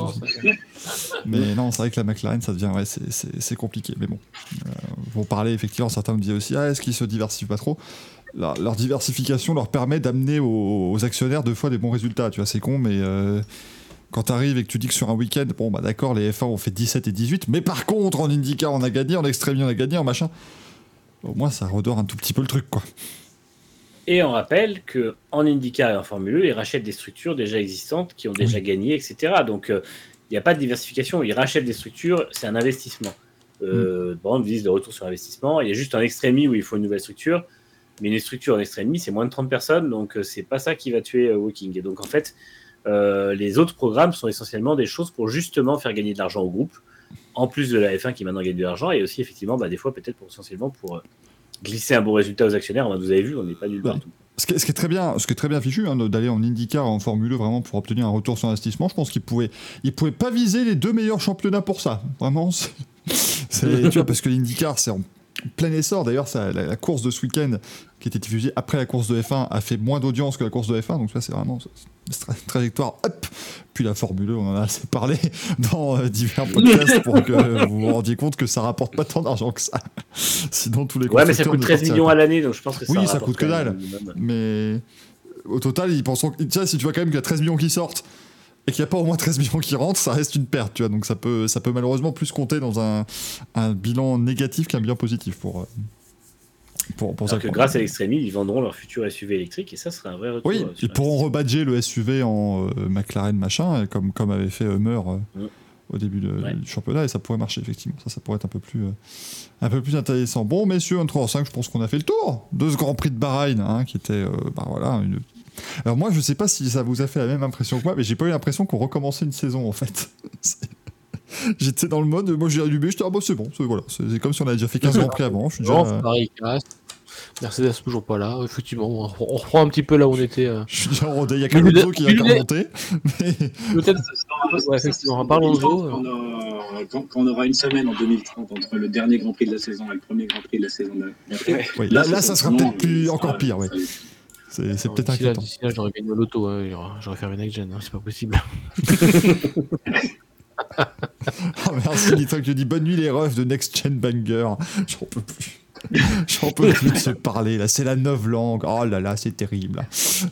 Mais non, c'est vrai que la McLaren, ça devient, ouais, c'est- compliqué. Mais bon, euh, vont parler effectivement. Certains me disaient aussi, ah, est-ce qu'ils se diversifient pas trop? Leur, leur diversification leur permet d'amener aux, aux actionnaires deux fois des bons résultats. Tu vois, c'est con, mais euh, quand t'arrives et que tu dis que sur un week-end, bon, bah d'accord, les F1 ont fait 17 et 18, mais par contre, en IndyCar, on a gagné, en Extreme, on a gagné, en machin. Au moins, ça redore un tout petit peu le truc, quoi. Et on rappelle que en IndyCar et en Formule 1, ils rachètent des structures déjà existantes qui ont déjà gagné, etc. Donc euh, il n'y a pas de diversification. Ils rachètent des structures, c'est un investissement. Euh, exemple, ils disent de retour sur investissement. Il y a juste un extrémie où il faut une nouvelle structure. Mais une structure en extrémie, c'est moins de 30 personnes, donc euh, c'est pas ça qui va tuer euh, Walking. Et donc en fait, euh, les autres programmes sont essentiellement des choses pour justement faire gagner de l'argent au groupe, en plus de la F1 qui maintenant gagne de l'argent, et aussi effectivement, bah, des fois peut-être pour essentiellement pour glisser un bon résultat aux actionnaires. Enfin, vous avez vu, on n'est pas du Ouais. tout. Ce qui, est, ce qui est très bien, ce qui est très bien fichu, hein, d'aller en IndyCar, en Formule 1, vraiment pour obtenir un retour sur investissement. Je pense qu'ils pouvaient, ils pouvaient pas viser les deux meilleurs championnats pour ça. Vraiment, c'est, c'est- tu vois, parce que l'IndyCar, c'est en plein essor. D'ailleurs, ça, la, la course de ce week-end, qui était diffusée après la course de F1, a fait moins d'audience que la course de F1. Donc ça, c'est vraiment une tra- trajectoire up. Puis la Formule 1, on en a assez parlé dans euh, divers podcasts pour que vous vous rendiez compte que ça rapporte pas tant d'argent que ça. Sinon, tous les Ouais, mais ça coûte ne 13 sortiraient millions à l'année, donc je pense que ça Oui, ça coûte que dalle. Mais au total, ils pensent sais, si tu vois quand même qu'il y a 13 millions qui sortent et qu'il n'y a pas au moins 13 millions qui rentrent, ça reste une perte, tu vois. Donc ça peut, ça peut malheureusement plus compter dans un, un bilan négatif qu'un bilan positif pour, euh, pour, ça. que grâce à l'extrémie, ils vendront leur futur SUV électrique et ça serait un vrai retour. Oui, euh, ils pourront rebadger le SUV en euh, McLaren machin, comme, comme avait fait Hummer euh, Mm. au début de- Ouais. du championnat, et ça pourrait marcher effectivement. Ça, ça pourrait être un peu plus, euh, un peu plus intéressant. Bon, messieurs, 1 3 en 5, je pense qu'on a fait le tour de ce Grand Prix de Bahreïn, hein, qui était, bah voilà, une... Alors moi, je sais pas si ça vous a fait la même impression que moi, mais j'ai pas eu l'impression qu'on recommençait une saison en fait. J'étais dans le mode, moi j'ai allumé, j'étais ah bah c'est bon, c'est voilà, c'est comme si on avait déjà fait 15 Grands Prix avant. Je suis déjà, Non, euh. Mercedes toujours pas là. Effectivement, on on reprend un petit peu là où on était. euh. je suis déjà rodé. Il y a Alonso qui vient de remonter. Mais... Peut-être. Ouais, effectivement, en parlant de quand, Alonso, on aura- quand- quand on aura une semaine en 2030 entre le dernier Grand Prix de la saison et le premier Grand Prix de la saison d'après. Là, là, ça sera peut-être plus encore pire, ça- C'est peut-être là- inquiétant. D'ici là, j'aurais gagné au loto. hein, j'aurais- fait un next gen. hein, c'est pas possible. Oh, merci Nitro qui dit bonne nuit les refs de Next Gen Banger. J'en peux plus. J'en peux plus de se parler là, c'est la neuve langue. Oh là là, c'est terrible.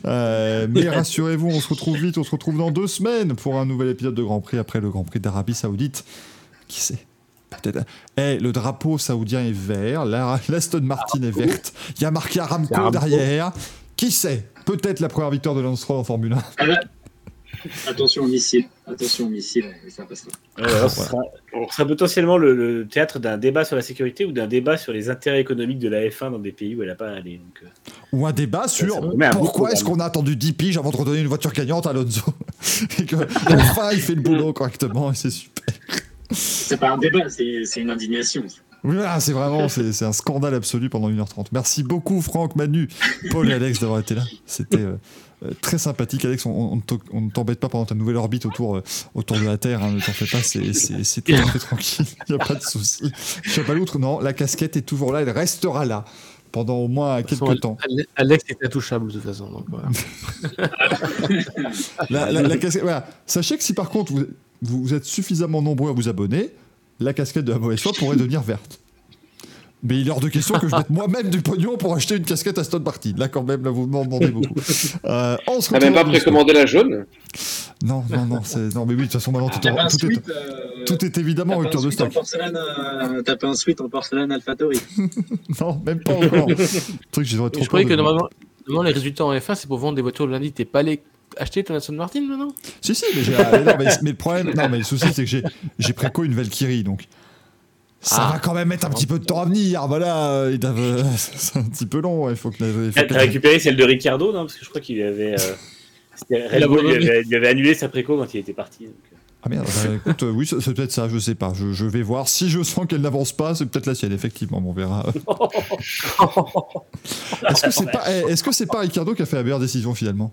Euh, mais rassurez-vous, on se retrouve vite, on se retrouve dans deux semaines pour un nouvel épisode de Grand Prix après le Grand Prix d'Arabie Saoudite. Qui sait Peut-être. Eh, le drapeau saoudien est vert, la- l'Aston Martin est verte, il y a marqué Aramco Aramco. derrière. Qui sait Peut-être la première victoire de Lance Stroll en Formule 1. Ah là, Attention au missile, attention au missile, ça passera. Alors, ce, sera, potentiellement le, le théâtre d'un débat sur la sécurité ou d'un débat sur les intérêts économiques de la F1 dans des pays où elle n'a pas à aller. Donc, euh, Ou un débat sur ça pourquoi est-ce qu'on a attendu 10 piges avant de redonner une voiture gagnante à Alonso Et que enfin il fait le boulot correctement et c'est super. C'est pas un débat, c'est c'est une indignation. Voilà, c'est vraiment c'est un scandale absolu pendant 1h30. Merci beaucoup Franck, Manu, Paul et Alex d'avoir été là. C'était euh, euh, très sympathique. Alex, on, ne t'embête pas pendant ta nouvelle orbite autour, euh, autour de la Terre. hein, ne t'en fais pas, c'est- tout à fait tranquille. Il n'y a pas de souci. Chapaloutre, non, la casquette est toujours là, elle restera là pendant au moins façon, quelques temps. Ale- Alex est intouchable de toute façon. Donc, voilà. La, la- la casquette, voilà. Sachez que si par contre vous, vous êtes suffisamment nombreux à vous abonner, la casquette de la mauvaise foi pourrait devenir verte. Mais il est hors de question que je mette moi-même du pognon pour acheter une casquette Aston Martin. Là, quand même, là, vous m'en demandez beaucoup. Euh, on se T'as même retrouve pas précommandé la jaune Non, non, non, c'est- non, mais oui, de toute façon, maintenant, tout, est, euh, tout est évidemment rupture de stock. euh, T'as pas un suite en porcelaine AlphaTauri. Non, même pas encore. Le truc, trop je croyais que de- normalement, normalement, les résultats en F1, c'est pour vendre des voitures le lundi. T'es pas allé acheter ton Aston Martin maintenant? Si, si, mais, j'ai- mais non, mais, mais le problème, non, mais le souci, c'est que j'ai, j'ai préco une Valkyrie, donc ça Ah. va quand même mettre un petit peu de temps à venir. Voilà, euh, euh, c'est un petit peu long. Il faut que. il faut T'as que- t'as récupéré celle de Ricardo, non? Parce que je crois qu'il avait. euh, Red Bull avait, annulé sa préco quand il était parti. donc, euh. Ah merde, bah, écoute, euh, oui, c'est peut-être ça, je sais pas. Je, je vais voir. Si je sens qu'elle n'avance pas, c'est peut-être la sienne, effectivement, on verra. Est-ce que c'est pas, est-ce que c'est pas Ricardo qui a fait la meilleure décision finalement?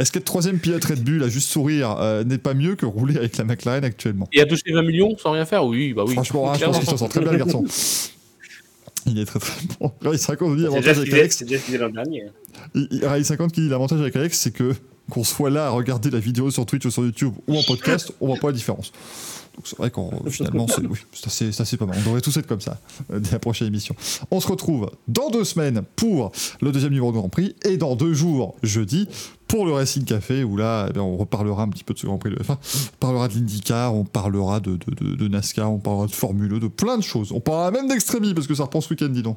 Est-ce qu'être troisième pilote Red Bull à juste sourire euh, n'est pas mieux que rouler avec la McLaren actuellement? Et a touché 20 millions sans rien faire? Oui, bah oui. Franchement, hein, je pense qu'il s'en sort très bien, le garçon. Il est très très bon. Ray 50 nous dit l'avantage avec Alex. c'est déjà l'an dernier. Ray 50 qui dit l'avantage avec Alex, c'est que qu'on soit là à regarder la vidéo sur Twitch ou sur YouTube ou en podcast, on voit pas la différence. Donc c'est vrai qu'en finalement, c'est oui, c'est assez, c'est assez pas mal. On devrait tous être comme ça euh, dès la prochaine émission. On se retrouve dans deux semaines pour le deuxième numéro de Grand Prix et dans deux jours, jeudi, pour le Racing Café où là, eh bien, on reparlera un petit peu de ce Grand Prix de F1. On parlera de l'IndyCar, on parlera de, de, de- de NASCAR, on parlera de Formule 2, de plein de choses. On parlera même d'Extremi parce que ça reprend ce week-end, dis donc.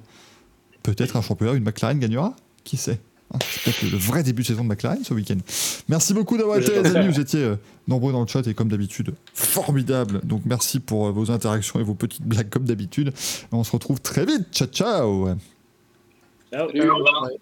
Peut-être un championnat, une McLaren gagnera Qui sait? C'est peut-être le, vrai début de saison de McLaren ce week-end. Merci beaucoup d'avoir été les amis. Vous étiez euh, nombreux dans le chat et comme d'habitude, formidable. Donc merci pour euh, vos interactions et vos petites blagues comme d'habitude. On se retrouve très vite. Ciao, ciao Ciao. Salut.